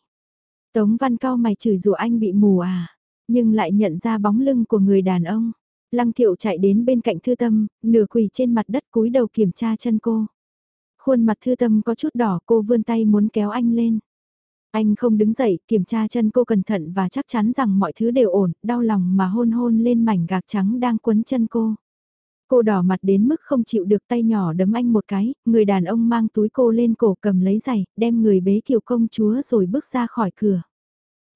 Tống Văn cao mày chửi rủa anh bị mù à, nhưng lại nhận ra bóng lưng của người đàn ông. Lăng thiệu chạy đến bên cạnh thư tâm, nửa quỳ trên mặt đất cúi đầu kiểm tra chân cô. Khuôn mặt thư tâm có chút đỏ cô vươn tay muốn kéo anh lên. Anh không đứng dậy, kiểm tra chân cô cẩn thận và chắc chắn rằng mọi thứ đều ổn, đau lòng mà hôn hôn lên mảnh gạc trắng đang quấn chân cô. Cô đỏ mặt đến mức không chịu được tay nhỏ đấm anh một cái, người đàn ông mang túi cô lên cổ cầm lấy giày, đem người bế kiều công chúa rồi bước ra khỏi cửa.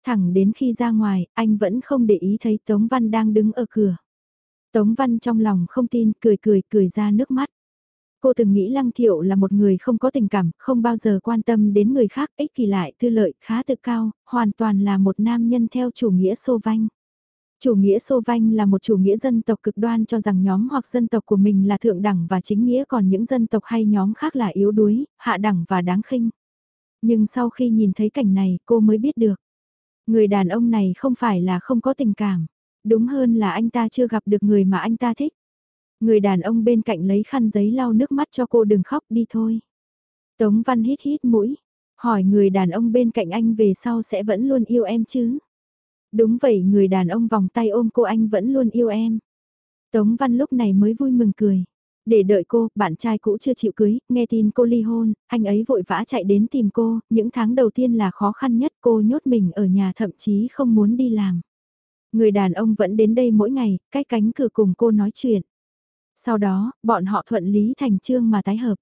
Thẳng đến khi ra ngoài, anh vẫn không để ý thấy Tống Văn đang đứng ở cửa. Tống Văn trong lòng không tin, cười cười cười ra nước mắt. Cô từng nghĩ Lăng Thiệu là một người không có tình cảm, không bao giờ quan tâm đến người khác, ích kỳ lại, tư lợi, khá tự cao, hoàn toàn là một nam nhân theo chủ nghĩa sô vanh. Chủ nghĩa Xô Vanh là một chủ nghĩa dân tộc cực đoan cho rằng nhóm hoặc dân tộc của mình là thượng đẳng và chính nghĩa còn những dân tộc hay nhóm khác là yếu đuối, hạ đẳng và đáng khinh. Nhưng sau khi nhìn thấy cảnh này cô mới biết được. Người đàn ông này không phải là không có tình cảm. Đúng hơn là anh ta chưa gặp được người mà anh ta thích. Người đàn ông bên cạnh lấy khăn giấy lau nước mắt cho cô đừng khóc đi thôi. Tống Văn hít hít mũi. Hỏi người đàn ông bên cạnh anh về sau sẽ vẫn luôn yêu em chứ? Đúng vậy người đàn ông vòng tay ôm cô anh vẫn luôn yêu em. Tống Văn lúc này mới vui mừng cười. Để đợi cô, bạn trai cũ chưa chịu cưới, nghe tin cô ly hôn, anh ấy vội vã chạy đến tìm cô, những tháng đầu tiên là khó khăn nhất cô nhốt mình ở nhà thậm chí không muốn đi làm. Người đàn ông vẫn đến đây mỗi ngày, cách cánh cửa cùng cô nói chuyện. Sau đó, bọn họ thuận lý thành trương mà tái hợp.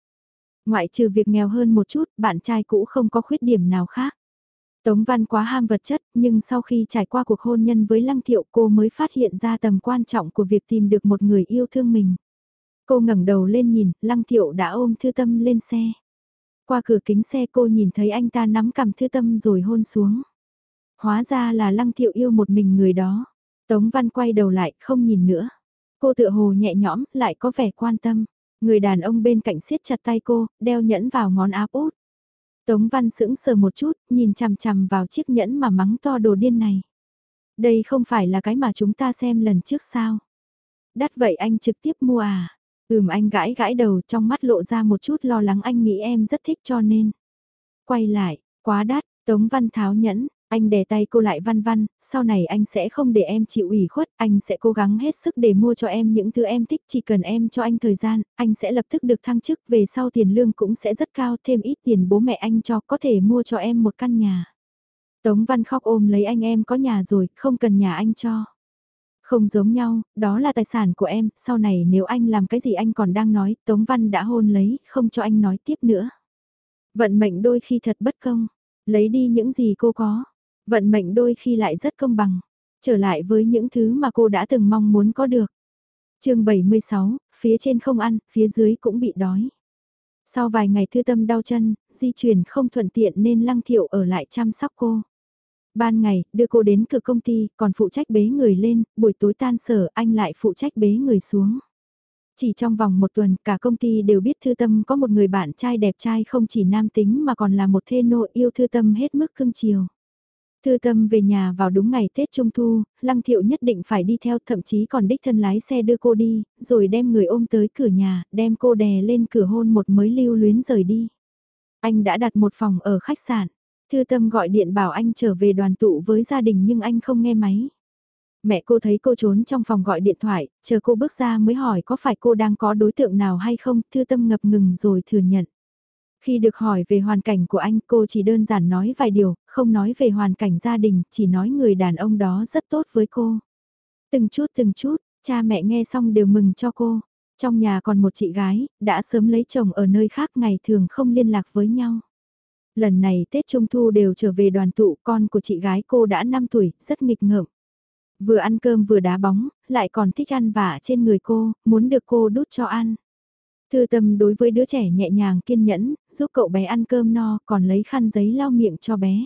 Ngoại trừ việc nghèo hơn một chút, bạn trai cũ không có khuyết điểm nào khác. Tống Văn quá ham vật chất, nhưng sau khi trải qua cuộc hôn nhân với Lăng Thiệu cô mới phát hiện ra tầm quan trọng của việc tìm được một người yêu thương mình. Cô ngẩng đầu lên nhìn, Lăng Thiệu đã ôm Thư Tâm lên xe. Qua cửa kính xe cô nhìn thấy anh ta nắm cầm Thư Tâm rồi hôn xuống. Hóa ra là Lăng Thiệu yêu một mình người đó. Tống Văn quay đầu lại, không nhìn nữa. Cô tựa hồ nhẹ nhõm, lại có vẻ quan tâm. Người đàn ông bên cạnh siết chặt tay cô, đeo nhẫn vào ngón áp út. Tống Văn sững sờ một chút, nhìn chằm chằm vào chiếc nhẫn mà mắng to đồ điên này. Đây không phải là cái mà chúng ta xem lần trước sao? Đắt vậy anh trực tiếp mua à? Ừm anh gãi gãi đầu trong mắt lộ ra một chút lo lắng anh nghĩ em rất thích cho nên. Quay lại, quá đắt, Tống Văn tháo nhẫn, anh đè tay cô lại văn văn, sau này anh sẽ không để em chịu ủy khuất, anh sẽ cố gắng hết sức để mua cho em những thứ em thích, chỉ cần em cho anh thời gian, anh sẽ lập tức được thăng chức, về sau tiền lương cũng sẽ rất cao, thêm ít tiền bố mẹ anh cho, có thể mua cho em một căn nhà. Tống Văn khóc ôm lấy anh em có nhà rồi, không cần nhà anh cho. Không giống nhau, đó là tài sản của em, sau này nếu anh làm cái gì anh còn đang nói, Tống Văn đã hôn lấy, không cho anh nói tiếp nữa. Vận mệnh đôi khi thật bất công, lấy đi những gì cô có. Vận mệnh đôi khi lại rất công bằng, trở lại với những thứ mà cô đã từng mong muốn có được. chương 76, phía trên không ăn, phía dưới cũng bị đói. Sau vài ngày thư tâm đau chân, di chuyển không thuận tiện nên Lăng Thiệu ở lại chăm sóc cô. Ban ngày, đưa cô đến cửa công ty, còn phụ trách bế người lên, buổi tối tan sở anh lại phụ trách bế người xuống. Chỉ trong vòng một tuần, cả công ty đều biết Thư Tâm có một người bạn trai đẹp trai không chỉ nam tính mà còn là một thê nội yêu Thư Tâm hết mức cưng chiều. Thư tâm về nhà vào đúng ngày Tết Trung Thu, Lăng Thiệu nhất định phải đi theo thậm chí còn đích thân lái xe đưa cô đi, rồi đem người ôm tới cửa nhà, đem cô đè lên cửa hôn một mới lưu luyến rời đi. Anh đã đặt một phòng ở khách sạn. Thư tâm gọi điện bảo anh trở về đoàn tụ với gia đình nhưng anh không nghe máy. Mẹ cô thấy cô trốn trong phòng gọi điện thoại, chờ cô bước ra mới hỏi có phải cô đang có đối tượng nào hay không, thư tâm ngập ngừng rồi thừa nhận. Khi được hỏi về hoàn cảnh của anh cô chỉ đơn giản nói vài điều, không nói về hoàn cảnh gia đình, chỉ nói người đàn ông đó rất tốt với cô. Từng chút từng chút, cha mẹ nghe xong đều mừng cho cô. Trong nhà còn một chị gái, đã sớm lấy chồng ở nơi khác ngày thường không liên lạc với nhau. Lần này Tết Trung Thu đều trở về đoàn tụ con của chị gái cô đã 5 tuổi, rất nghịch ngợm. Vừa ăn cơm vừa đá bóng, lại còn thích ăn vả trên người cô, muốn được cô đút cho ăn. Thư tâm đối với đứa trẻ nhẹ nhàng kiên nhẫn, giúp cậu bé ăn cơm no, còn lấy khăn giấy lau miệng cho bé.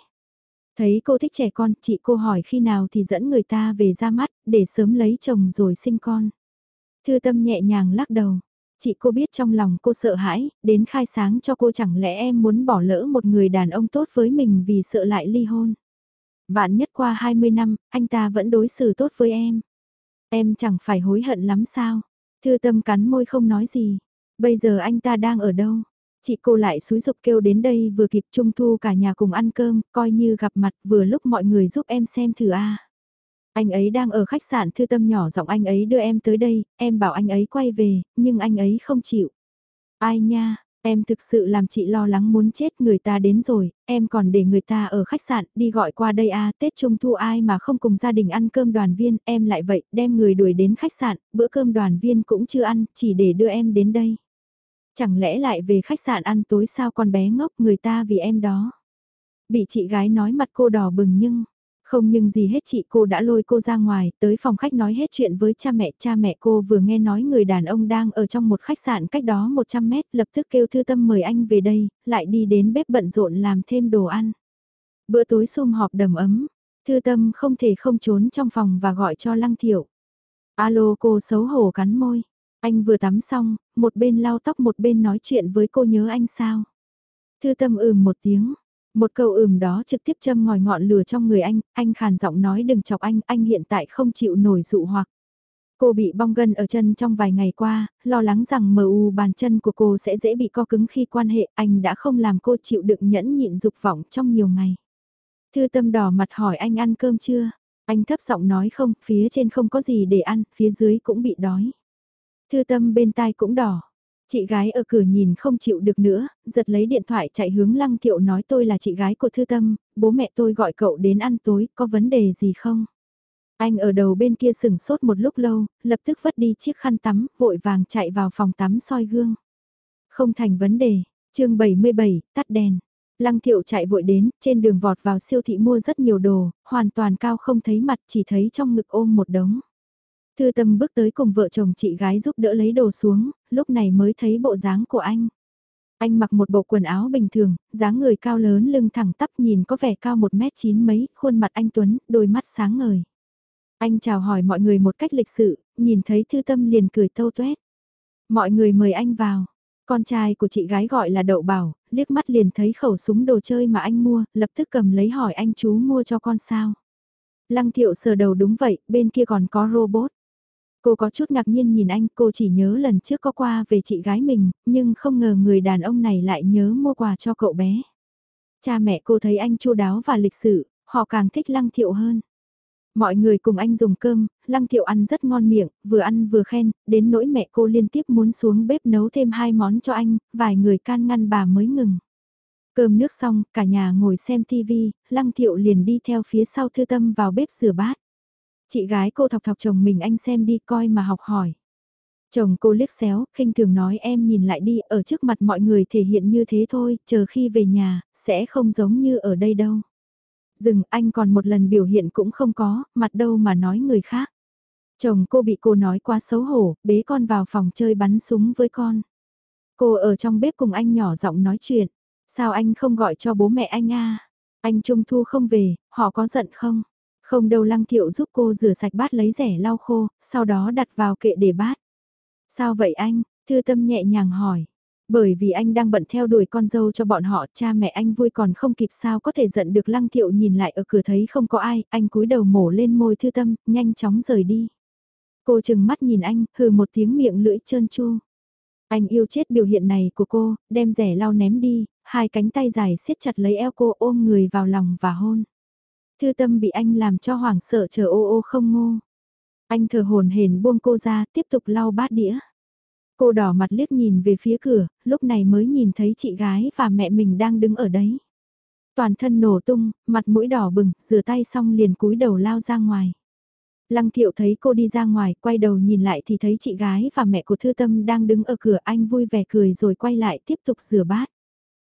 Thấy cô thích trẻ con, chị cô hỏi khi nào thì dẫn người ta về ra mắt, để sớm lấy chồng rồi sinh con. Thư tâm nhẹ nhàng lắc đầu. Chị cô biết trong lòng cô sợ hãi, đến khai sáng cho cô chẳng lẽ em muốn bỏ lỡ một người đàn ông tốt với mình vì sợ lại ly hôn. Vạn nhất qua 20 năm, anh ta vẫn đối xử tốt với em. Em chẳng phải hối hận lắm sao? Thư tâm cắn môi không nói gì. Bây giờ anh ta đang ở đâu? Chị cô lại xúi dục kêu đến đây vừa kịp trung thu cả nhà cùng ăn cơm, coi như gặp mặt vừa lúc mọi người giúp em xem thử a. Anh ấy đang ở khách sạn thư tâm nhỏ giọng anh ấy đưa em tới đây, em bảo anh ấy quay về, nhưng anh ấy không chịu. Ai nha, em thực sự làm chị lo lắng muốn chết người ta đến rồi, em còn để người ta ở khách sạn đi gọi qua đây a Tết Trung Thu ai mà không cùng gia đình ăn cơm đoàn viên, em lại vậy, đem người đuổi đến khách sạn, bữa cơm đoàn viên cũng chưa ăn, chỉ để đưa em đến đây. Chẳng lẽ lại về khách sạn ăn tối sao con bé ngốc người ta vì em đó. Bị chị gái nói mặt cô đỏ bừng nhưng, không nhưng gì hết chị cô đã lôi cô ra ngoài, tới phòng khách nói hết chuyện với cha mẹ. Cha mẹ cô vừa nghe nói người đàn ông đang ở trong một khách sạn cách đó 100 mét, lập tức kêu thư tâm mời anh về đây, lại đi đến bếp bận rộn làm thêm đồ ăn. Bữa tối sum họp đầm ấm, thư tâm không thể không trốn trong phòng và gọi cho lăng thiệu. Alo cô xấu hổ cắn môi. Anh vừa tắm xong, một bên lau tóc một bên nói chuyện với cô nhớ anh sao. Thư tâm ừm một tiếng, một câu ừm đó trực tiếp châm ngòi ngọn lửa trong người anh, anh khàn giọng nói đừng chọc anh, anh hiện tại không chịu nổi dụ hoặc. Cô bị bong gân ở chân trong vài ngày qua, lo lắng rằng mờ u bàn chân của cô sẽ dễ bị co cứng khi quan hệ, anh đã không làm cô chịu đựng nhẫn nhịn dục vọng trong nhiều ngày. Thư tâm đỏ mặt hỏi anh ăn cơm chưa? Anh thấp giọng nói không, phía trên không có gì để ăn, phía dưới cũng bị đói. Thư tâm bên tai cũng đỏ. Chị gái ở cửa nhìn không chịu được nữa, giật lấy điện thoại chạy hướng lăng thiệu nói tôi là chị gái của Thư Tâm, bố mẹ tôi gọi cậu đến ăn tối, có vấn đề gì không? Anh ở đầu bên kia sừng sốt một lúc lâu, lập tức vất đi chiếc khăn tắm, vội vàng chạy vào phòng tắm soi gương. Không thành vấn đề, chương 77, tắt đèn. Lăng thiệu chạy vội đến, trên đường vọt vào siêu thị mua rất nhiều đồ, hoàn toàn cao không thấy mặt chỉ thấy trong ngực ôm một đống. Thư tâm bước tới cùng vợ chồng chị gái giúp đỡ lấy đồ xuống, lúc này mới thấy bộ dáng của anh. Anh mặc một bộ quần áo bình thường, dáng người cao lớn lưng thẳng tắp nhìn có vẻ cao một mét chín mấy, khuôn mặt anh Tuấn, đôi mắt sáng ngời. Anh chào hỏi mọi người một cách lịch sự, nhìn thấy thư tâm liền cười tâu tuét. Mọi người mời anh vào. Con trai của chị gái gọi là Đậu Bảo, liếc mắt liền thấy khẩu súng đồ chơi mà anh mua, lập tức cầm lấy hỏi anh chú mua cho con sao. Lăng thiệu sờ đầu đúng vậy, bên kia còn có robot. Cô có chút ngạc nhiên nhìn anh, cô chỉ nhớ lần trước có qua về chị gái mình, nhưng không ngờ người đàn ông này lại nhớ mua quà cho cậu bé. Cha mẹ cô thấy anh chu đáo và lịch sự, họ càng thích lăng thiệu hơn. Mọi người cùng anh dùng cơm, lăng thiệu ăn rất ngon miệng, vừa ăn vừa khen, đến nỗi mẹ cô liên tiếp muốn xuống bếp nấu thêm hai món cho anh, vài người can ngăn bà mới ngừng. Cơm nước xong, cả nhà ngồi xem tivi, lăng thiệu liền đi theo phía sau thư tâm vào bếp rửa bát. Chị gái cô thọc thọc chồng mình anh xem đi coi mà học hỏi. Chồng cô liếc xéo, khinh thường nói em nhìn lại đi, ở trước mặt mọi người thể hiện như thế thôi, chờ khi về nhà, sẽ không giống như ở đây đâu. Dừng, anh còn một lần biểu hiện cũng không có, mặt đâu mà nói người khác. Chồng cô bị cô nói quá xấu hổ, bế con vào phòng chơi bắn súng với con. Cô ở trong bếp cùng anh nhỏ giọng nói chuyện. Sao anh không gọi cho bố mẹ anh a? Anh Trung Thu không về, họ có giận không? Không đâu lăng thiệu giúp cô rửa sạch bát lấy rẻ lau khô, sau đó đặt vào kệ để bát. Sao vậy anh? Thư tâm nhẹ nhàng hỏi. Bởi vì anh đang bận theo đuổi con dâu cho bọn họ, cha mẹ anh vui còn không kịp sao có thể giận được lăng thiệu nhìn lại ở cửa thấy không có ai, anh cúi đầu mổ lên môi thư tâm, nhanh chóng rời đi. Cô chừng mắt nhìn anh, hừ một tiếng miệng lưỡi trơn chu. Anh yêu chết biểu hiện này của cô, đem rẻ lau ném đi, hai cánh tay dài siết chặt lấy eo cô ôm người vào lòng và hôn. Thư tâm bị anh làm cho hoảng sợ chờ ô ô không ngô. Anh thở hồn hển buông cô ra, tiếp tục lau bát đĩa. Cô đỏ mặt liếc nhìn về phía cửa, lúc này mới nhìn thấy chị gái và mẹ mình đang đứng ở đấy. Toàn thân nổ tung, mặt mũi đỏ bừng, rửa tay xong liền cúi đầu lao ra ngoài. Lăng thiệu thấy cô đi ra ngoài, quay đầu nhìn lại thì thấy chị gái và mẹ của Thư Tâm đang đứng ở cửa anh vui vẻ cười rồi quay lại tiếp tục rửa bát.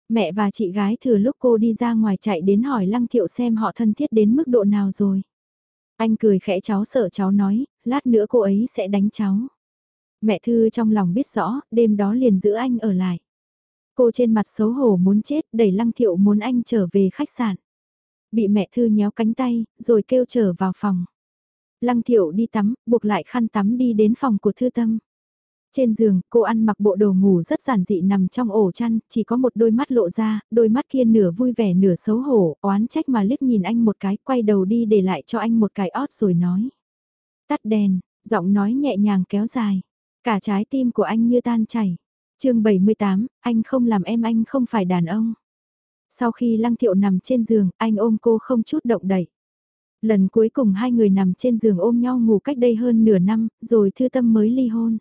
Mẹ và chị gái thừa lúc cô đi ra ngoài chạy đến hỏi Lăng Thiệu xem họ thân thiết đến mức độ nào rồi. Anh cười khẽ cháu sợ cháu nói, lát nữa cô ấy sẽ đánh cháu. Mẹ Thư trong lòng biết rõ, đêm đó liền giữ anh ở lại. Cô trên mặt xấu hổ muốn chết, đẩy Lăng Thiệu muốn anh trở về khách sạn. Bị mẹ Thư nhéo cánh tay, rồi kêu trở vào phòng. Lăng Thiệu đi tắm, buộc lại khăn tắm đi đến phòng của Thư Tâm. Trên giường, cô ăn mặc bộ đồ ngủ rất giản dị nằm trong ổ chăn, chỉ có một đôi mắt lộ ra, đôi mắt kia nửa vui vẻ nửa xấu hổ, oán trách mà liếc nhìn anh một cái, quay đầu đi để lại cho anh một cái ót rồi nói. Tắt đèn, giọng nói nhẹ nhàng kéo dài. Cả trái tim của anh như tan chảy. chương 78, anh không làm em anh không phải đàn ông. Sau khi lăng thiệu nằm trên giường, anh ôm cô không chút động đậy. Lần cuối cùng hai người nằm trên giường ôm nhau ngủ cách đây hơn nửa năm, rồi thư tâm mới ly hôn.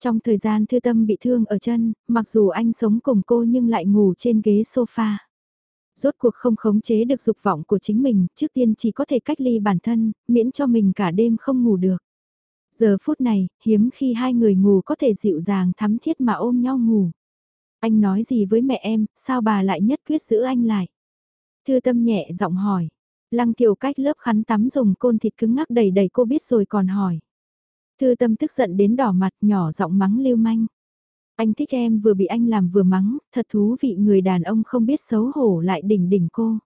Trong thời gian thư tâm bị thương ở chân, mặc dù anh sống cùng cô nhưng lại ngủ trên ghế sofa. Rốt cuộc không khống chế được dục vọng của chính mình, trước tiên chỉ có thể cách ly bản thân, miễn cho mình cả đêm không ngủ được. Giờ phút này, hiếm khi hai người ngủ có thể dịu dàng thắm thiết mà ôm nhau ngủ. Anh nói gì với mẹ em, sao bà lại nhất quyết giữ anh lại? Thư tâm nhẹ giọng hỏi. Lăng tiểu cách lớp khắn tắm dùng côn thịt cứng ngắc đầy đầy cô biết rồi còn hỏi. Thư tâm tức giận đến đỏ mặt nhỏ giọng mắng lưu manh. Anh thích em vừa bị anh làm vừa mắng, thật thú vị người đàn ông không biết xấu hổ lại đỉnh đỉnh cô.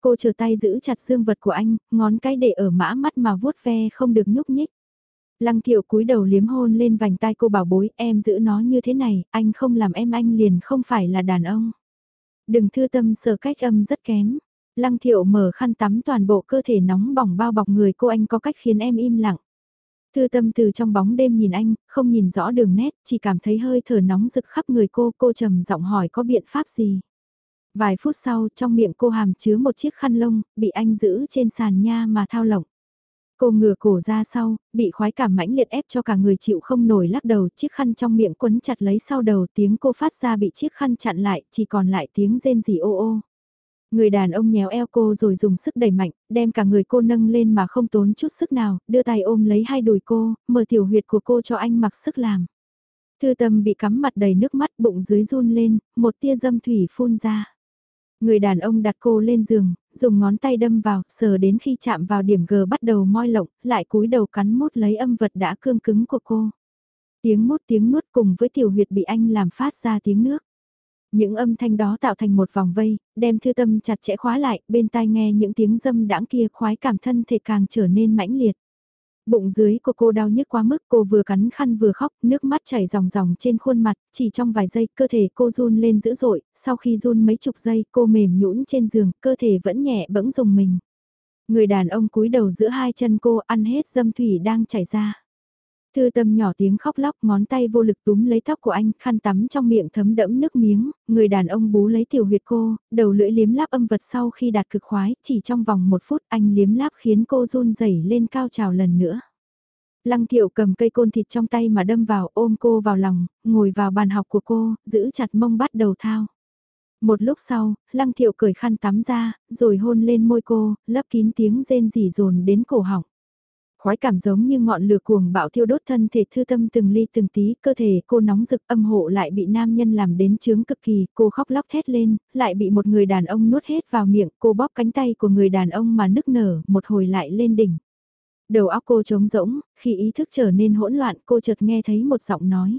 Cô chờ tay giữ chặt xương vật của anh, ngón cái để ở mã mắt mà vuốt ve không được nhúc nhích. Lăng thiệu cúi đầu liếm hôn lên vành tai cô bảo bối em giữ nó như thế này, anh không làm em anh liền không phải là đàn ông. Đừng thư tâm sờ cách âm rất kém. Lăng thiệu mở khăn tắm toàn bộ cơ thể nóng bỏng bao bọc người cô anh có cách khiến em im lặng. Thư tâm từ trong bóng đêm nhìn anh, không nhìn rõ đường nét, chỉ cảm thấy hơi thở nóng rực khắp người cô, cô trầm giọng hỏi có biện pháp gì. Vài phút sau, trong miệng cô hàm chứa một chiếc khăn lông, bị anh giữ trên sàn nha mà thao lộng. Cô ngửa cổ ra sau, bị khoái cảm mãnh liệt ép cho cả người chịu không nổi lắc đầu, chiếc khăn trong miệng quấn chặt lấy sau đầu tiếng cô phát ra bị chiếc khăn chặn lại, chỉ còn lại tiếng rên rỉ ô ô. Người đàn ông nhéo eo cô rồi dùng sức đẩy mạnh, đem cả người cô nâng lên mà không tốn chút sức nào, đưa tay ôm lấy hai đùi cô, mở tiểu huyệt của cô cho anh mặc sức làm. Thư tâm bị cắm mặt đầy nước mắt bụng dưới run lên, một tia dâm thủy phun ra. Người đàn ông đặt cô lên giường, dùng ngón tay đâm vào, sờ đến khi chạm vào điểm G bắt đầu moi lộng, lại cúi đầu cắn mút lấy âm vật đã cương cứng của cô. Tiếng mút tiếng nuốt cùng với tiểu huyệt bị anh làm phát ra tiếng nước. Những âm thanh đó tạo thành một vòng vây, đem thư tâm chặt chẽ khóa lại, bên tai nghe những tiếng dâm đãng kia khoái cảm thân thể càng trở nên mãnh liệt. Bụng dưới của cô đau nhức quá mức cô vừa cắn khăn vừa khóc, nước mắt chảy ròng ròng trên khuôn mặt, chỉ trong vài giây cơ thể cô run lên dữ dội, sau khi run mấy chục giây cô mềm nhũn trên giường, cơ thể vẫn nhẹ bẫng dùng mình. Người đàn ông cúi đầu giữa hai chân cô ăn hết dâm thủy đang chảy ra. Thư tâm nhỏ tiếng khóc lóc ngón tay vô lực túm lấy tóc của anh, khăn tắm trong miệng thấm đẫm nước miếng, người đàn ông bú lấy tiểu huyệt cô, đầu lưỡi liếm láp âm vật sau khi đạt cực khoái, chỉ trong vòng một phút anh liếm láp khiến cô run rẩy lên cao trào lần nữa. Lăng thiệu cầm cây côn thịt trong tay mà đâm vào ôm cô vào lòng, ngồi vào bàn học của cô, giữ chặt mông bắt đầu thao. Một lúc sau, lăng thiệu cởi khăn tắm ra, rồi hôn lên môi cô, lấp kín tiếng rên rỉ dồn đến cổ họng. Khói cảm giống như ngọn lửa cuồng bạo thiêu đốt thân thể thư tâm từng ly từng tí, cơ thể cô nóng rực âm hộ lại bị nam nhân làm đến chướng cực kỳ, cô khóc lóc thét lên, lại bị một người đàn ông nuốt hết vào miệng, cô bóp cánh tay của người đàn ông mà nức nở, một hồi lại lên đỉnh. Đầu óc cô trống rỗng, khi ý thức trở nên hỗn loạn cô chợt nghe thấy một giọng nói.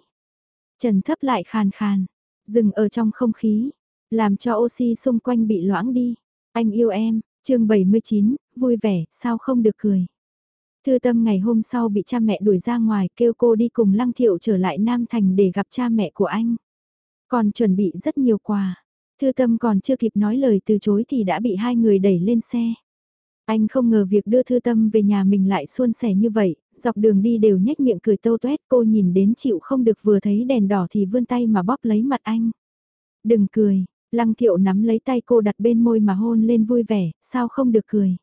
Trần thấp lại khàn khàn, dừng ở trong không khí, làm cho oxy xung quanh bị loãng đi. Anh yêu em, chương 79, vui vẻ, sao không được cười. Thư tâm ngày hôm sau bị cha mẹ đuổi ra ngoài kêu cô đi cùng Lăng Thiệu trở lại Nam Thành để gặp cha mẹ của anh. Còn chuẩn bị rất nhiều quà. Thư tâm còn chưa kịp nói lời từ chối thì đã bị hai người đẩy lên xe. Anh không ngờ việc đưa thư tâm về nhà mình lại suôn sẻ như vậy, dọc đường đi đều nhếch miệng cười tâu tuét cô nhìn đến chịu không được vừa thấy đèn đỏ thì vươn tay mà bóp lấy mặt anh. Đừng cười, lăng thiệu nắm lấy tay cô đặt bên môi mà hôn lên vui vẻ, sao không được cười.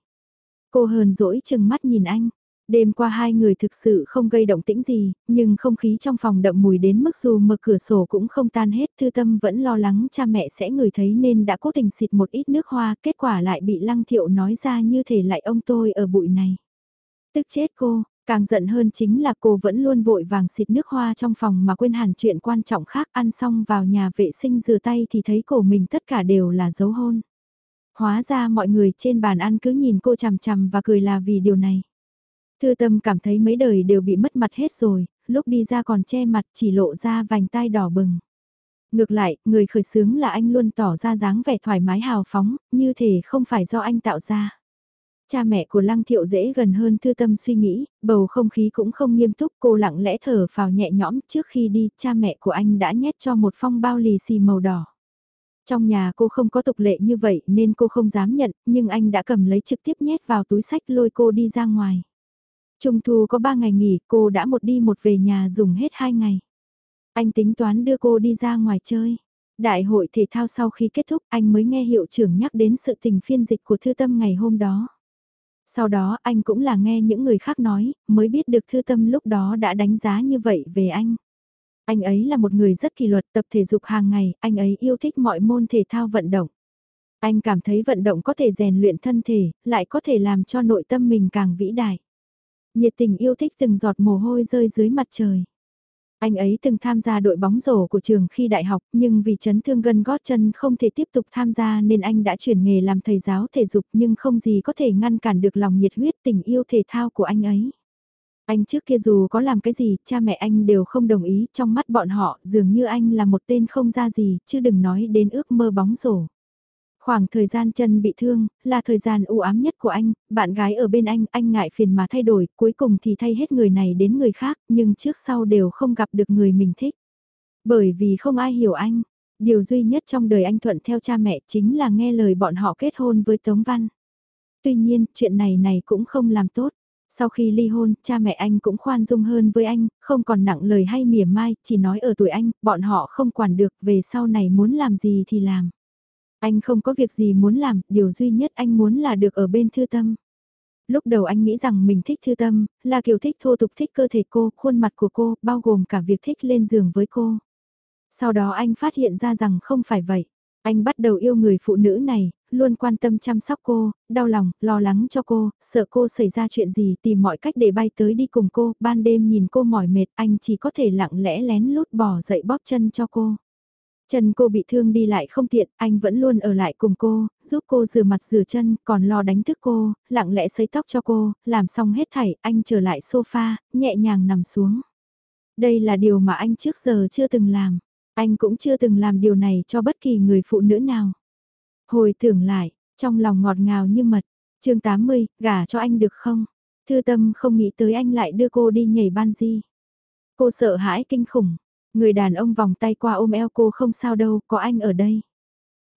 Cô hờn dỗi chừng mắt nhìn anh, Đêm qua hai người thực sự không gây động tĩnh gì, nhưng không khí trong phòng đậm mùi đến mức dù mở cửa sổ cũng không tan hết. Thư tâm vẫn lo lắng cha mẹ sẽ ngửi thấy nên đã cố tình xịt một ít nước hoa, kết quả lại bị lăng thiệu nói ra như thể lại ông tôi ở bụi này. Tức chết cô, càng giận hơn chính là cô vẫn luôn vội vàng xịt nước hoa trong phòng mà quên hẳn chuyện quan trọng khác ăn xong vào nhà vệ sinh rửa tay thì thấy cổ mình tất cả đều là dấu hôn. Hóa ra mọi người trên bàn ăn cứ nhìn cô chằm chằm và cười là vì điều này. Thư tâm cảm thấy mấy đời đều bị mất mặt hết rồi, lúc đi ra còn che mặt chỉ lộ ra vành tai đỏ bừng. Ngược lại, người khởi sướng là anh luôn tỏ ra dáng vẻ thoải mái hào phóng, như thể không phải do anh tạo ra. Cha mẹ của Lăng Thiệu dễ gần hơn thư tâm suy nghĩ, bầu không khí cũng không nghiêm túc cô lặng lẽ thở phào nhẹ nhõm trước khi đi cha mẹ của anh đã nhét cho một phong bao lì xì màu đỏ. Trong nhà cô không có tục lệ như vậy nên cô không dám nhận, nhưng anh đã cầm lấy trực tiếp nhét vào túi sách lôi cô đi ra ngoài. Trung thu có 3 ngày nghỉ, cô đã một đi một về nhà dùng hết 2 ngày. Anh tính toán đưa cô đi ra ngoài chơi. Đại hội thể thao sau khi kết thúc anh mới nghe hiệu trưởng nhắc đến sự tình phiên dịch của thư tâm ngày hôm đó. Sau đó anh cũng là nghe những người khác nói, mới biết được thư tâm lúc đó đã đánh giá như vậy về anh. Anh ấy là một người rất kỷ luật tập thể dục hàng ngày, anh ấy yêu thích mọi môn thể thao vận động. Anh cảm thấy vận động có thể rèn luyện thân thể, lại có thể làm cho nội tâm mình càng vĩ đại. Nhiệt tình yêu thích từng giọt mồ hôi rơi dưới mặt trời. Anh ấy từng tham gia đội bóng rổ của trường khi đại học nhưng vì chấn thương gân gót chân không thể tiếp tục tham gia nên anh đã chuyển nghề làm thầy giáo thể dục nhưng không gì có thể ngăn cản được lòng nhiệt huyết tình yêu thể thao của anh ấy. Anh trước kia dù có làm cái gì, cha mẹ anh đều không đồng ý, trong mắt bọn họ dường như anh là một tên không ra gì, chứ đừng nói đến ước mơ bóng rổ. Khoảng thời gian chân bị thương, là thời gian u ám nhất của anh, bạn gái ở bên anh, anh ngại phiền mà thay đổi, cuối cùng thì thay hết người này đến người khác, nhưng trước sau đều không gặp được người mình thích. Bởi vì không ai hiểu anh, điều duy nhất trong đời anh thuận theo cha mẹ chính là nghe lời bọn họ kết hôn với Tống Văn. Tuy nhiên, chuyện này này cũng không làm tốt. Sau khi ly hôn, cha mẹ anh cũng khoan dung hơn với anh, không còn nặng lời hay mỉa mai, chỉ nói ở tuổi anh, bọn họ không quản được, về sau này muốn làm gì thì làm. Anh không có việc gì muốn làm, điều duy nhất anh muốn là được ở bên thư tâm. Lúc đầu anh nghĩ rằng mình thích thư tâm, là kiểu thích thô tục thích cơ thể cô, khuôn mặt của cô, bao gồm cả việc thích lên giường với cô. Sau đó anh phát hiện ra rằng không phải vậy. Anh bắt đầu yêu người phụ nữ này, luôn quan tâm chăm sóc cô, đau lòng, lo lắng cho cô, sợ cô xảy ra chuyện gì tìm mọi cách để bay tới đi cùng cô, ban đêm nhìn cô mỏi mệt, anh chỉ có thể lặng lẽ lén lút bỏ dậy bóp chân cho cô. Chân cô bị thương đi lại không tiện, anh vẫn luôn ở lại cùng cô, giúp cô rửa mặt rửa chân, còn lo đánh thức cô, lặng lẽ sấy tóc cho cô, làm xong hết thảy, anh trở lại sofa, nhẹ nhàng nằm xuống. Đây là điều mà anh trước giờ chưa từng làm. Anh cũng chưa từng làm điều này cho bất kỳ người phụ nữ nào. Hồi tưởng lại, trong lòng ngọt ngào như mật, chương 80, gả cho anh được không? Thư tâm không nghĩ tới anh lại đưa cô đi nhảy ban di. Cô sợ hãi kinh khủng, người đàn ông vòng tay qua ôm eo cô không sao đâu, có anh ở đây.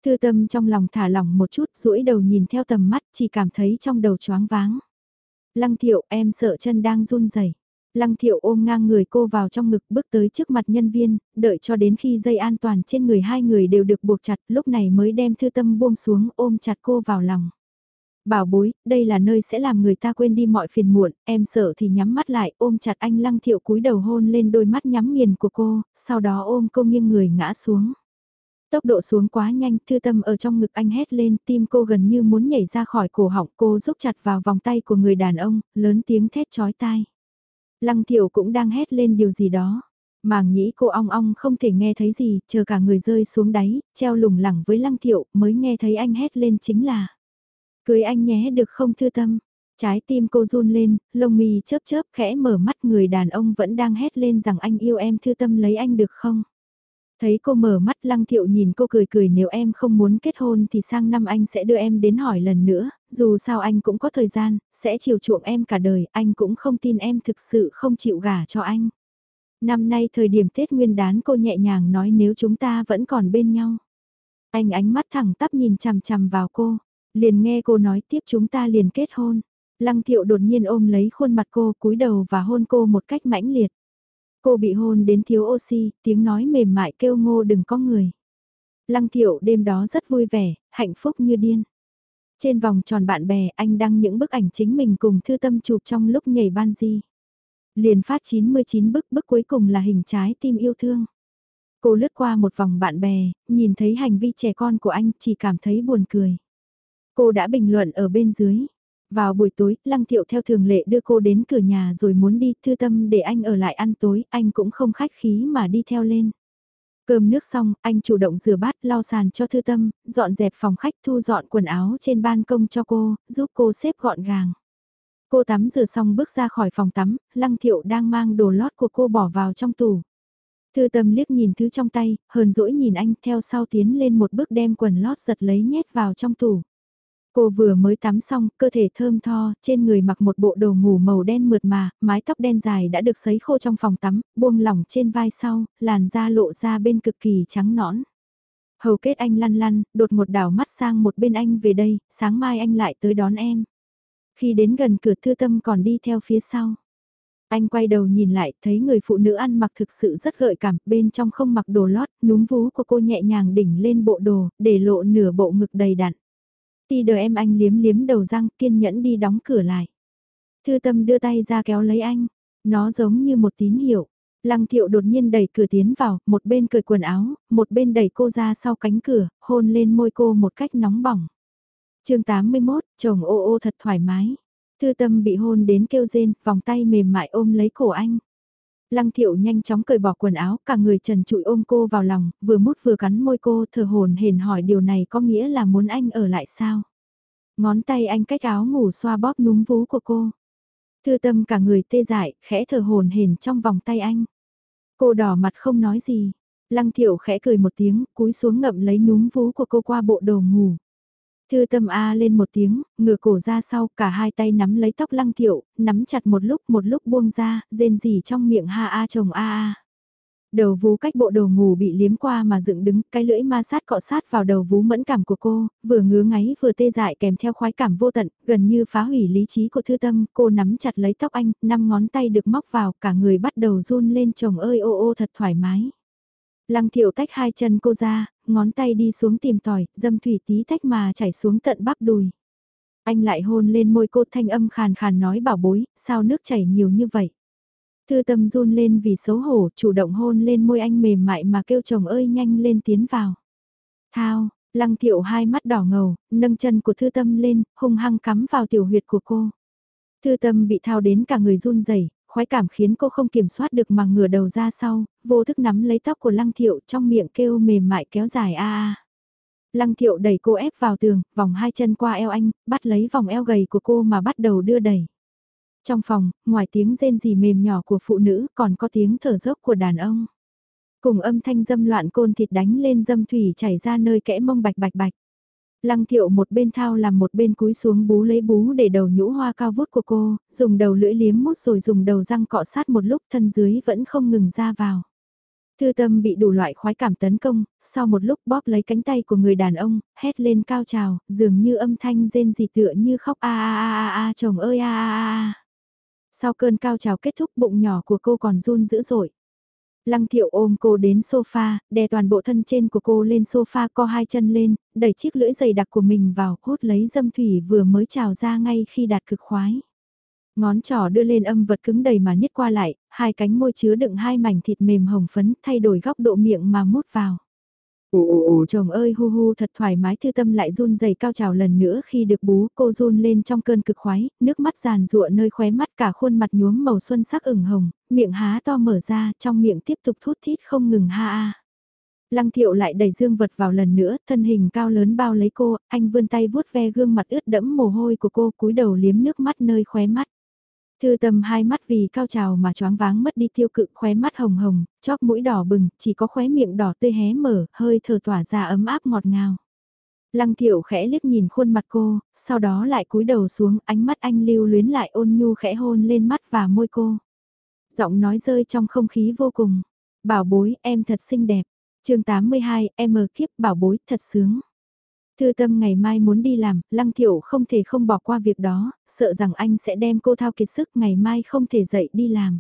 Thư tâm trong lòng thả lỏng một chút, duỗi đầu nhìn theo tầm mắt, chỉ cảm thấy trong đầu choáng váng. Lăng thiệu, em sợ chân đang run rẩy. Lăng thiệu ôm ngang người cô vào trong ngực bước tới trước mặt nhân viên, đợi cho đến khi dây an toàn trên người hai người đều được buộc chặt, lúc này mới đem thư tâm buông xuống ôm chặt cô vào lòng. Bảo bối, đây là nơi sẽ làm người ta quên đi mọi phiền muộn, em sợ thì nhắm mắt lại ôm chặt anh lăng thiệu cúi đầu hôn lên đôi mắt nhắm nghiền của cô, sau đó ôm cô nghiêng người ngã xuống. Tốc độ xuống quá nhanh, thư tâm ở trong ngực anh hét lên, tim cô gần như muốn nhảy ra khỏi cổ họng cô rúc chặt vào vòng tay của người đàn ông, lớn tiếng thét chói tai. Lăng thiệu cũng đang hét lên điều gì đó. Màng nhĩ cô ong ong không thể nghe thấy gì, chờ cả người rơi xuống đáy, treo lủng lẳng với lăng thiệu mới nghe thấy anh hét lên chính là. Cưới anh nhé được không thư tâm. Trái tim cô run lên, lông mì chớp chớp khẽ mở mắt người đàn ông vẫn đang hét lên rằng anh yêu em thư tâm lấy anh được không. Thấy cô mở mắt lăng thiệu nhìn cô cười cười nếu em không muốn kết hôn thì sang năm anh sẽ đưa em đến hỏi lần nữa, dù sao anh cũng có thời gian, sẽ chiều chuộng em cả đời, anh cũng không tin em thực sự không chịu gả cho anh. Năm nay thời điểm Tết Nguyên đán cô nhẹ nhàng nói nếu chúng ta vẫn còn bên nhau. Anh ánh mắt thẳng tắp nhìn chằm chằm vào cô, liền nghe cô nói tiếp chúng ta liền kết hôn. Lăng thiệu đột nhiên ôm lấy khuôn mặt cô cúi đầu và hôn cô một cách mãnh liệt. Cô bị hôn đến thiếu oxy, tiếng nói mềm mại kêu ngô đừng có người. Lăng thiệu đêm đó rất vui vẻ, hạnh phúc như điên. Trên vòng tròn bạn bè anh đăng những bức ảnh chính mình cùng thư tâm chụp trong lúc nhảy ban di. Liền phát 99 bức, bức cuối cùng là hình trái tim yêu thương. Cô lướt qua một vòng bạn bè, nhìn thấy hành vi trẻ con của anh chỉ cảm thấy buồn cười. Cô đã bình luận ở bên dưới, vào buổi tối, Lăng Thiệu theo thường lệ đưa cô đến cửa nhà rồi muốn đi, thư tâm để anh ở lại ăn tối, anh cũng không khách khí mà đi theo lên. Cơm nước xong, anh chủ động rửa bát, lau sàn cho thư tâm, dọn dẹp phòng khách thu dọn quần áo trên ban công cho cô, giúp cô xếp gọn gàng. Cô tắm rửa xong bước ra khỏi phòng tắm, Lăng Thiệu đang mang đồ lót của cô bỏ vào trong tủ. Thư tâm liếc nhìn thứ trong tay, hờn dỗi nhìn anh theo sau tiến lên một bước đem quần lót giật lấy nhét vào trong tủ. Cô vừa mới tắm xong, cơ thể thơm tho, trên người mặc một bộ đồ ngủ màu đen mượt mà, mái tóc đen dài đã được sấy khô trong phòng tắm, buông lỏng trên vai sau, làn da lộ ra bên cực kỳ trắng nõn. Hầu kết anh lăn lăn, đột một đảo mắt sang một bên anh về đây, sáng mai anh lại tới đón em. Khi đến gần cửa thư tâm còn đi theo phía sau. Anh quay đầu nhìn lại, thấy người phụ nữ ăn mặc thực sự rất gợi cảm, bên trong không mặc đồ lót, núm vú của cô nhẹ nhàng đỉnh lên bộ đồ, để lộ nửa bộ ngực đầy đặn. Ti đờ em anh liếm liếm đầu răng kiên nhẫn đi đóng cửa lại. Thư tâm đưa tay ra kéo lấy anh. Nó giống như một tín hiệu. Lăng thiệu đột nhiên đẩy cửa tiến vào, một bên cởi quần áo, một bên đẩy cô ra sau cánh cửa, hôn lên môi cô một cách nóng bỏng. chương 81, chồng ô ô thật thoải mái. Thư tâm bị hôn đến kêu rên, vòng tay mềm mại ôm lấy cổ anh. Lăng thiệu nhanh chóng cởi bỏ quần áo, cả người trần trụi ôm cô vào lòng, vừa mút vừa cắn môi cô thờ hồn hển hỏi điều này có nghĩa là muốn anh ở lại sao? Ngón tay anh cách áo ngủ xoa bóp núm vú của cô. Thư tâm cả người tê dại, khẽ thở hồn hển trong vòng tay anh. Cô đỏ mặt không nói gì. Lăng thiệu khẽ cười một tiếng, cúi xuống ngậm lấy núm vú của cô qua bộ đồ ngủ. Thư tâm A lên một tiếng, ngửa cổ ra sau, cả hai tay nắm lấy tóc lăng thiệu, nắm chặt một lúc một lúc buông ra, rên rỉ trong miệng ha A chồng A A. Đầu vú cách bộ đồ ngủ bị liếm qua mà dựng đứng, cái lưỡi ma sát cọ sát vào đầu vú mẫn cảm của cô, vừa ngứa ngáy vừa tê dại kèm theo khoái cảm vô tận, gần như phá hủy lý trí của thư tâm, cô nắm chặt lấy tóc anh, năm ngón tay được móc vào, cả người bắt đầu run lên chồng ơi ô ô thật thoải mái. Lăng thiệu tách hai chân cô ra, ngón tay đi xuống tìm tỏi, dâm thủy tí tách mà chảy xuống tận bắp đùi. Anh lại hôn lên môi cô thanh âm khàn khàn nói bảo bối, sao nước chảy nhiều như vậy. Thư tâm run lên vì xấu hổ, chủ động hôn lên môi anh mềm mại mà kêu chồng ơi nhanh lên tiến vào. Thao, lăng thiệu hai mắt đỏ ngầu, nâng chân của thư tâm lên, hung hăng cắm vào tiểu huyệt của cô. Thư tâm bị thao đến cả người run rẩy khoái cảm khiến cô không kiểm soát được mà ngửa đầu ra sau, vô thức nắm lấy tóc của Lăng Thiệu trong miệng kêu mềm mại kéo dài a a. Lăng Thiệu đẩy cô ép vào tường, vòng hai chân qua eo anh, bắt lấy vòng eo gầy của cô mà bắt đầu đưa đẩy. Trong phòng, ngoài tiếng rên rỉ mềm nhỏ của phụ nữ còn có tiếng thở dốc của đàn ông. Cùng âm thanh dâm loạn côn thịt đánh lên dâm thủy chảy ra nơi kẽ mông bạch bạch bạch. Lăng thiệu một bên thao làm một bên cúi xuống bú lấy bú để đầu nhũ hoa cao vút của cô, dùng đầu lưỡi liếm mút rồi dùng đầu răng cọ sát một lúc thân dưới vẫn không ngừng ra vào. Thư tâm bị đủ loại khoái cảm tấn công, sau một lúc bóp lấy cánh tay của người đàn ông, hét lên cao trào, dường như âm thanh rên gì tựa như khóc a a a a a chồng ơi a a a. Sau cơn cao trào kết thúc bụng nhỏ của cô còn run dữ dội. Lăng thiệu ôm cô đến sofa, đè toàn bộ thân trên của cô lên sofa co hai chân lên, đẩy chiếc lưỡi dày đặc của mình vào, hút lấy dâm thủy vừa mới trào ra ngay khi đạt cực khoái. Ngón trỏ đưa lên âm vật cứng đầy mà niết qua lại, hai cánh môi chứa đựng hai mảnh thịt mềm hồng phấn thay đổi góc độ miệng mà mút vào. Ồ ồ ồ chồng ơi hu hu thật thoải mái thư tâm lại run dày cao trào lần nữa khi được bú cô run lên trong cơn cực khoái, nước mắt giàn rụa nơi khóe mắt cả khuôn mặt nhuốm màu xuân sắc ửng hồng, miệng há to mở ra trong miệng tiếp tục thút thít không ngừng ha a. Lăng thiệu lại đẩy dương vật vào lần nữa, thân hình cao lớn bao lấy cô, anh vươn tay vuốt ve gương mặt ướt đẫm mồ hôi của cô cúi đầu liếm nước mắt nơi khóe mắt. Thư tâm hai mắt vì cao trào mà choáng váng mất đi tiêu cự khóe mắt hồng hồng, chóp mũi đỏ bừng, chỉ có khóe miệng đỏ tươi hé mở, hơi thở tỏa ra ấm áp ngọt ngào. Lăng thiệu khẽ liếc nhìn khuôn mặt cô, sau đó lại cúi đầu xuống, ánh mắt anh lưu luyến lại ôn nhu khẽ hôn lên mắt và môi cô. Giọng nói rơi trong không khí vô cùng. Bảo bối, em thật xinh đẹp. chương 82, em mờ kiếp bảo bối, thật sướng. Thư tâm ngày mai muốn đi làm, Lăng Thiệu không thể không bỏ qua việc đó, sợ rằng anh sẽ đem cô thao kiệt sức ngày mai không thể dậy đi làm.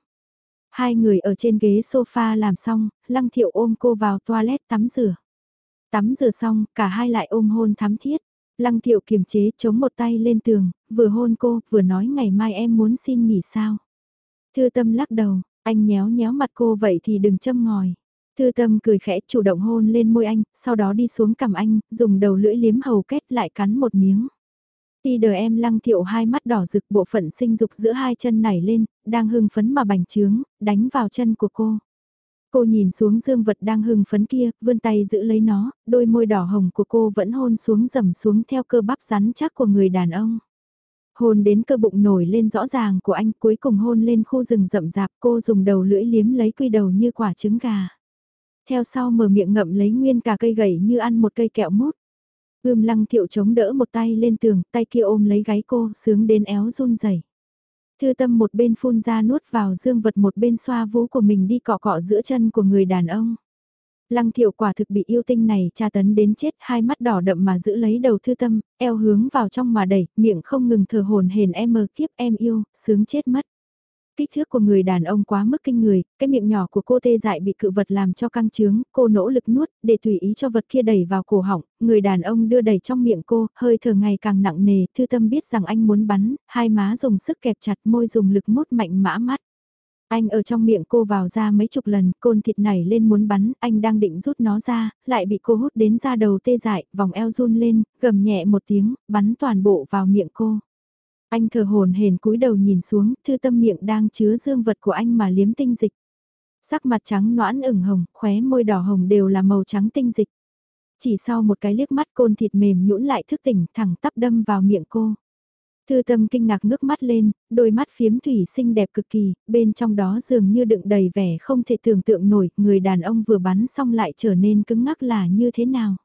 Hai người ở trên ghế sofa làm xong, Lăng Thiệu ôm cô vào toilet tắm rửa. Tắm rửa xong, cả hai lại ôm hôn thắm thiết. Lăng Thiệu kiềm chế chống một tay lên tường, vừa hôn cô, vừa nói ngày mai em muốn xin nghỉ sao. Thư tâm lắc đầu, anh nhéo nhéo mặt cô vậy thì đừng châm ngòi. Thư tâm cười khẽ chủ động hôn lên môi anh, sau đó đi xuống cầm anh, dùng đầu lưỡi liếm hầu kết lại cắn một miếng. Ti đờ em lăng thiệu hai mắt đỏ rực bộ phận sinh dục giữa hai chân nảy lên, đang hưng phấn mà bành trướng, đánh vào chân của cô. Cô nhìn xuống dương vật đang hưng phấn kia, vươn tay giữ lấy nó, đôi môi đỏ hồng của cô vẫn hôn xuống dầm xuống theo cơ bắp rắn chắc của người đàn ông. Hôn đến cơ bụng nổi lên rõ ràng của anh cuối cùng hôn lên khu rừng rậm rạp cô dùng đầu lưỡi liếm lấy quy đầu như quả trứng gà theo sau mở miệng ngậm lấy nguyên cả cây gầy như ăn một cây kẹo mút. Ưm lăng thiệu chống đỡ một tay lên tường, tay kia ôm lấy gáy cô, sướng đến éo run rẩy. Thư tâm một bên phun ra nuốt vào dương vật một bên xoa vú của mình đi cọ cọ giữa chân của người đàn ông. Lăng thiệu quả thực bị yêu tinh này tra tấn đến chết hai mắt đỏ đậm mà giữ lấy đầu thư tâm, eo hướng vào trong mà đẩy, miệng không ngừng thở hồn hền em mờ kiếp em yêu, sướng chết mất. Kích thước của người đàn ông quá mức kinh người, cái miệng nhỏ của cô tê dại bị cự vật làm cho căng trướng, cô nỗ lực nuốt, để tùy ý cho vật kia đẩy vào cổ họng, người đàn ông đưa đẩy trong miệng cô, hơi thở ngày càng nặng nề, thư tâm biết rằng anh muốn bắn, hai má dùng sức kẹp chặt môi dùng lực mút mạnh mã mắt. Anh ở trong miệng cô vào ra mấy chục lần, côn thịt nảy lên muốn bắn, anh đang định rút nó ra, lại bị cô hút đến ra đầu tê dại, vòng eo run lên, gầm nhẹ một tiếng, bắn toàn bộ vào miệng cô. Anh thờ hồn hển cúi đầu nhìn xuống, thư tâm miệng đang chứa dương vật của anh mà liếm tinh dịch. Sắc mặt trắng noãn ửng hồng, khóe môi đỏ hồng đều là màu trắng tinh dịch. Chỉ sau một cái liếc mắt côn thịt mềm nhũn lại thức tỉnh thẳng tắp đâm vào miệng cô. Thư tâm kinh ngạc ngước mắt lên, đôi mắt phiếm thủy xinh đẹp cực kỳ, bên trong đó dường như đựng đầy vẻ không thể tưởng tượng nổi, người đàn ông vừa bắn xong lại trở nên cứng ngắc là như thế nào.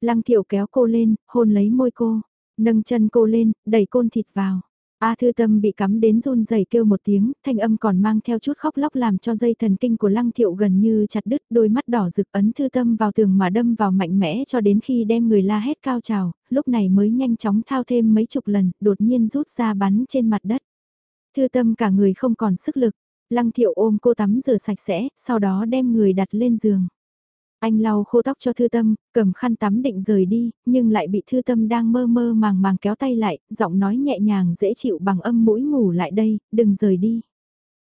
Lăng thiệu kéo cô lên, hôn lấy môi cô, nâng chân cô lên, đẩy côn thịt vào. A thư tâm bị cắm đến run rẩy kêu một tiếng, thanh âm còn mang theo chút khóc lóc làm cho dây thần kinh của lăng thiệu gần như chặt đứt đôi mắt đỏ rực ấn thư tâm vào tường mà đâm vào mạnh mẽ cho đến khi đem người la hét cao trào, lúc này mới nhanh chóng thao thêm mấy chục lần, đột nhiên rút ra bắn trên mặt đất. Thư tâm cả người không còn sức lực, lăng thiệu ôm cô tắm rửa sạch sẽ, sau đó đem người đặt lên giường. Anh lau khô tóc cho thư tâm, cầm khăn tắm định rời đi, nhưng lại bị thư tâm đang mơ mơ màng màng kéo tay lại, giọng nói nhẹ nhàng dễ chịu bằng âm mũi ngủ lại đây, đừng rời đi.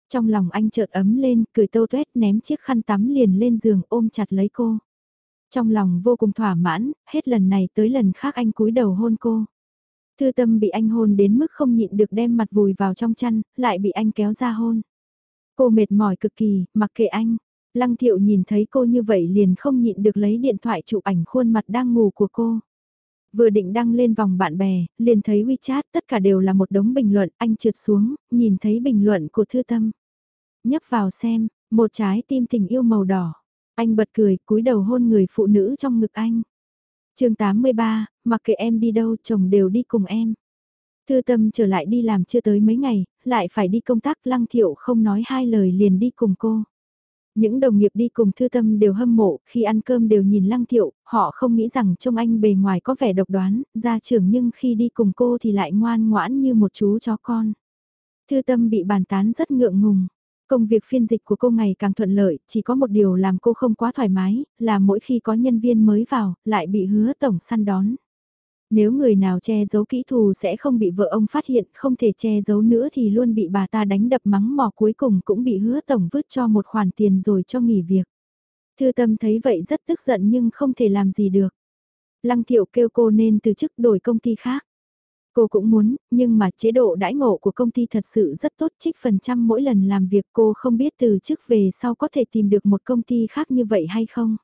Trong lòng anh chợt ấm lên, cười tô tuét ném chiếc khăn tắm liền lên giường ôm chặt lấy cô. Trong lòng vô cùng thỏa mãn, hết lần này tới lần khác anh cúi đầu hôn cô. Thư tâm bị anh hôn đến mức không nhịn được đem mặt vùi vào trong chăn, lại bị anh kéo ra hôn. Cô mệt mỏi cực kỳ, mặc kệ anh. Lăng thiệu nhìn thấy cô như vậy liền không nhịn được lấy điện thoại chụp ảnh khuôn mặt đang ngủ của cô. Vừa định đăng lên vòng bạn bè, liền thấy WeChat tất cả đều là một đống bình luận, anh trượt xuống, nhìn thấy bình luận của thư tâm. Nhấp vào xem, một trái tim tình yêu màu đỏ. Anh bật cười, cúi đầu hôn người phụ nữ trong ngực anh. chương 83, mặc kệ em đi đâu chồng đều đi cùng em. Thư tâm trở lại đi làm chưa tới mấy ngày, lại phải đi công tác lăng thiệu không nói hai lời liền đi cùng cô. Những đồng nghiệp đi cùng thư tâm đều hâm mộ, khi ăn cơm đều nhìn lăng thiệu, họ không nghĩ rằng trông anh bề ngoài có vẻ độc đoán, ra trưởng nhưng khi đi cùng cô thì lại ngoan ngoãn như một chú chó con. Thư tâm bị bàn tán rất ngượng ngùng. Công việc phiên dịch của cô ngày càng thuận lợi, chỉ có một điều làm cô không quá thoải mái, là mỗi khi có nhân viên mới vào, lại bị hứa tổng săn đón. Nếu người nào che giấu kỹ thù sẽ không bị vợ ông phát hiện, không thể che giấu nữa thì luôn bị bà ta đánh đập mắng mỏ cuối cùng cũng bị hứa tổng vứt cho một khoản tiền rồi cho nghỉ việc. Thư tâm thấy vậy rất tức giận nhưng không thể làm gì được. Lăng thiệu kêu cô nên từ chức đổi công ty khác. Cô cũng muốn, nhưng mà chế độ đãi ngộ của công ty thật sự rất tốt trích phần trăm mỗi lần làm việc cô không biết từ chức về sau có thể tìm được một công ty khác như vậy hay không.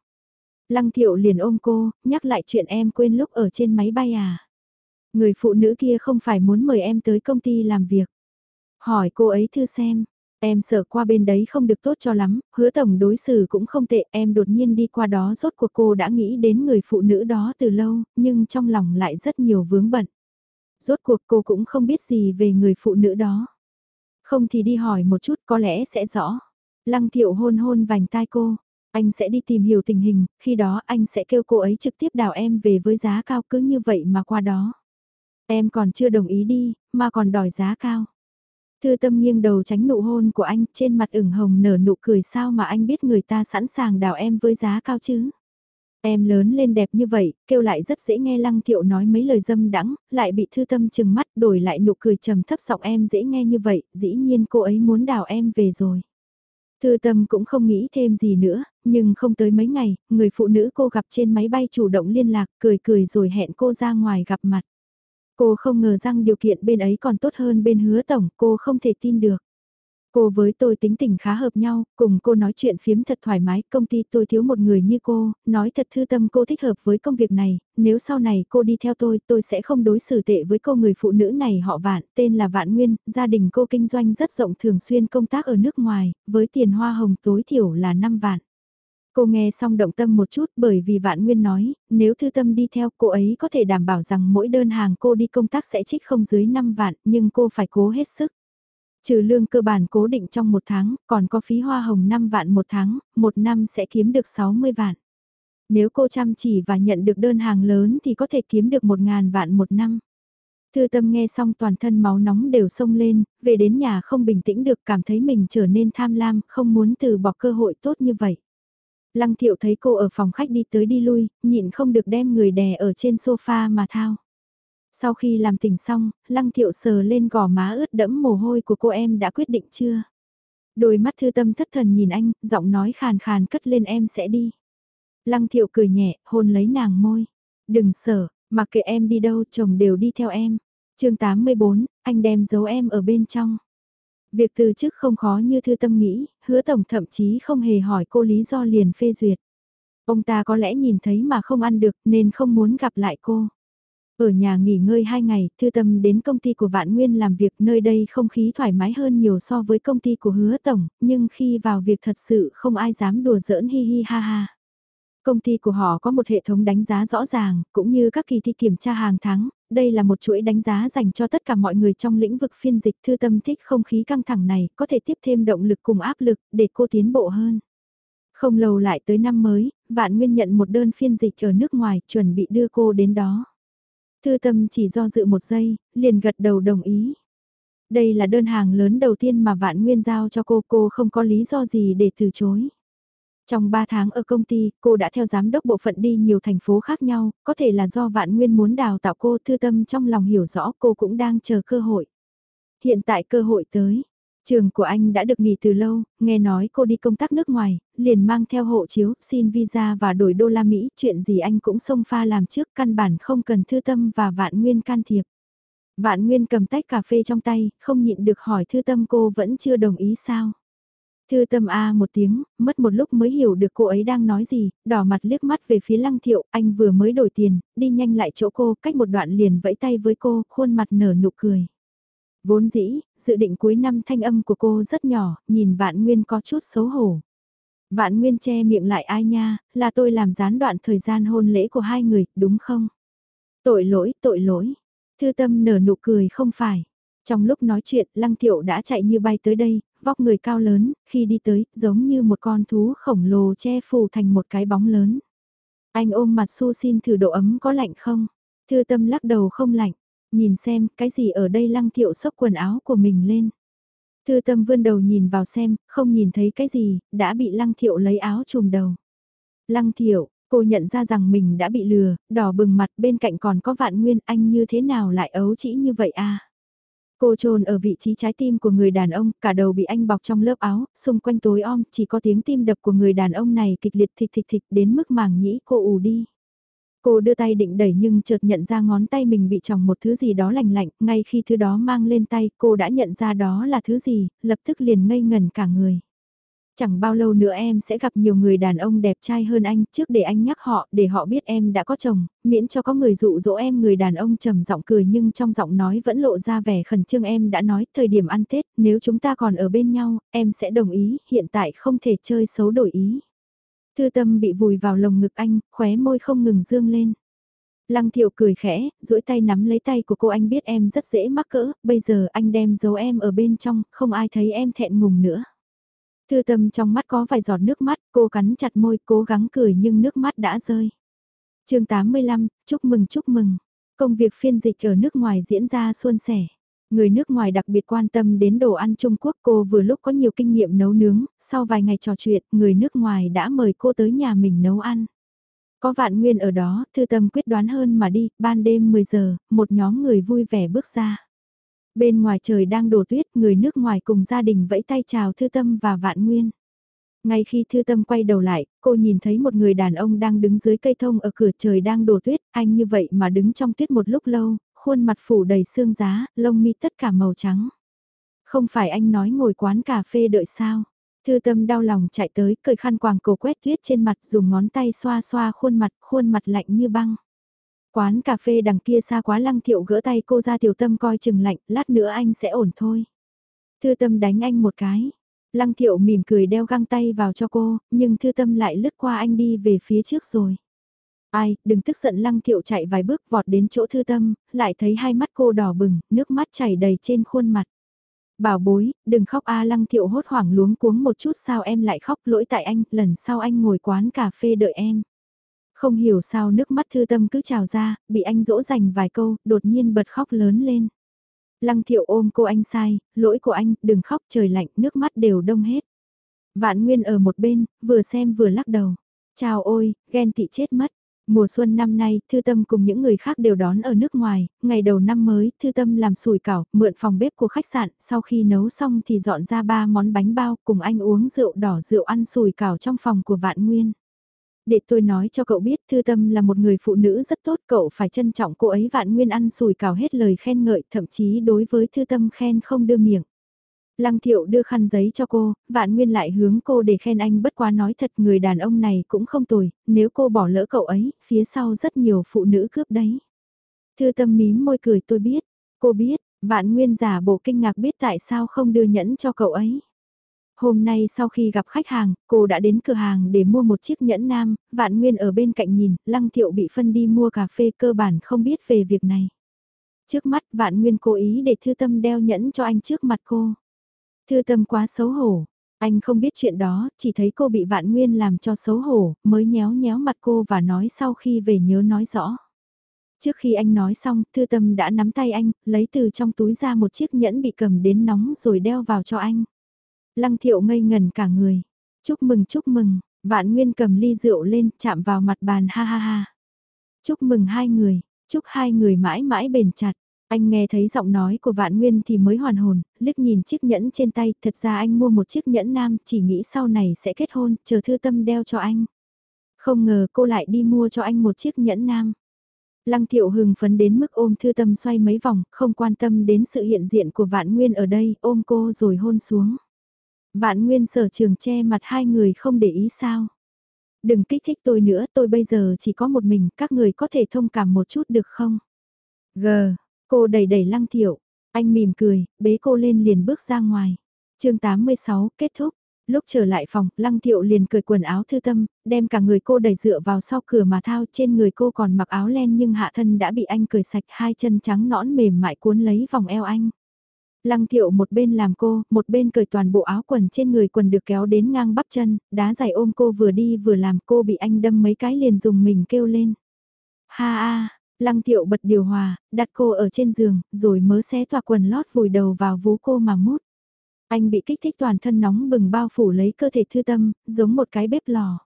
Lăng thiệu liền ôm cô, nhắc lại chuyện em quên lúc ở trên máy bay à. Người phụ nữ kia không phải muốn mời em tới công ty làm việc. Hỏi cô ấy thư xem, em sợ qua bên đấy không được tốt cho lắm, hứa tổng đối xử cũng không tệ, em đột nhiên đi qua đó rốt cuộc cô đã nghĩ đến người phụ nữ đó từ lâu, nhưng trong lòng lại rất nhiều vướng bận. Rốt cuộc cô cũng không biết gì về người phụ nữ đó. Không thì đi hỏi một chút có lẽ sẽ rõ. Lăng thiệu hôn hôn vành tai cô, anh sẽ đi tìm hiểu tình hình, khi đó anh sẽ kêu cô ấy trực tiếp đào em về với giá cao cứ như vậy mà qua đó. Em còn chưa đồng ý đi, mà còn đòi giá cao. Thư tâm nghiêng đầu tránh nụ hôn của anh trên mặt ửng hồng nở nụ cười sao mà anh biết người ta sẵn sàng đào em với giá cao chứ. Em lớn lên đẹp như vậy, kêu lại rất dễ nghe lăng thiệu nói mấy lời dâm đắng, lại bị thư tâm chừng mắt đổi lại nụ cười trầm thấp giọng em dễ nghe như vậy, dĩ nhiên cô ấy muốn đào em về rồi. Thư tâm cũng không nghĩ thêm gì nữa, nhưng không tới mấy ngày, người phụ nữ cô gặp trên máy bay chủ động liên lạc, cười cười rồi hẹn cô ra ngoài gặp mặt. Cô không ngờ rằng điều kiện bên ấy còn tốt hơn bên hứa tổng, cô không thể tin được. Cô với tôi tính tình khá hợp nhau, cùng cô nói chuyện phiếm thật thoải mái, công ty tôi thiếu một người như cô, nói thật thư tâm cô thích hợp với công việc này, nếu sau này cô đi theo tôi, tôi sẽ không đối xử tệ với cô người phụ nữ này họ Vạn, tên là Vạn Nguyên, gia đình cô kinh doanh rất rộng thường xuyên công tác ở nước ngoài, với tiền hoa hồng tối thiểu là 5 vạn. Cô nghe xong động tâm một chút bởi vì Vạn Nguyên nói, nếu thư tâm đi theo cô ấy có thể đảm bảo rằng mỗi đơn hàng cô đi công tác sẽ trích không dưới 5 vạn nhưng cô phải cố hết sức. Trừ lương cơ bản cố định trong một tháng, còn có phí hoa hồng 5 vạn một tháng, một năm sẽ kiếm được 60 vạn. Nếu cô chăm chỉ và nhận được đơn hàng lớn thì có thể kiếm được 1.000 vạn một năm. Thư tâm nghe xong toàn thân máu nóng đều sông lên, về đến nhà không bình tĩnh được cảm thấy mình trở nên tham lam, không muốn từ bỏ cơ hội tốt như vậy. Lăng thiệu thấy cô ở phòng khách đi tới đi lui, nhịn không được đem người đè ở trên sofa mà thao. Sau khi làm tỉnh xong, lăng thiệu sờ lên gò má ướt đẫm mồ hôi của cô em đã quyết định chưa? Đôi mắt thư tâm thất thần nhìn anh, giọng nói khàn khàn cất lên em sẽ đi. Lăng thiệu cười nhẹ, hôn lấy nàng môi. Đừng sợ, mặc kệ em đi đâu chồng đều đi theo em. chương 84, anh đem giấu em ở bên trong. Việc từ chức không khó như thư tâm nghĩ, hứa tổng thậm chí không hề hỏi cô lý do liền phê duyệt. Ông ta có lẽ nhìn thấy mà không ăn được nên không muốn gặp lại cô. Ở nhà nghỉ ngơi 2 ngày, thư tâm đến công ty của Vạn Nguyên làm việc nơi đây không khí thoải mái hơn nhiều so với công ty của Hứa Tổng, nhưng khi vào việc thật sự không ai dám đùa giỡn hi hi ha ha. Công ty của họ có một hệ thống đánh giá rõ ràng, cũng như các kỳ thi kiểm tra hàng tháng, đây là một chuỗi đánh giá dành cho tất cả mọi người trong lĩnh vực phiên dịch thư tâm thích không khí căng thẳng này, có thể tiếp thêm động lực cùng áp lực để cô tiến bộ hơn. Không lâu lại tới năm mới, Vạn Nguyên nhận một đơn phiên dịch ở nước ngoài chuẩn bị đưa cô đến đó. Thư tâm chỉ do dự một giây, liền gật đầu đồng ý. Đây là đơn hàng lớn đầu tiên mà Vạn Nguyên giao cho cô, cô không có lý do gì để từ chối. Trong 3 tháng ở công ty, cô đã theo giám đốc bộ phận đi nhiều thành phố khác nhau, có thể là do Vạn Nguyên muốn đào tạo cô thư tâm trong lòng hiểu rõ cô cũng đang chờ cơ hội. Hiện tại cơ hội tới, Trường của anh đã được nghỉ từ lâu, nghe nói cô đi công tác nước ngoài, liền mang theo hộ chiếu, xin visa và đổi đô la Mỹ, chuyện gì anh cũng xông pha làm trước, căn bản không cần thư tâm và vạn nguyên can thiệp. Vạn nguyên cầm tách cà phê trong tay, không nhịn được hỏi thư tâm cô vẫn chưa đồng ý sao. Thư tâm A một tiếng, mất một lúc mới hiểu được cô ấy đang nói gì, đỏ mặt liếc mắt về phía lăng thiệu, anh vừa mới đổi tiền, đi nhanh lại chỗ cô, cách một đoạn liền vẫy tay với cô, khuôn mặt nở nụ cười. Vốn dĩ, dự định cuối năm thanh âm của cô rất nhỏ, nhìn vạn nguyên có chút xấu hổ. Vạn nguyên che miệng lại ai nha, là tôi làm gián đoạn thời gian hôn lễ của hai người, đúng không? Tội lỗi, tội lỗi. Thư tâm nở nụ cười không phải. Trong lúc nói chuyện, Lăng Thiệu đã chạy như bay tới đây, vóc người cao lớn, khi đi tới, giống như một con thú khổng lồ che phủ thành một cái bóng lớn. Anh ôm mặt su xin thử độ ấm có lạnh không? Thư tâm lắc đầu không lạnh, nhìn xem cái gì ở đây Lăng Thiệu xốc quần áo của mình lên. Thư tâm vươn đầu nhìn vào xem, không nhìn thấy cái gì, đã bị Lăng Thiệu lấy áo trùm đầu. Lăng Thiệu, cô nhận ra rằng mình đã bị lừa, đỏ bừng mặt bên cạnh còn có vạn nguyên anh như thế nào lại ấu chỉ như vậy à? Cô trồn ở vị trí trái tim của người đàn ông, cả đầu bị anh bọc trong lớp áo, xung quanh tối om, chỉ có tiếng tim đập của người đàn ông này kịch liệt thịch thịch thịch đến mức màng nhĩ cô ù đi. Cô đưa tay định đẩy nhưng chợt nhận ra ngón tay mình bị tròng một thứ gì đó lành lạnh, ngay khi thứ đó mang lên tay cô đã nhận ra đó là thứ gì, lập tức liền ngây ngần cả người. Chẳng bao lâu nữa em sẽ gặp nhiều người đàn ông đẹp trai hơn anh, trước để anh nhắc họ, để họ biết em đã có chồng, miễn cho có người dụ dỗ em người đàn ông trầm giọng cười nhưng trong giọng nói vẫn lộ ra vẻ khẩn trương em đã nói, thời điểm ăn Tết, nếu chúng ta còn ở bên nhau, em sẽ đồng ý, hiện tại không thể chơi xấu đổi ý. Thư tâm bị vùi vào lồng ngực anh, khóe môi không ngừng dương lên. Lăng thiệu cười khẽ, duỗi tay nắm lấy tay của cô anh biết em rất dễ mắc cỡ, bây giờ anh đem giấu em ở bên trong, không ai thấy em thẹn ngùng nữa. Thư tâm trong mắt có vài giọt nước mắt, cô cắn chặt môi cố gắng cười nhưng nước mắt đã rơi. chương 85, chúc mừng chúc mừng. Công việc phiên dịch ở nước ngoài diễn ra suôn sẻ. Người nước ngoài đặc biệt quan tâm đến đồ ăn Trung Quốc cô vừa lúc có nhiều kinh nghiệm nấu nướng, sau vài ngày trò chuyện, người nước ngoài đã mời cô tới nhà mình nấu ăn. Có vạn nguyên ở đó, thư tâm quyết đoán hơn mà đi, ban đêm 10 giờ, một nhóm người vui vẻ bước ra. Bên ngoài trời đang đổ tuyết, người nước ngoài cùng gia đình vẫy tay chào Thư Tâm và Vạn Nguyên. Ngay khi Thư Tâm quay đầu lại, cô nhìn thấy một người đàn ông đang đứng dưới cây thông ở cửa trời đang đổ tuyết, anh như vậy mà đứng trong tuyết một lúc lâu, khuôn mặt phủ đầy xương giá, lông mi tất cả màu trắng. Không phải anh nói ngồi quán cà phê đợi sao? Thư Tâm đau lòng chạy tới, cởi khăn quàng cổ quét tuyết trên mặt dùng ngón tay xoa xoa khuôn mặt, khuôn mặt lạnh như băng. Quán cà phê đằng kia xa quá lăng thiệu gỡ tay cô ra tiểu tâm coi chừng lạnh, lát nữa anh sẽ ổn thôi. Thư tâm đánh anh một cái. Lăng thiệu mỉm cười đeo găng tay vào cho cô, nhưng thư tâm lại lướt qua anh đi về phía trước rồi. Ai, đừng tức giận lăng thiệu chạy vài bước vọt đến chỗ thư tâm, lại thấy hai mắt cô đỏ bừng, nước mắt chảy đầy trên khuôn mặt. Bảo bối, đừng khóc a lăng thiệu hốt hoảng luống cuống một chút sao em lại khóc lỗi tại anh, lần sau anh ngồi quán cà phê đợi em. Không hiểu sao nước mắt thư tâm cứ trào ra, bị anh dỗ dành vài câu, đột nhiên bật khóc lớn lên. Lăng thiệu ôm cô anh sai, lỗi của anh, đừng khóc trời lạnh, nước mắt đều đông hết. Vạn Nguyên ở một bên, vừa xem vừa lắc đầu. Chào ôi, ghen tị chết mất. Mùa xuân năm nay, Thư Tâm cùng những người khác đều đón ở nước ngoài, ngày đầu năm mới, Thư Tâm làm sủi cảo, mượn phòng bếp của khách sạn, sau khi nấu xong thì dọn ra ba món bánh bao, cùng anh uống rượu đỏ rượu ăn sủi cảo trong phòng của Vạn Nguyên. Để tôi nói cho cậu biết Thư Tâm là một người phụ nữ rất tốt cậu phải trân trọng cô ấy vạn nguyên ăn sủi cảo hết lời khen ngợi thậm chí đối với Thư Tâm khen không đưa miệng. Lăng thiệu đưa khăn giấy cho cô, vạn nguyên lại hướng cô để khen anh bất quá nói thật người đàn ông này cũng không tồi, nếu cô bỏ lỡ cậu ấy, phía sau rất nhiều phụ nữ cướp đấy. Thư tâm mím môi cười tôi biết, cô biết, vạn nguyên giả bộ kinh ngạc biết tại sao không đưa nhẫn cho cậu ấy. Hôm nay sau khi gặp khách hàng, cô đã đến cửa hàng để mua một chiếc nhẫn nam, vạn nguyên ở bên cạnh nhìn, lăng thiệu bị phân đi mua cà phê cơ bản không biết về việc này. Trước mắt vạn nguyên cố ý để thư tâm đeo nhẫn cho anh trước mặt cô. Thư tâm quá xấu hổ, anh không biết chuyện đó, chỉ thấy cô bị vạn nguyên làm cho xấu hổ, mới nhéo nhéo mặt cô và nói sau khi về nhớ nói rõ. Trước khi anh nói xong, thư tâm đã nắm tay anh, lấy từ trong túi ra một chiếc nhẫn bị cầm đến nóng rồi đeo vào cho anh. Lăng thiệu ngây ngần cả người. Chúc mừng chúc mừng, vạn nguyên cầm ly rượu lên chạm vào mặt bàn ha ha ha. Chúc mừng hai người, chúc hai người mãi mãi bền chặt. Anh nghe thấy giọng nói của vạn nguyên thì mới hoàn hồn, liếc nhìn chiếc nhẫn trên tay, thật ra anh mua một chiếc nhẫn nam, chỉ nghĩ sau này sẽ kết hôn, chờ thư tâm đeo cho anh. Không ngờ cô lại đi mua cho anh một chiếc nhẫn nam. Lăng thiệu hừng phấn đến mức ôm thư tâm xoay mấy vòng, không quan tâm đến sự hiện diện của vạn nguyên ở đây, ôm cô rồi hôn xuống. Vạn nguyên sở trường che mặt hai người không để ý sao. Đừng kích thích tôi nữa, tôi bây giờ chỉ có một mình, các người có thể thông cảm một chút được không? G, cô đẩy đẩy lăng thiệu, anh mỉm cười, bế cô lên liền bước ra ngoài. chương 86, kết thúc. Lúc trở lại phòng, Lăng Thiệu liền cởi quần áo thư tâm, đem cả người cô đẩy dựa vào sau cửa mà thao trên người cô còn mặc áo len nhưng hạ thân đã bị anh cởi sạch hai chân trắng nõn mềm mại cuốn lấy vòng eo anh. Lăng Thiệu một bên làm cô, một bên cởi toàn bộ áo quần trên người quần được kéo đến ngang bắp chân, đá giày ôm cô vừa đi vừa làm cô bị anh đâm mấy cái liền dùng mình kêu lên. Ha a, Lăng Thiệu bật điều hòa, đặt cô ở trên giường, rồi mớ xé toạc quần lót vùi đầu vào vú cô mà mút. Anh bị kích thích toàn thân nóng bừng bao phủ lấy cơ thể thư tâm, giống một cái bếp lò.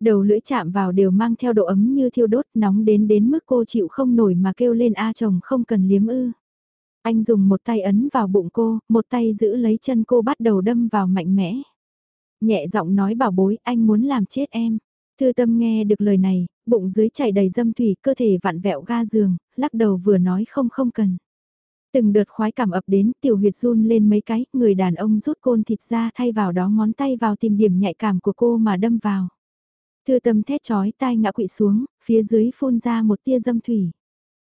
Đầu lưỡi chạm vào đều mang theo độ ấm như thiêu đốt nóng đến đến mức cô chịu không nổi mà kêu lên a chồng không cần liếm ư. Anh dùng một tay ấn vào bụng cô, một tay giữ lấy chân cô bắt đầu đâm vào mạnh mẽ. Nhẹ giọng nói bảo bối anh muốn làm chết em. Thư tâm nghe được lời này, bụng dưới chảy đầy dâm thủy cơ thể vặn vẹo ga giường, lắc đầu vừa nói không không cần. Từng đợt khoái cảm ập đến, tiểu huyệt run lên mấy cái, người đàn ông rút côn thịt ra thay vào đó ngón tay vào tìm điểm nhạy cảm của cô mà đâm vào. Thư tâm thét chói tai ngã quỵ xuống, phía dưới phun ra một tia dâm thủy.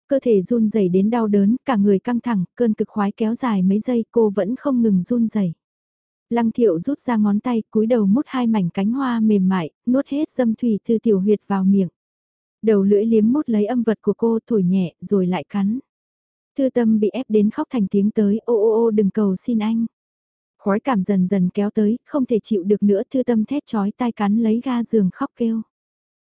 Cơ thể run rẩy đến đau đớn, cả người căng thẳng, cơn cực khoái kéo dài mấy giây cô vẫn không ngừng run rẩy. Lăng thiệu rút ra ngón tay, cúi đầu mút hai mảnh cánh hoa mềm mại, nuốt hết dâm thủy từ tiểu huyệt vào miệng. Đầu lưỡi liếm mút lấy âm vật của cô thổi nhẹ rồi lại cắn. Thư tâm bị ép đến khóc thành tiếng tới, ô ô ô đừng cầu xin anh. Khói cảm dần dần kéo tới, không thể chịu được nữa, thư tâm thét chói tai cắn lấy ga giường khóc kêu.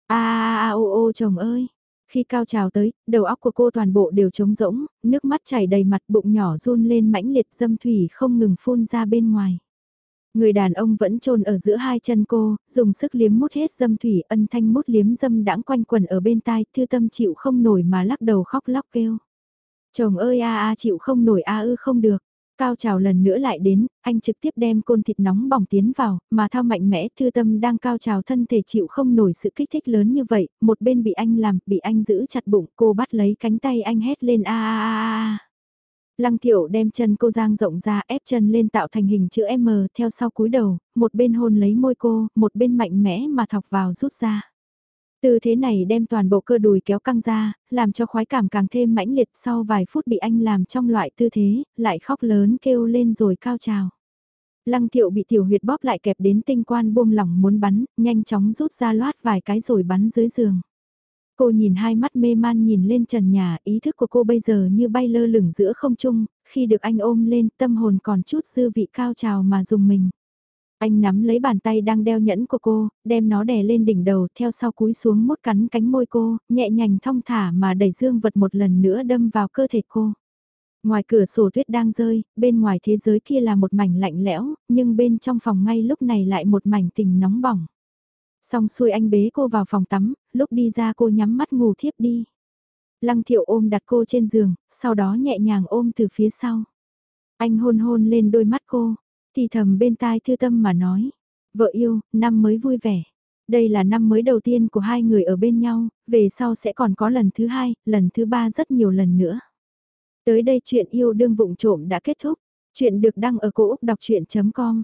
a a ô ô chồng ơi. Khi cao trào tới, đầu óc của cô toàn bộ đều trống rỗng, nước mắt chảy đầy mặt bụng nhỏ run lên mãnh liệt dâm thủy không ngừng phun ra bên ngoài. Người đàn ông vẫn trôn ở giữa hai chân cô, dùng sức liếm mút hết dâm thủy ân thanh mút liếm dâm đãng quanh quần ở bên tai, thư tâm chịu không nổi mà lắc đầu khóc lóc kêu. Chồng ơi a a chịu không nổi a ư không được. Cao trào lần nữa lại đến, anh trực tiếp đem côn thịt nóng bỏng tiến vào, mà thao mạnh mẽ thư tâm đang cao trào thân thể chịu không nổi sự kích thích lớn như vậy, một bên bị anh làm, bị anh giữ chặt bụng, cô bắt lấy cánh tay anh hét lên a a a a. Lăng thiệu đem chân cô giang rộng ra ép chân lên tạo thành hình chữ M theo sau cúi đầu, một bên hôn lấy môi cô, một bên mạnh mẽ mà thọc vào rút ra. Tư thế này đem toàn bộ cơ đùi kéo căng ra, làm cho khoái cảm càng thêm mãnh liệt sau vài phút bị anh làm trong loại tư thế, lại khóc lớn kêu lên rồi cao trào. Lăng thiệu bị tiểu huyệt bóp lại kẹp đến tinh quan buông lỏng muốn bắn, nhanh chóng rút ra loát vài cái rồi bắn dưới giường. Cô nhìn hai mắt mê man nhìn lên trần nhà, ý thức của cô bây giờ như bay lơ lửng giữa không trung, khi được anh ôm lên tâm hồn còn chút dư vị cao trào mà dùng mình. Anh nắm lấy bàn tay đang đeo nhẫn của cô, đem nó đè lên đỉnh đầu theo sau cúi xuống mút cắn cánh môi cô, nhẹ nhàng thong thả mà đẩy dương vật một lần nữa đâm vào cơ thể cô. Ngoài cửa sổ tuyết đang rơi, bên ngoài thế giới kia là một mảnh lạnh lẽo, nhưng bên trong phòng ngay lúc này lại một mảnh tình nóng bỏng. Xong xuôi anh bế cô vào phòng tắm, lúc đi ra cô nhắm mắt ngủ thiếp đi. Lăng thiệu ôm đặt cô trên giường, sau đó nhẹ nhàng ôm từ phía sau. Anh hôn hôn lên đôi mắt cô, thì thầm bên tai thư tâm mà nói, vợ yêu, năm mới vui vẻ. Đây là năm mới đầu tiên của hai người ở bên nhau, về sau sẽ còn có lần thứ hai, lần thứ ba rất nhiều lần nữa. Tới đây chuyện yêu đương vụng trộm đã kết thúc. Chuyện được đăng ở cổ Úc đọc chuyện.com.